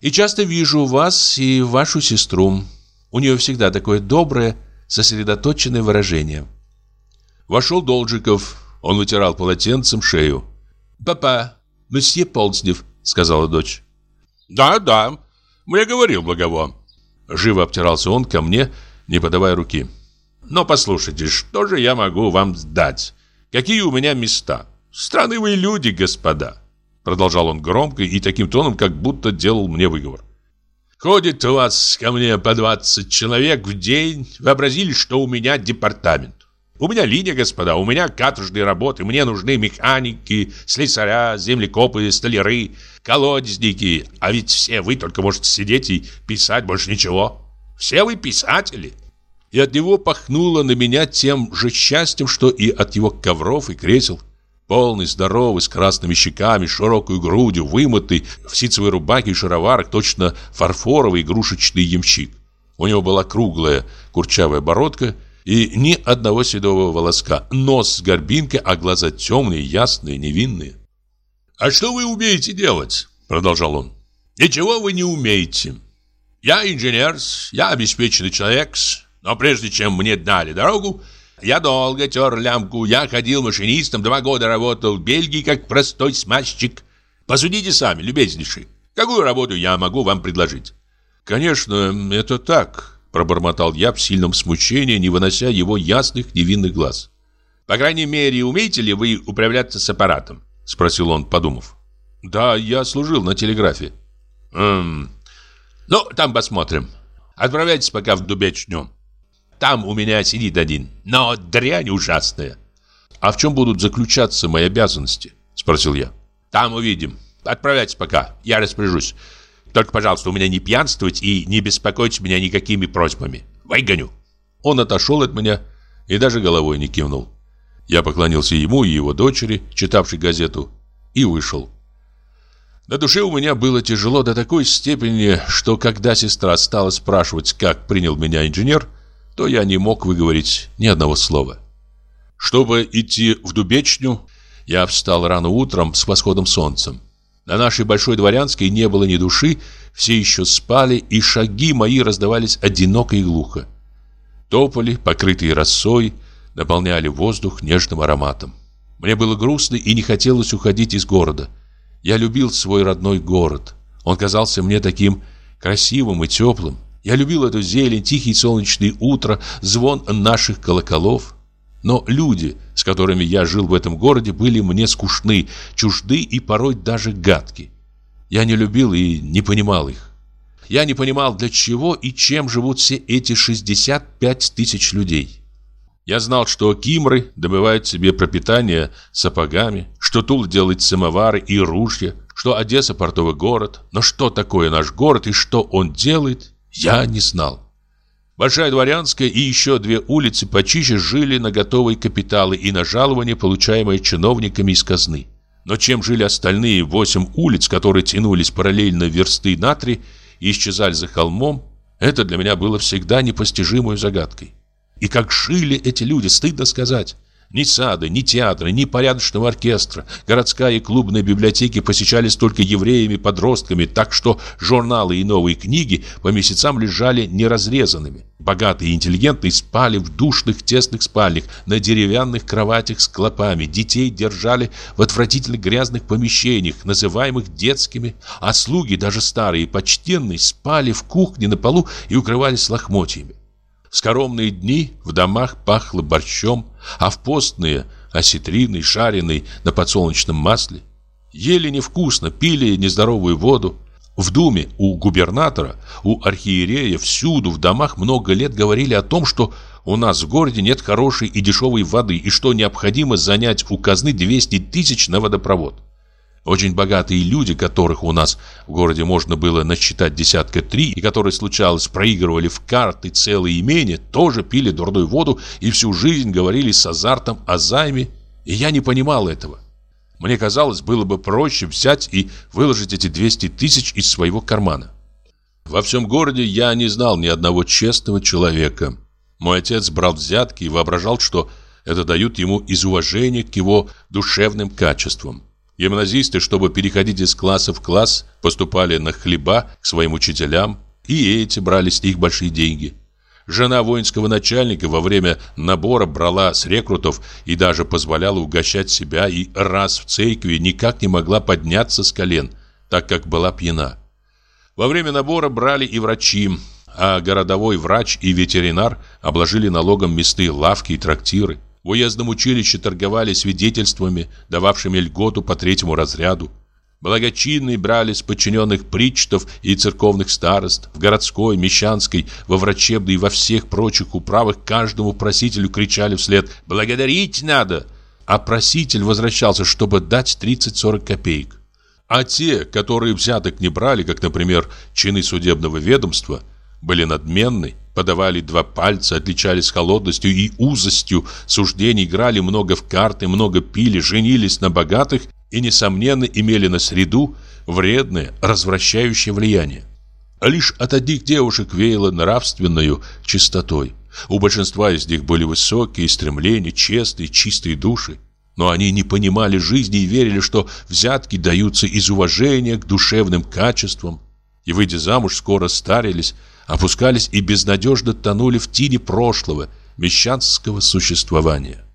И часто вижу вас и вашу сестру. У нее всегда такое доброе, сосредоточенное выражение. Вошел Должиков. Он вытирал полотенцем шею. «Папа, месье Ползнев», — сказала дочь. «Да, да, мне говорил Благово». Живо обтирался он ко мне, не подавая руки. «Но послушайте, что же я могу вам дать? Какие у меня места? Странные вы люди, господа!» Продолжал он громко и таким тоном, как будто делал мне выговор. «Ходит у вас ко мне по 20 человек в день. Вообразили, что у меня департамент. У меня линия, господа, у меня каторжные работы. Мне нужны механики, слесаря, землекопы, столяры, колодезники. А ведь все вы только можете сидеть и писать, больше ничего. Все вы писатели и от него пахнуло на меня тем же счастьем, что и от его ковров и кресел. Полный, здоровый, с красными щеками, широкой грудью, вымытый, в ситцевой рубахе и шароварах, точно фарфоровый игрушечный ямщик. У него была круглая курчавая бородка и ни одного седого волоска, нос с горбинкой, а глаза темные, ясные, невинные. «А что вы умеете делать?» — продолжал он. «Ничего вы не умеете. Я инженер, я обеспеченный человек, но прежде чем мне дали дорогу, я долго тер лямку. Я ходил машинистом, два года работал в Бельгии как простой смазчик. Посудите сами, любезнейший. Какую работу я могу вам предложить? Конечно, это так, пробормотал я в сильном смущении, не вынося его ясных невинных глаз. По крайней мере, умеете ли вы управляться с аппаратом? Спросил он, подумав. Да, я служил на телеграфе. Эм, ну, там посмотрим. Отправляйтесь пока в Дубечню. Там у меня сидит один, но дрянь ужасная. А в чем будут заключаться мои обязанности? Спросил я. Там увидим. Отправляйтесь пока, я распоряжусь. Только, пожалуйста, у меня не пьянствовать и не беспокоить меня никакими просьбами. Выгоню. Он отошел от меня и даже головой не кивнул. Я поклонился ему и его дочери, читавшей газету, и вышел. На душе у меня было тяжело до такой степени, что когда сестра стала спрашивать, как принял меня инженер, то я не мог выговорить ни одного слова. Чтобы идти в Дубечню, я встал рано утром с восходом солнца. На нашей Большой Дворянской не было ни души, все еще спали, и шаги мои раздавались одиноко и глухо. Тополи, покрытые росой, наполняли воздух нежным ароматом. Мне было грустно и не хотелось уходить из города. Я любил свой родной город. Он казался мне таким красивым и теплым. Я любил эту зелень, тихий солнечный утро, звон наших колоколов. Но люди, с которыми я жил в этом городе, были мне скучны, чужды и порой даже гадки. Я не любил и не понимал их. Я не понимал, для чего и чем живут все эти 65 тысяч людей. Я знал, что кимры добывают себе пропитание сапогами, что Тул делает самовары и ружья, что Одесса портовый город. Но что такое наш город и что он делает, я не знал. Большая Дворянская и еще две улицы почище жили на готовые капиталы и на жалования, получаемые чиновниками из казны. Но чем жили остальные восемь улиц, которые тянулись параллельно версты на три и исчезали за холмом, это для меня было всегда непостижимой загадкой. И как жили эти люди, стыдно сказать. Ни сада, ни театра, ни порядочного оркестра. Городская и клубная библиотеки посещались только евреями-подростками, так что журналы и новые книги по месяцам лежали неразрезанными. Богатые и интеллигентные спали в душных тесных спальнях, на деревянных кроватях с клопами. Детей держали в отвратительно грязных помещениях, называемых детскими, а слуги, даже старые и почтенные, спали в кухне на полу и укрывались лохмотьями. Скоромные дни в домах пахло борщом, а в постные – осетриной, шареной на подсолнечном масле. Ели невкусно, пили нездоровую воду. В Думе у губернатора, у архиерея, всюду в домах много лет говорили о том, что у нас в городе нет хорошей и дешевой воды и что необходимо занять у казны 200 тысяч на водопровод. Очень богатые люди, которых у нас в городе можно было насчитать десятка три, и которые, случалось, проигрывали в карты целые имения, тоже пили дурную воду и всю жизнь говорили с азартом о займе, и я не понимал этого. Мне казалось, было бы проще взять и выложить эти 200 тысяч из своего кармана. Во всем городе я не знал ни одного честного человека. Мой отец брал взятки и воображал, что это дают ему из уважения к его душевным качествам. Гимназисты, чтобы переходить из класса в класс, поступали на хлеба к своим учителям, и эти брали с них большие деньги. Жена воинского начальника во время набора брала с рекрутов и даже позволяла угощать себя, и раз в церкви никак не могла подняться с колен, так как была пьяна. Во время набора брали и врачи, а городовой врач и ветеринар обложили налогом месты лавки и трактиры. В уездном училище торговали свидетельствами, дававшими льготу по третьему разряду. Благочинные брали с подчиненных причтов и церковных старост. В городской, мещанской, во врачебной и во всех прочих управах каждому просителю кричали вслед «Благодарить надо!» А проситель возвращался, чтобы дать 30-40 копеек. А те, которые взяток не брали, как, например, чины судебного ведомства, были надменны подавали два пальца, отличались холодностью и узостью суждений, играли много в карты, много пили, женились на богатых и, несомненно, имели на среду вредное, развращающее влияние. Лишь от одних девушек веяло нравственную чистотой. У большинства из них были высокие стремления, честные, чистые души. Но они не понимали жизни и верили, что взятки даются из уважения к душевным качествам. И, выйдя замуж, скоро старились, опускались и безнадежно тонули в тине прошлого, мещанского существования.